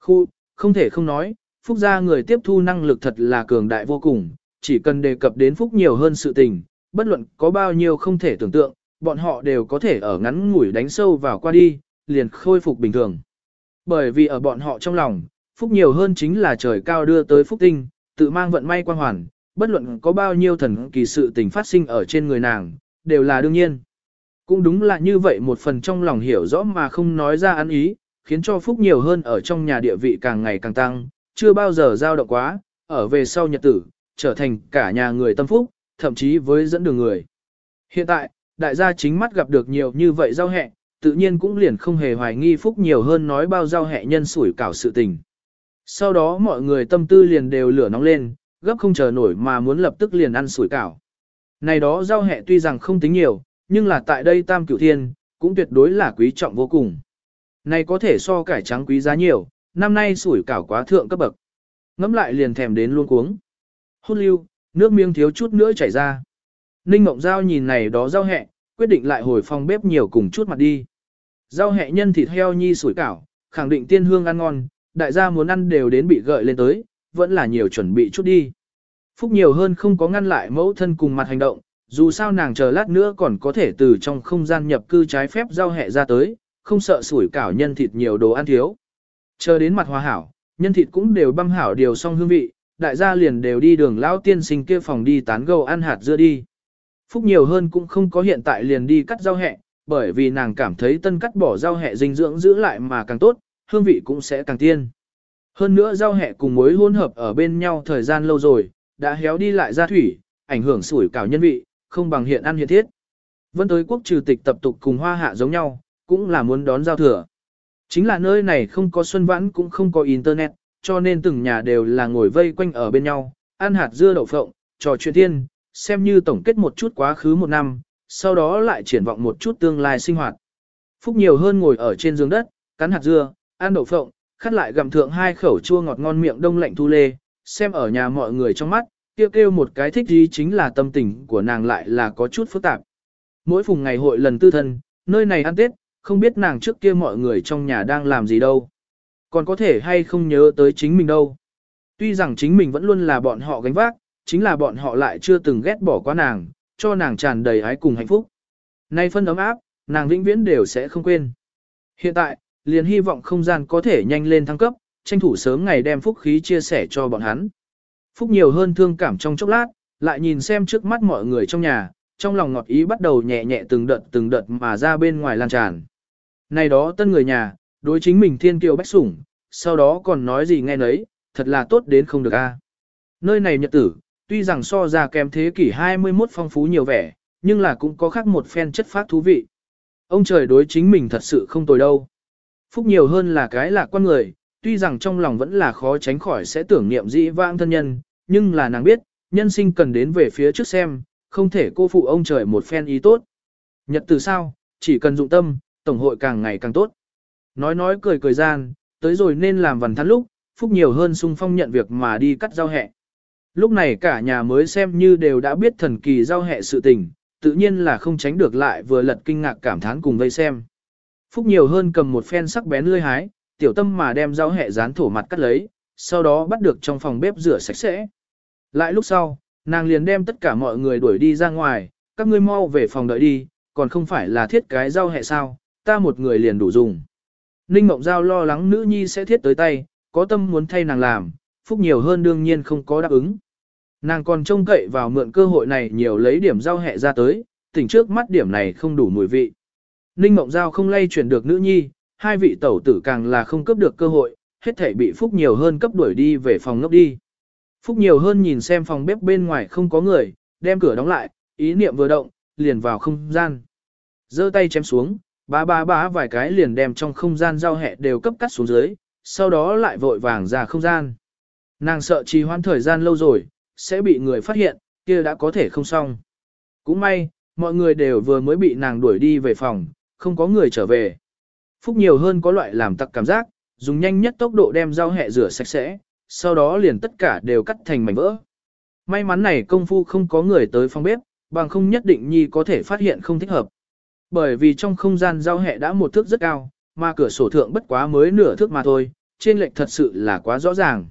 Khu, không thể không nói, Phúc gia người tiếp thu năng lực thật là cường đại vô cùng, chỉ cần đề cập đến Phúc nhiều hơn sự tình, bất luận có bao nhiêu không thể tưởng tượng, bọn họ đều có thể ở ngắn ngủi đánh sâu vào qua đi, liền khôi phục bình thường. Bởi vì ở bọn họ trong lòng, Phúc nhiều hơn chính là trời cao đưa tới Phúc tinh, tự mang vận may quan hoàn, bất luận có bao nhiêu thần kỳ sự tình phát sinh ở trên người nàng, đều là đương nhiên. Cũng đúng là như vậy một phần trong lòng hiểu rõ mà không nói ra ăn ý, khiến cho Phúc nhiều hơn ở trong nhà địa vị càng ngày càng tăng, chưa bao giờ giao động quá, ở về sau nhật tử, trở thành cả nhà người tâm phúc, thậm chí với dẫn đường người. Hiện tại, đại gia chính mắt gặp được nhiều như vậy giao hẹ, tự nhiên cũng liền không hề hoài nghi Phúc nhiều hơn nói bao giao hẹ nhân sủi cảo sự tình. Sau đó mọi người tâm tư liền đều lửa nóng lên, gấp không chờ nổi mà muốn lập tức liền ăn sủi cảo. Này đó giao hẹ tuy rằng không tính nhiều, nhưng là tại đây tam cửu thiên, cũng tuyệt đối là quý trọng vô cùng. Này có thể so cải trắng quý giá nhiều, năm nay sủi cảo quá thượng cấp bậc. Ngắm lại liền thèm đến luôn cuống. Hôn lưu, nước miếng thiếu chút nữa chảy ra. Ninh Mộng Giao nhìn này đó rau hẹ, quyết định lại hồi phòng bếp nhiều cùng chút mặt đi. Rau hẹ nhân thịt heo nhi sủi cảo, khẳng định tiên hương ăn ngon, đại gia muốn ăn đều đến bị gợi lên tới, vẫn là nhiều chuẩn bị chút đi. Phúc nhiều hơn không có ngăn lại mẫu thân cùng mặt hành động, dù sao nàng chờ lát nữa còn có thể từ trong không gian nhập cư trái phép giao hẹ ra tới, không sợ sủi cảo nhân thịt nhiều đồ ăn thiếu. Chờ đến mặt hòa hảo, nhân thịt cũng đều băm hảo điều xong hương vị, đại gia liền đều đi đường lão tiên sinh kia phòng đi tán gầu ăn hạt dưa đi. Phúc nhiều hơn cũng không có hiện tại liền đi cắt rau hẹ, bởi vì nàng cảm thấy tân cắt bỏ rau hẹ dinh dưỡng giữ lại mà càng tốt, hương vị cũng sẽ càng tiên. Hơn nữa rau hẹ cùng muối hỗn hợp ở bên nhau thời gian lâu rồi, đã héo đi lại ra thủy, ảnh hưởng sủi cảo nhân vị, không bằng hiện ăn hiện thiết. Vân tới quốc trừ tịch tập tục cùng hoa hạ giống nhau, cũng là muốn đón giao thừa. Chính là nơi này không có xuân vãn cũng không có internet, cho nên từng nhà đều là ngồi vây quanh ở bên nhau, ăn hạt dưa đậu phộng, trò chuyện thiên, xem như tổng kết một chút quá khứ một năm, sau đó lại triển vọng một chút tương lai sinh hoạt. Phúc nhiều hơn ngồi ở trên giường đất, cắn hạt dưa, ăn đậu phộng, khắt lại gặm thượng hai khẩu chua ngọt ngon miệng đông lạnh thu lê, xem ở nhà mọi người trong mắt, kêu kêu một cái thích gì chính là tâm tình của nàng lại là có chút phức tạp. Mỗi phùng ngày hội lần tư thân, nơi này ăn Tết, không biết nàng trước kia mọi người trong nhà đang làm gì đâu. Còn có thể hay không nhớ tới chính mình đâu. Tuy rằng chính mình vẫn luôn là bọn họ gánh vác, chính là bọn họ lại chưa từng ghét bỏ qua nàng, cho nàng tràn đầy ái cùng hạnh phúc. Nay phân ấm áp, nàng vĩnh viễn đều sẽ không quên. Hiện tại, liền hy vọng không gian có thể nhanh lên thăng cấp, tranh thủ sớm ngày đem phúc khí chia sẻ cho bọn hắn. Phúc nhiều hơn thương cảm trong chốc lát, lại nhìn xem trước mắt mọi người trong nhà, trong lòng ngọt ý bắt đầu nhẹ nhẹ từng đợt từng đợt mà ra bên ngoài lan tràn. Này đó tân người nhà, đối chính mình thiên kiều bách sủng, sau đó còn nói gì nghe nấy, thật là tốt đến không được a. Nơi này nhật tử, tuy rằng so ra kém thế kỷ 21 phong phú nhiều vẻ, nhưng là cũng có khác một phen chất phát thú vị. Ông trời đối chính mình thật sự không tồi đâu. Phúc nhiều hơn là cái lạc quan người, tuy rằng trong lòng vẫn là khó tránh khỏi sẽ tưởng niệm dĩ vãng thân nhân, nhưng là nàng biết, nhân sinh cần đến về phía trước xem, không thể cô phụ ông trời một phen ý tốt. Nhật từ sao, chỉ cần dụng tâm, tổng hội càng ngày càng tốt. Nói nói cười cười gian, tới rồi nên làm vần thắn lúc, Phúc nhiều hơn sung phong nhận việc mà đi cắt rau hẹ. Lúc này cả nhà mới xem như đều đã biết thần kỳ giao hệ sự tình, tự nhiên là không tránh được lại vừa lật kinh ngạc cảm thán cùng vây xem. Phúc nhiều hơn cầm một phen sắc bén lươi hái, tiểu tâm mà đem giao hệ dán thổ mặt cắt lấy, sau đó bắt được trong phòng bếp rửa sạch sẽ. Lại lúc sau, nàng liền đem tất cả mọi người đuổi đi ra ngoài, các ngươi mau về phòng đợi đi, còn không phải là thiết cái giao hệ sao, ta một người liền đủ dùng. Ninh Mộng Giao lo lắng nữ nhi sẽ thiết tới tay, có tâm muốn thay nàng làm, phúc nhiều hơn đương nhiên không có đáp ứng. Nàng còn trông cậy vào mượn cơ hội này nhiều lấy điểm giao hẹ ra tới, tỉnh trước mắt điểm này không đủ mùi vị. Ninh Mộng Giao không lay chuyển được nữ nhi, hai vị tẩu tử càng là không cấp được cơ hội, hết thể bị Phúc nhiều hơn cấp đuổi đi về phòng ngốc đi. Phúc nhiều hơn nhìn xem phòng bếp bên ngoài không có người, đem cửa đóng lại, ý niệm vừa động, liền vào không gian. giơ tay chém xuống, bá bá bá vài cái liền đem trong không gian giao hẹ đều cấp cắt xuống dưới, sau đó lại vội vàng ra không gian. Nàng sợ trì hoãn thời gian lâu rồi, sẽ bị người phát hiện, kia đã có thể không xong. Cũng may, mọi người đều vừa mới bị nàng đuổi đi về phòng, không có người trở về. Phúc nhiều hơn có loại làm tặc cảm giác, dùng nhanh nhất tốc độ đem rau hẹ rửa sạch sẽ, sau đó liền tất cả đều cắt thành mảnh vỡ. May mắn này công phu không có người tới phòng bếp, bằng không nhất định nhi có thể phát hiện không thích hợp. Bởi vì trong không gian rau hẹ đã một thước rất cao, mà cửa sổ thượng bất quá mới nửa thước mà thôi, trên lệch thật sự là quá rõ ràng.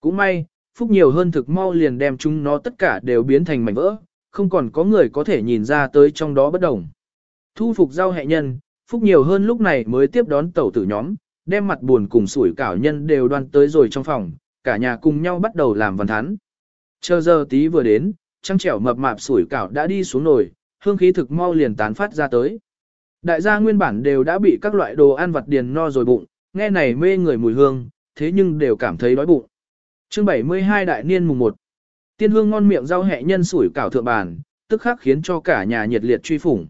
Cũng may, Phúc nhiều hơn thực mau liền đem chúng nó tất cả đều biến thành mảnh vỡ, không còn có người có thể nhìn ra tới trong đó bất đồng. Thu phục giao hệ nhân, Phúc nhiều hơn lúc này mới tiếp đón tẩu tử nhóm, đem mặt buồn cùng sủi cảo nhân đều đoan tới rồi trong phòng, cả nhà cùng nhau bắt đầu làm văn thán. Chờ giờ tí vừa đến, trăng trẻo mập mạp sủi cảo đã đi xuống nồi, hương khí thực mau liền tán phát ra tới. Đại gia nguyên bản đều đã bị các loại đồ ăn vặt điền no rồi bụng, nghe này mê người mùi hương, thế nhưng đều cảm thấy đói bụng. Chương 72 đại niên mùng 1. Tiên hương ngon miệng rau hẹ nhân sủi cảo thượng bàn, tức khắc khiến cho cả nhà nhiệt liệt truy phủng.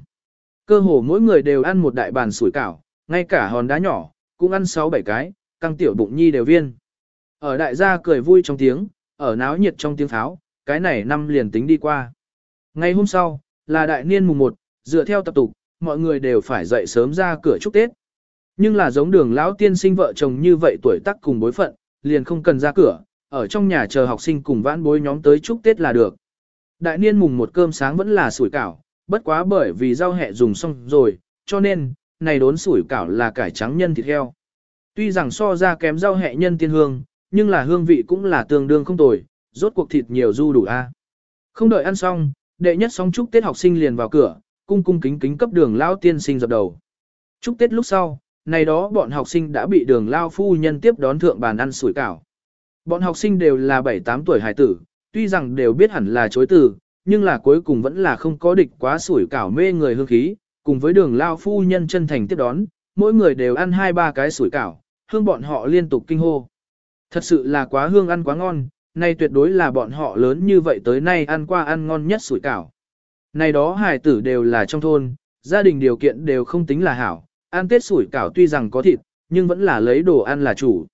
Cơ hồ mỗi người đều ăn một đại bàn sủi cảo, ngay cả hòn đá nhỏ, cũng ăn 6-7 cái, căng tiểu bụng nhi đều viên. Ở đại gia cười vui trong tiếng, ở náo nhiệt trong tiếng tháo cái này năm liền tính đi qua. Ngày hôm sau, là đại niên mùng 1, dựa theo tập tục, mọi người đều phải dậy sớm ra cửa chúc Tết. Nhưng là giống đường lão tiên sinh vợ chồng như vậy tuổi tác cùng bối phận, liền không cần ra cửa, ở trong nhà chờ học sinh cùng vãn bối nhóm tới chúc Tết là được. Đại niên mùng một cơm sáng vẫn là sủi cảo, bất quá bởi vì rau hẹ dùng xong rồi, cho nên, này đốn sủi cảo là cải trắng nhân thịt heo. Tuy rằng so ra kém rau hẹ nhân tiên hương, nhưng là hương vị cũng là tương đương không tồi, rốt cuộc thịt nhiều du đủ a. Không đợi ăn xong, đệ nhất xong chúc Tết học sinh liền vào cửa, cung cung kính kính cấp đường lao tiên sinh dập đầu. Chúc Tết lúc sau, này đó bọn học sinh đã bị đường lao phu nhân tiếp đón thượng bàn ăn sủi cảo. Bọn học sinh đều là 7-8 tuổi hải tử, tuy rằng đều biết hẳn là chối từ, nhưng là cuối cùng vẫn là không có địch quá sủi cảo mê người hương khí, cùng với đường lao phu nhân chân thành tiếp đón, mỗi người đều ăn hai ba cái sủi cảo, hương bọn họ liên tục kinh hô. Thật sự là quá hương ăn quá ngon, nay tuyệt đối là bọn họ lớn như vậy tới nay ăn qua ăn ngon nhất sủi cảo. Này đó hải tử đều là trong thôn, gia đình điều kiện đều không tính là hảo, ăn tết sủi cảo tuy rằng có thịt, nhưng vẫn là lấy đồ ăn là chủ.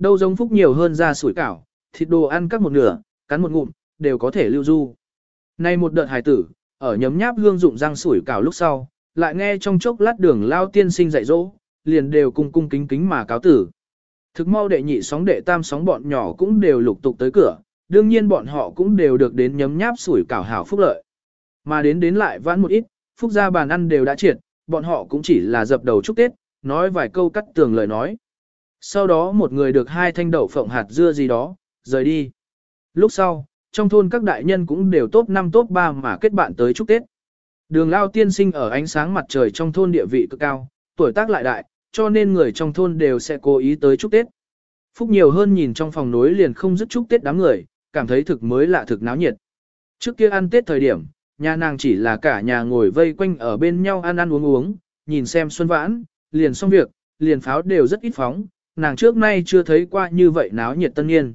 Đâu giống phúc nhiều hơn ra sủi cảo, thịt đồ ăn cắt một nửa, cắn một ngụm, đều có thể lưu du. Nay một đợt hài tử, ở nhấm nháp hương dụng răng sủi cảo lúc sau, lại nghe trong chốc lát đường lao tiên sinh dạy dỗ, liền đều cung cung kính kính mà cáo tử. Thực mau đệ nhị sóng đệ tam sóng bọn nhỏ cũng đều lục tục tới cửa, đương nhiên bọn họ cũng đều được đến nhấm nháp sủi cảo hảo phúc lợi. Mà đến đến lại vãn một ít, phúc gia bàn ăn đều đã triệt, bọn họ cũng chỉ là dập đầu chúc Tết, nói vài câu cắt tường lời nói. Sau đó một người được hai thanh đậu phộng hạt dưa gì đó, rời đi. Lúc sau, trong thôn các đại nhân cũng đều top 5 top 3 mà kết bạn tới chúc Tết. Đường lao tiên sinh ở ánh sáng mặt trời trong thôn địa vị cực cao, tuổi tác lại đại, cho nên người trong thôn đều sẽ cố ý tới chúc Tết. Phúc nhiều hơn nhìn trong phòng nối liền không dứt chúc Tết đám người, cảm thấy thực mới lạ thực náo nhiệt. Trước kia ăn Tết thời điểm, nhà nàng chỉ là cả nhà ngồi vây quanh ở bên nhau ăn ăn uống uống, nhìn xem xuân vãn, liền xong việc, liền pháo đều rất ít phóng, nàng trước nay chưa thấy qua như vậy náo nhiệt tân niên.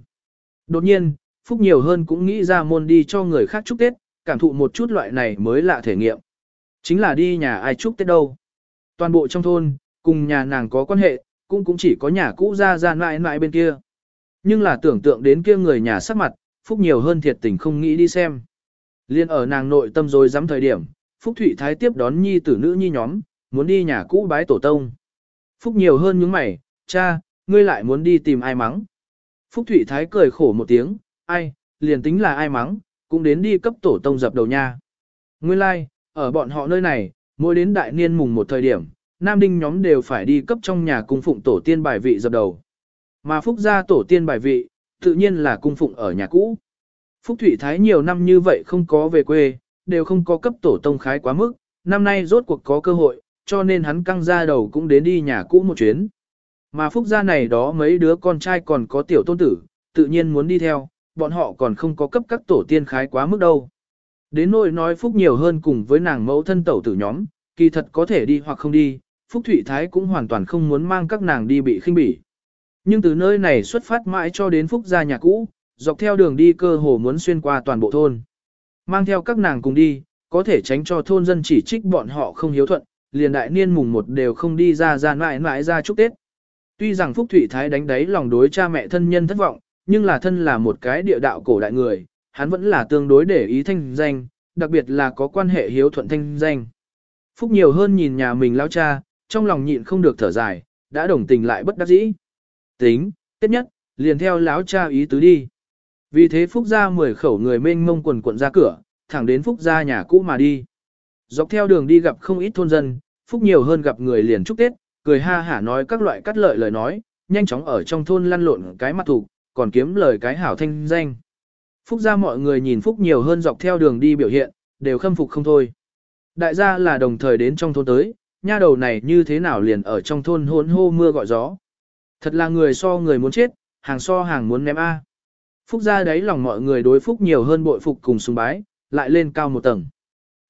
Đột nhiên, Phúc nhiều hơn cũng nghĩ ra môn đi cho người khác chúc Tết, cảm thụ một chút loại này mới lạ thể nghiệm. Chính là đi nhà ai chúc Tết đâu. Toàn bộ trong thôn, cùng nhà nàng có quan hệ, cũng cũng chỉ có nhà cũ ra ra mãi mãi bên kia. Nhưng là tưởng tượng đến kia người nhà sắc mặt, Phúc nhiều hơn thiệt tình không nghĩ đi xem. Liên ở nàng nội tâm rồi dám thời điểm, Phúc Thụy Thái tiếp đón nhi tử nữ nhi nhóm, muốn đi nhà cũ bái tổ tông. Phúc nhiều hơn những mày, cha, ngươi lại muốn đi tìm ai mắng. Phúc Thụy Thái cười khổ một tiếng, ai, liền tính là ai mắng, cũng đến đi cấp tổ tông dập đầu nha. Nguyên lai, like, ở bọn họ nơi này, mỗi đến đại niên mùng một thời điểm, nam đinh nhóm đều phải đi cấp trong nhà cung phụng tổ tiên bài vị dập đầu. Mà Phúc gia tổ tiên bài vị, tự nhiên là cung phụng ở nhà cũ. Phúc Thụy Thái nhiều năm như vậy không có về quê, đều không có cấp tổ tông khái quá mức, năm nay rốt cuộc có cơ hội, cho nên hắn căng ra đầu cũng đến đi nhà cũ một chuyến. Mà Phúc gia này đó mấy đứa con trai còn có tiểu tôn tử, tự nhiên muốn đi theo, bọn họ còn không có cấp các tổ tiên khái quá mức đâu. Đến nỗi nói Phúc nhiều hơn cùng với nàng mẫu thân tẩu tử nhóm, kỳ thật có thể đi hoặc không đi, Phúc Thụy Thái cũng hoàn toàn không muốn mang các nàng đi bị khinh bỉ. Nhưng từ nơi này xuất phát mãi cho đến Phúc gia nhà cũ, dọc theo đường đi cơ hồ muốn xuyên qua toàn bộ thôn. Mang theo các nàng cùng đi, có thể tránh cho thôn dân chỉ trích bọn họ không hiếu thuận, liền đại niên mùng một đều không đi ra ra mãi mãi ra chúc Tết. Tuy rằng Phúc Thụy Thái đánh đáy lòng đối cha mẹ thân nhân thất vọng, nhưng là thân là một cái địa đạo cổ đại người, hắn vẫn là tương đối để ý thanh danh, đặc biệt là có quan hệ hiếu thuận thanh danh. Phúc nhiều hơn nhìn nhà mình lao cha, trong lòng nhịn không được thở dài, đã đồng tình lại bất đắc dĩ. Tính, tiếp nhất, liền theo lão cha ý tứ đi. Vì thế Phúc gia mười khẩu người mênh mông quần quận ra cửa, thẳng đến Phúc gia nhà cũ mà đi. Dọc theo đường đi gặp không ít thôn dân, Phúc nhiều hơn gặp người liền chúc Tết, cười ha hả nói các loại cắt lợi lời nói, nhanh chóng ở trong thôn lăn lộn cái mặt thủ, còn kiếm lời cái hảo thanh danh. Phúc gia mọi người nhìn Phúc nhiều hơn dọc theo đường đi biểu hiện, đều khâm phục không thôi. Đại gia là đồng thời đến trong thôn tới, nha đầu này như thế nào liền ở trong thôn hôn hô mưa gọi gió. Thật là người so người muốn chết, hàng so hàng muốn ném A. Phúc gia đấy lòng mọi người đối Phúc nhiều hơn bội phục cùng sùng bái, lại lên cao một tầng.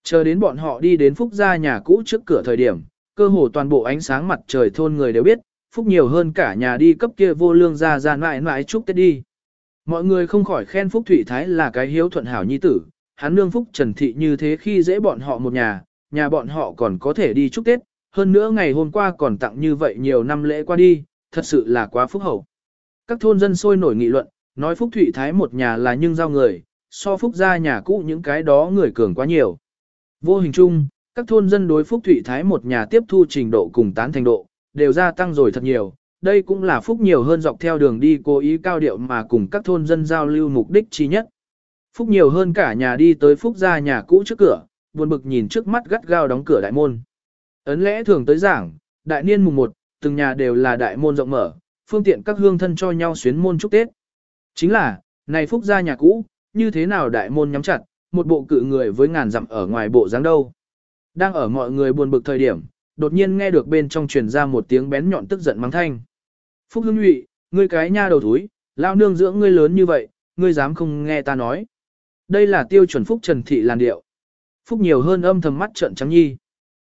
Chờ đến bọn họ đi đến Phúc gia nhà cũ trước cửa thời điểm, cơ hồ toàn bộ ánh sáng mặt trời thôn người đều biết, Phúc nhiều hơn cả nhà đi cấp kia vô lương ra ra mãi mãi chúc Tết đi. Mọi người không khỏi khen Phúc Thụy Thái là cái hiếu thuận hảo nhi tử, hắn nương Phúc Trần Thị như thế khi dễ bọn họ một nhà, nhà bọn họ còn có thể đi chúc Tết, hơn nữa ngày hôm qua còn tặng như vậy nhiều năm lễ qua đi, thật sự là quá phúc hậu. Các thôn dân sôi nổi nghị luận, nói Phúc Thụy Thái một nhà là nhưng giao người, so Phúc gia nhà cũ những cái đó người cường quá nhiều. Vô hình chung, các thôn dân đối Phúc Thụy Thái một nhà tiếp thu trình độ cùng tán thành độ, đều gia tăng rồi thật nhiều. Đây cũng là Phúc nhiều hơn dọc theo đường đi cố ý cao điệu mà cùng các thôn dân giao lưu mục đích chi nhất. Phúc nhiều hơn cả nhà đi tới Phúc gia nhà cũ trước cửa, buồn bực nhìn trước mắt gắt gao đóng cửa đại môn. Ấn lẽ thường tới giảng, đại niên mùng 1, từng nhà đều là đại môn rộng mở, phương tiện các hương thân cho nhau xuyến môn chúc Tết. Chính là, này Phúc gia nhà cũ, như thế nào đại môn nhắm chặt, một bộ cự người với ngàn dặm ở ngoài bộ dáng đâu. Đang ở mọi người buồn bực thời điểm, đột nhiên nghe được bên trong truyền ra một tiếng bén nhọn tức giận mắng thanh. Phúc Hưng Nhụy, ngươi cái nha đầu thúi, lao nương dưỡng ngươi lớn như vậy, ngươi dám không nghe ta nói. Đây là tiêu chuẩn Phúc Trần Thị làn điệu. Phúc nhiều hơn âm thầm mắt trận trắng nhi.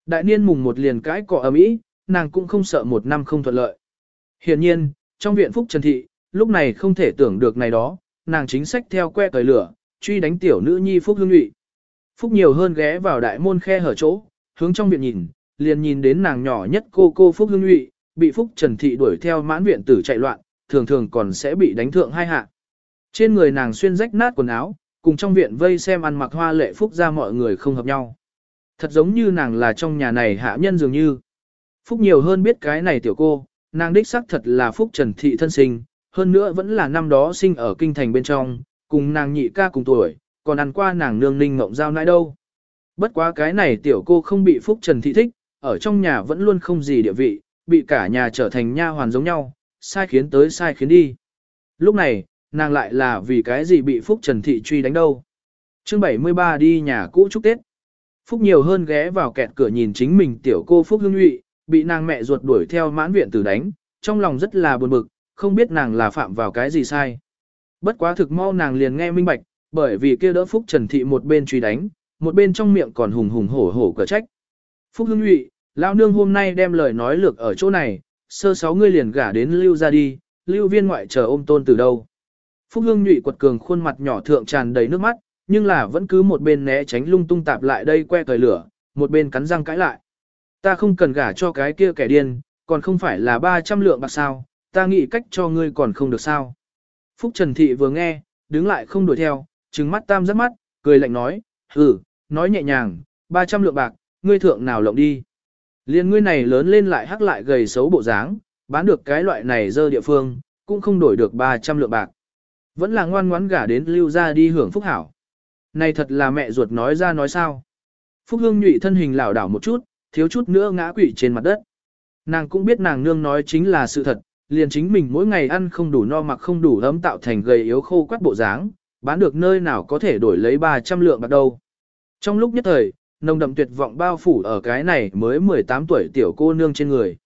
Đại niên mùng một liền cãi cọ ầm ĩ, nàng cũng không sợ một năm không thuận lợi. Hiển nhiên, trong viện Phúc Trần Thị, lúc này không thể tưởng được này đó, nàng chính sách theo que cởi lửa, truy đánh tiểu nữ nhi Phúc Hương Nhụy. Phúc nhiều hơn ghé vào đại môn khe hở chỗ, hướng trong viện nhìn, liền nhìn đến nàng nhỏ nhất cô cô Phúc Hương Nhụy, bị Phúc Trần Thị đuổi theo mãn viện tử chạy loạn, thường thường còn sẽ bị đánh thượng hai hạ. Trên người nàng xuyên rách nát quần áo, cùng trong viện vây xem ăn mặc hoa lệ Phúc ra mọi người không hợp nhau. Thật giống như nàng là trong nhà này hạ nhân dường như. Phúc nhiều hơn biết cái này tiểu cô, nàng đích xác thật là Phúc Trần Thị thân sinh, hơn nữa vẫn là năm đó sinh ở kinh thành bên trong, cùng nàng nhị ca cùng tuổi, còn ăn qua nàng nương ninh ngộng giao nãi đâu. Bất quá cái này tiểu cô không bị Phúc Trần Thị thích, ở trong nhà vẫn luôn không gì địa vị, bị cả nhà trở thành nha hoàn giống nhau, sai khiến tới sai khiến đi. Lúc này, nàng lại là vì cái gì bị Phúc Trần Thị truy đánh đâu. chương 73 đi nhà cũ chúc Tết. Phúc nhiều hơn ghé vào kẹt cửa nhìn chính mình tiểu cô Phúc Hương Nhụy, bị nàng mẹ ruột đuổi theo mãn viện tử đánh, trong lòng rất là buồn bực, không biết nàng là phạm vào cái gì sai. Bất quá thực mau nàng liền nghe minh bạch, bởi vì kia đỡ Phúc Trần Thị một bên truy đánh, một bên trong miệng còn hùng hùng hổ hổ cờ trách. Phúc Hương Nhụy, lão nương hôm nay đem lời nói lược ở chỗ này, sơ sáu ngươi liền gả đến lưu ra đi, lưu viên ngoại chờ ôm tôn từ đâu. Phúc Hương Nhụy quật cường khuôn mặt nhỏ thượng tràn đầy nước mắt, nhưng là vẫn cứ một bên né tránh lung tung tạp lại đây que cởi lửa, một bên cắn răng cãi lại. Ta không cần gả cho cái kia kẻ điên, còn không phải là 300 lượng bạc sao, ta nghĩ cách cho ngươi còn không được sao. Phúc Trần Thị vừa nghe, đứng lại không đuổi theo, trừng mắt tam rất mắt, cười lạnh nói, ừ, nói nhẹ nhàng, 300 lượng bạc, ngươi thượng nào lộng đi. Liên ngươi này lớn lên lại hắc lại gầy xấu bộ dáng, bán được cái loại này dơ địa phương, cũng không đổi được 300 lượng bạc. Vẫn là ngoan ngoãn gả đến lưu ra đi hưởng phúc hảo. Này thật là mẹ ruột nói ra nói sao. Phúc Hương nhụy thân hình lảo đảo một chút, thiếu chút nữa ngã quỵ trên mặt đất. Nàng cũng biết nàng nương nói chính là sự thật, liền chính mình mỗi ngày ăn không đủ no mặc không đủ ấm tạo thành gầy yếu khô quắt bộ dáng, bán được nơi nào có thể đổi lấy 300 lượng bạc đâu. Trong lúc nhất thời, nồng đậm tuyệt vọng bao phủ ở cái này mới 18 tuổi tiểu cô nương trên người.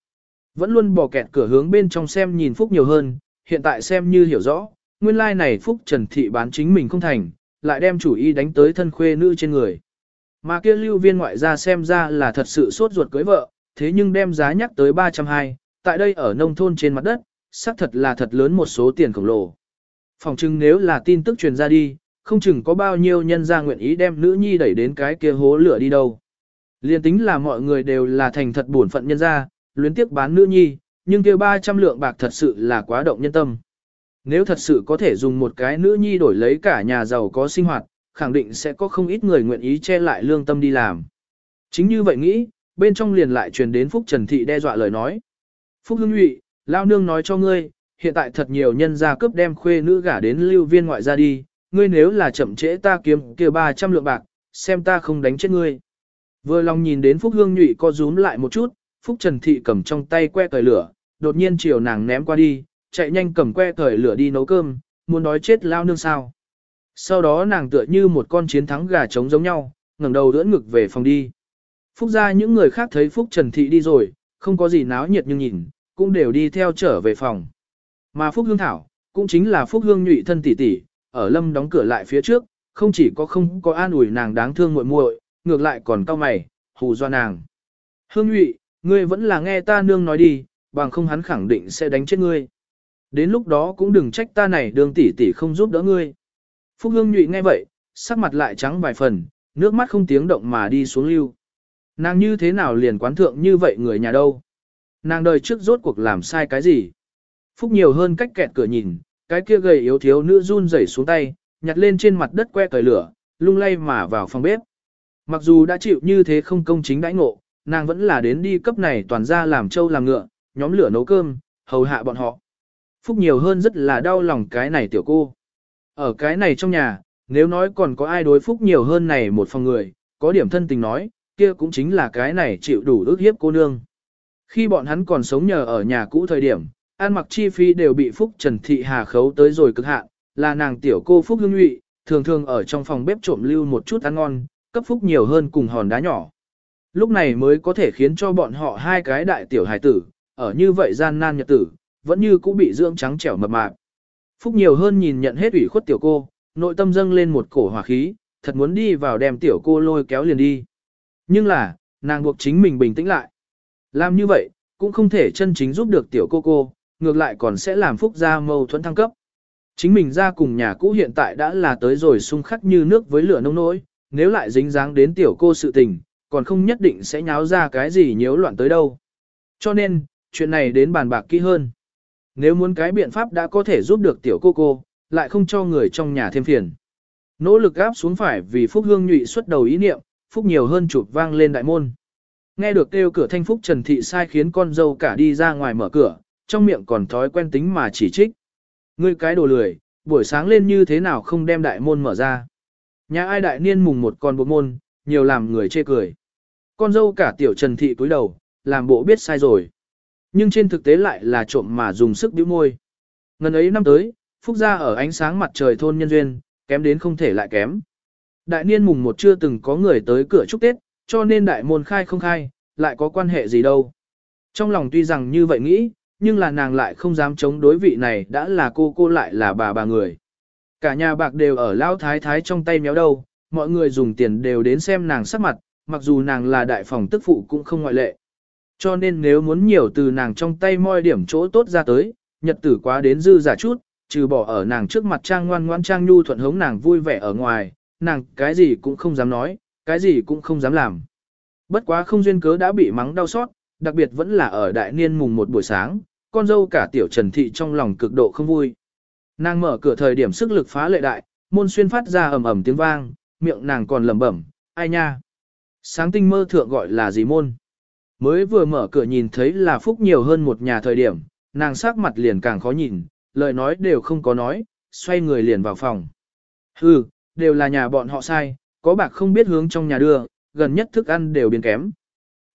Vẫn luôn bỏ kẹt cửa hướng bên trong xem nhìn Phúc nhiều hơn, hiện tại xem như hiểu rõ, nguyên lai like này Phúc Trần Thị bán chính mình không thành, lại đem chủ ý đánh tới thân khuê nữ trên người. Mà kia lưu viên ngoại gia xem ra là thật sự sốt ruột cưới vợ, thế nhưng đem giá nhắc tới 320, tại đây ở nông thôn trên mặt đất, xác thật là thật lớn một số tiền khổng lồ. Phòng chừng nếu là tin tức truyền ra đi, không chừng có bao nhiêu nhân gia nguyện ý đem nữ nhi đẩy đến cái kia hố lửa đi đâu. Liên tính là mọi người đều là thành thật buồn phận nhân gia, luyến tiếc bán nữ nhi, nhưng kia 300 lượng bạc thật sự là quá động nhân tâm. Nếu thật sự có thể dùng một cái nữ nhi đổi lấy cả nhà giàu có sinh hoạt, khẳng định sẽ có không ít người nguyện ý che lại lương tâm đi làm. Chính như vậy nghĩ, bên trong liền lại truyền đến Phúc Trần Thị đe dọa lời nói. Phúc Hưng Nhụy, lao nương nói cho ngươi, hiện tại thật nhiều nhân gia cướp đem khuê nữ gả đến lưu viên ngoại gia đi, ngươi nếu là chậm trễ ta kiếm kia 300 lượng bạc, xem ta không đánh chết ngươi. Vừa lòng nhìn đến Phúc Hương Nhụy co rúm lại một chút, Phúc Trần Thị cầm trong tay que cởi lửa, đột nhiên chiều nàng ném qua đi, chạy nhanh cầm que cởi lửa đi nấu cơm, muốn đói chết lao nương sao. Sau đó nàng tựa như một con chiến thắng gà trống giống nhau, ngẩng đầu đỡ ngực về phòng đi. Phúc ra những người khác thấy Phúc Trần Thị đi rồi, không có gì náo nhiệt nhưng nhìn, cũng đều đi theo trở về phòng. Mà Phúc Hương Thảo, cũng chính là Phúc Hương nhụy thân tỷ tỷ, ở lâm đóng cửa lại phía trước, không chỉ có không có an ủi nàng đáng thương muội muội, ngược lại còn cao mày, hù do nàng. Hương nhụy, ngươi vẫn là nghe ta nương nói đi, bằng không hắn khẳng định sẽ đánh chết ngươi. Đến lúc đó cũng đừng trách ta này đường tỷ tỷ không giúp đỡ ngươi. Phúc Hương nhụy nghe vậy, sắc mặt lại trắng vài phần, nước mắt không tiếng động mà đi xuống lưu. Nàng như thế nào liền quán thượng như vậy người nhà đâu? Nàng đời trước rốt cuộc làm sai cái gì? Phúc nhiều hơn cách kẹt cửa nhìn, cái kia gầy yếu thiếu nữ run rẩy xuống tay, nhặt lên trên mặt đất que cởi lửa, lung lay mà vào phòng bếp. Mặc dù đã chịu như thế không công chính đãi ngộ, nàng vẫn là đến đi cấp này toàn ra làm trâu làm ngựa, nhóm lửa nấu cơm, hầu hạ bọn họ. Phúc nhiều hơn rất là đau lòng cái này tiểu cô. Ở cái này trong nhà, nếu nói còn có ai đối Phúc nhiều hơn này một phòng người, có điểm thân tình nói, kia cũng chính là cái này chịu đủ ước hiếp cô nương. Khi bọn hắn còn sống nhờ ở nhà cũ thời điểm, ăn mặc chi phí đều bị Phúc Trần Thị Hà khấu tới rồi cực hạn, là nàng tiểu cô Phúc Hương Nhụy, thường thường ở trong phòng bếp trộm lưu một chút ăn ngon, cấp Phúc nhiều hơn cùng hòn đá nhỏ. Lúc này mới có thể khiến cho bọn họ hai cái đại tiểu hài tử, ở như vậy gian nan nhật tử, vẫn như cũng bị dưỡng trắng trẻo mập mạp. Phúc nhiều hơn nhìn nhận hết ủy khuất tiểu cô, nội tâm dâng lên một cổ hỏa khí, thật muốn đi vào đem tiểu cô lôi kéo liền đi. Nhưng là, nàng buộc chính mình bình tĩnh lại. Làm như vậy, cũng không thể chân chính giúp được tiểu cô cô, ngược lại còn sẽ làm Phúc gia mâu thuẫn thăng cấp. Chính mình ra cùng nhà cũ hiện tại đã là tới rồi xung khắc như nước với lửa nông nỗi, nếu lại dính dáng đến tiểu cô sự tình, còn không nhất định sẽ nháo ra cái gì nhiễu loạn tới đâu. Cho nên, chuyện này đến bàn bạc kỹ hơn. Nếu muốn cái biện pháp đã có thể giúp được tiểu cô cô, lại không cho người trong nhà thêm phiền. Nỗ lực gáp xuống phải vì Phúc Hương nhụy xuất đầu ý niệm, Phúc nhiều hơn chụp vang lên đại môn. Nghe được kêu cửa thanh Phúc Trần Thị sai khiến con dâu cả đi ra ngoài mở cửa, trong miệng còn thói quen tính mà chỉ trích. Ngươi cái đồ lười, buổi sáng lên như thế nào không đem đại môn mở ra. Nhà ai đại niên mùng một con bộ môn, nhiều làm người chê cười. Con dâu cả tiểu Trần Thị cúi đầu, làm bộ biết sai rồi. Nhưng trên thực tế lại là trộm mà dùng sức bĩu môi. Ngần ấy năm tới, Phúc gia ở ánh sáng mặt trời thôn nhân duyên, kém đến không thể lại kém. Đại niên mùng một chưa từng có người tới cửa chúc Tết, cho nên đại môn khai không khai, lại có quan hệ gì đâu. Trong lòng tuy rằng như vậy nghĩ, nhưng là nàng lại không dám chống đối vị này đã là cô cô lại là bà bà người. Cả nhà bạc đều ở lao thái thái trong tay méo đâu, mọi người dùng tiền đều đến xem nàng sắc mặt, mặc dù nàng là đại phòng tức phụ cũng không ngoại lệ. Cho nên nếu muốn nhiều từ nàng trong tay moi điểm chỗ tốt ra tới, nhật tử quá đến dư giả chút, trừ bỏ ở nàng trước mặt trang ngoan ngoan trang nhu thuận hống nàng vui vẻ ở ngoài, nàng cái gì cũng không dám nói, cái gì cũng không dám làm. Bất quá không duyên cớ đã bị mắng đau xót, đặc biệt vẫn là ở đại niên mùng một buổi sáng, con dâu cả tiểu Trần Thị trong lòng cực độ không vui. Nàng mở cửa thời điểm sức lực phá lệ đại, môn xuyên phát ra ầm ầm tiếng vang, miệng nàng còn lẩm bẩm, ai nha. Sáng tinh mơ thượng gọi là gì môn. Mới vừa mở cửa nhìn thấy là phúc nhiều hơn một nhà thời điểm, nàng sắc mặt liền càng khó nhìn, lời nói đều không có nói, xoay người liền vào phòng. Hừ, đều là nhà bọn họ sai, có bạc không biết hướng trong nhà đưa, gần nhất thức ăn đều biến kém.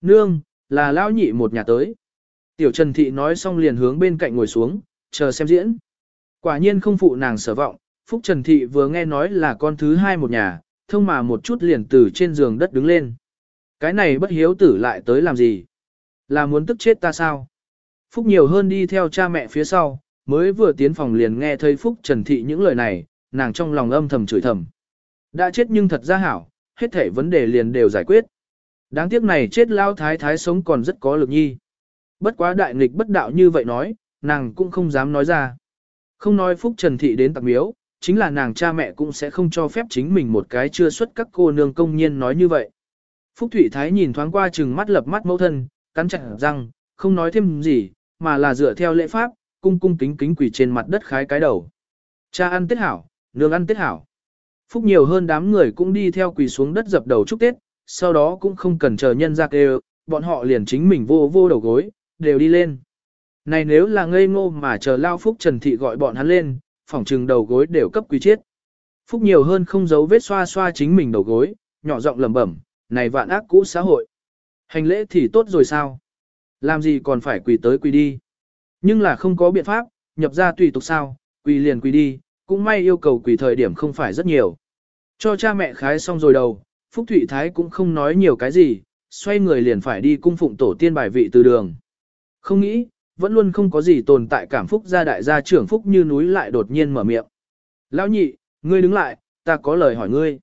Nương, là lão nhị một nhà tới. Tiểu Trần Thị nói xong liền hướng bên cạnh ngồi xuống, chờ xem diễn. Quả nhiên không phụ nàng sở vọng, Phúc Trần Thị vừa nghe nói là con thứ hai một nhà, thông mà một chút liền từ trên giường đất đứng lên. Cái này bất hiếu tử lại tới làm gì? Là muốn tức chết ta sao? Phúc nhiều hơn đi theo cha mẹ phía sau, mới vừa tiến phòng liền nghe thấy Phúc Trần Thị những lời này, nàng trong lòng âm thầm chửi thầm. Đã chết nhưng thật ra hảo, hết thể vấn đề liền đều giải quyết. Đáng tiếc này chết lao thái thái sống còn rất có lực nhi. Bất quá đại nghịch bất đạo như vậy nói, nàng cũng không dám nói ra. Không nói Phúc Trần Thị đến tặng miếu, chính là nàng cha mẹ cũng sẽ không cho phép chính mình một cái chưa xuất các cô nương công nhiên nói như vậy. Phúc Thủy Thái nhìn thoáng qua chừng mắt lập mắt mẫu thân, cắn chặt răng, không nói thêm gì, mà là dựa theo lễ pháp, cung cung kính kính quỳ trên mặt đất khái cái đầu. Cha ăn tết hảo, nương ăn tết hảo. Phúc nhiều hơn đám người cũng đi theo quỳ xuống đất dập đầu chúc tết, sau đó cũng không cần chờ nhân ra kêu, bọn họ liền chính mình vô vô đầu gối, đều đi lên. Này nếu là ngây ngô mà chờ lao Phúc Trần Thị gọi bọn hắn lên, phỏng trừng đầu gối đều cấp quý chết. Phúc nhiều hơn không giấu vết xoa xoa chính mình đầu gối, nhỏ giọng lẩm bẩm, này vạn ác cũ xã hội. Hành lễ thì tốt rồi sao? Làm gì còn phải quỳ tới quỳ đi? Nhưng là không có biện pháp, nhập ra tùy tục sao, quỳ liền quỳ đi, cũng may yêu cầu quỳ thời điểm không phải rất nhiều. Cho cha mẹ khái xong rồi đầu, Phúc Thụy Thái cũng không nói nhiều cái gì, xoay người liền phải đi cung phụng tổ tiên bài vị từ đường. Không nghĩ, vẫn luôn không có gì tồn tại cảm Phúc gia đại gia trưởng Phúc như núi lại đột nhiên mở miệng. Lão nhị, ngươi đứng lại, ta có lời hỏi ngươi.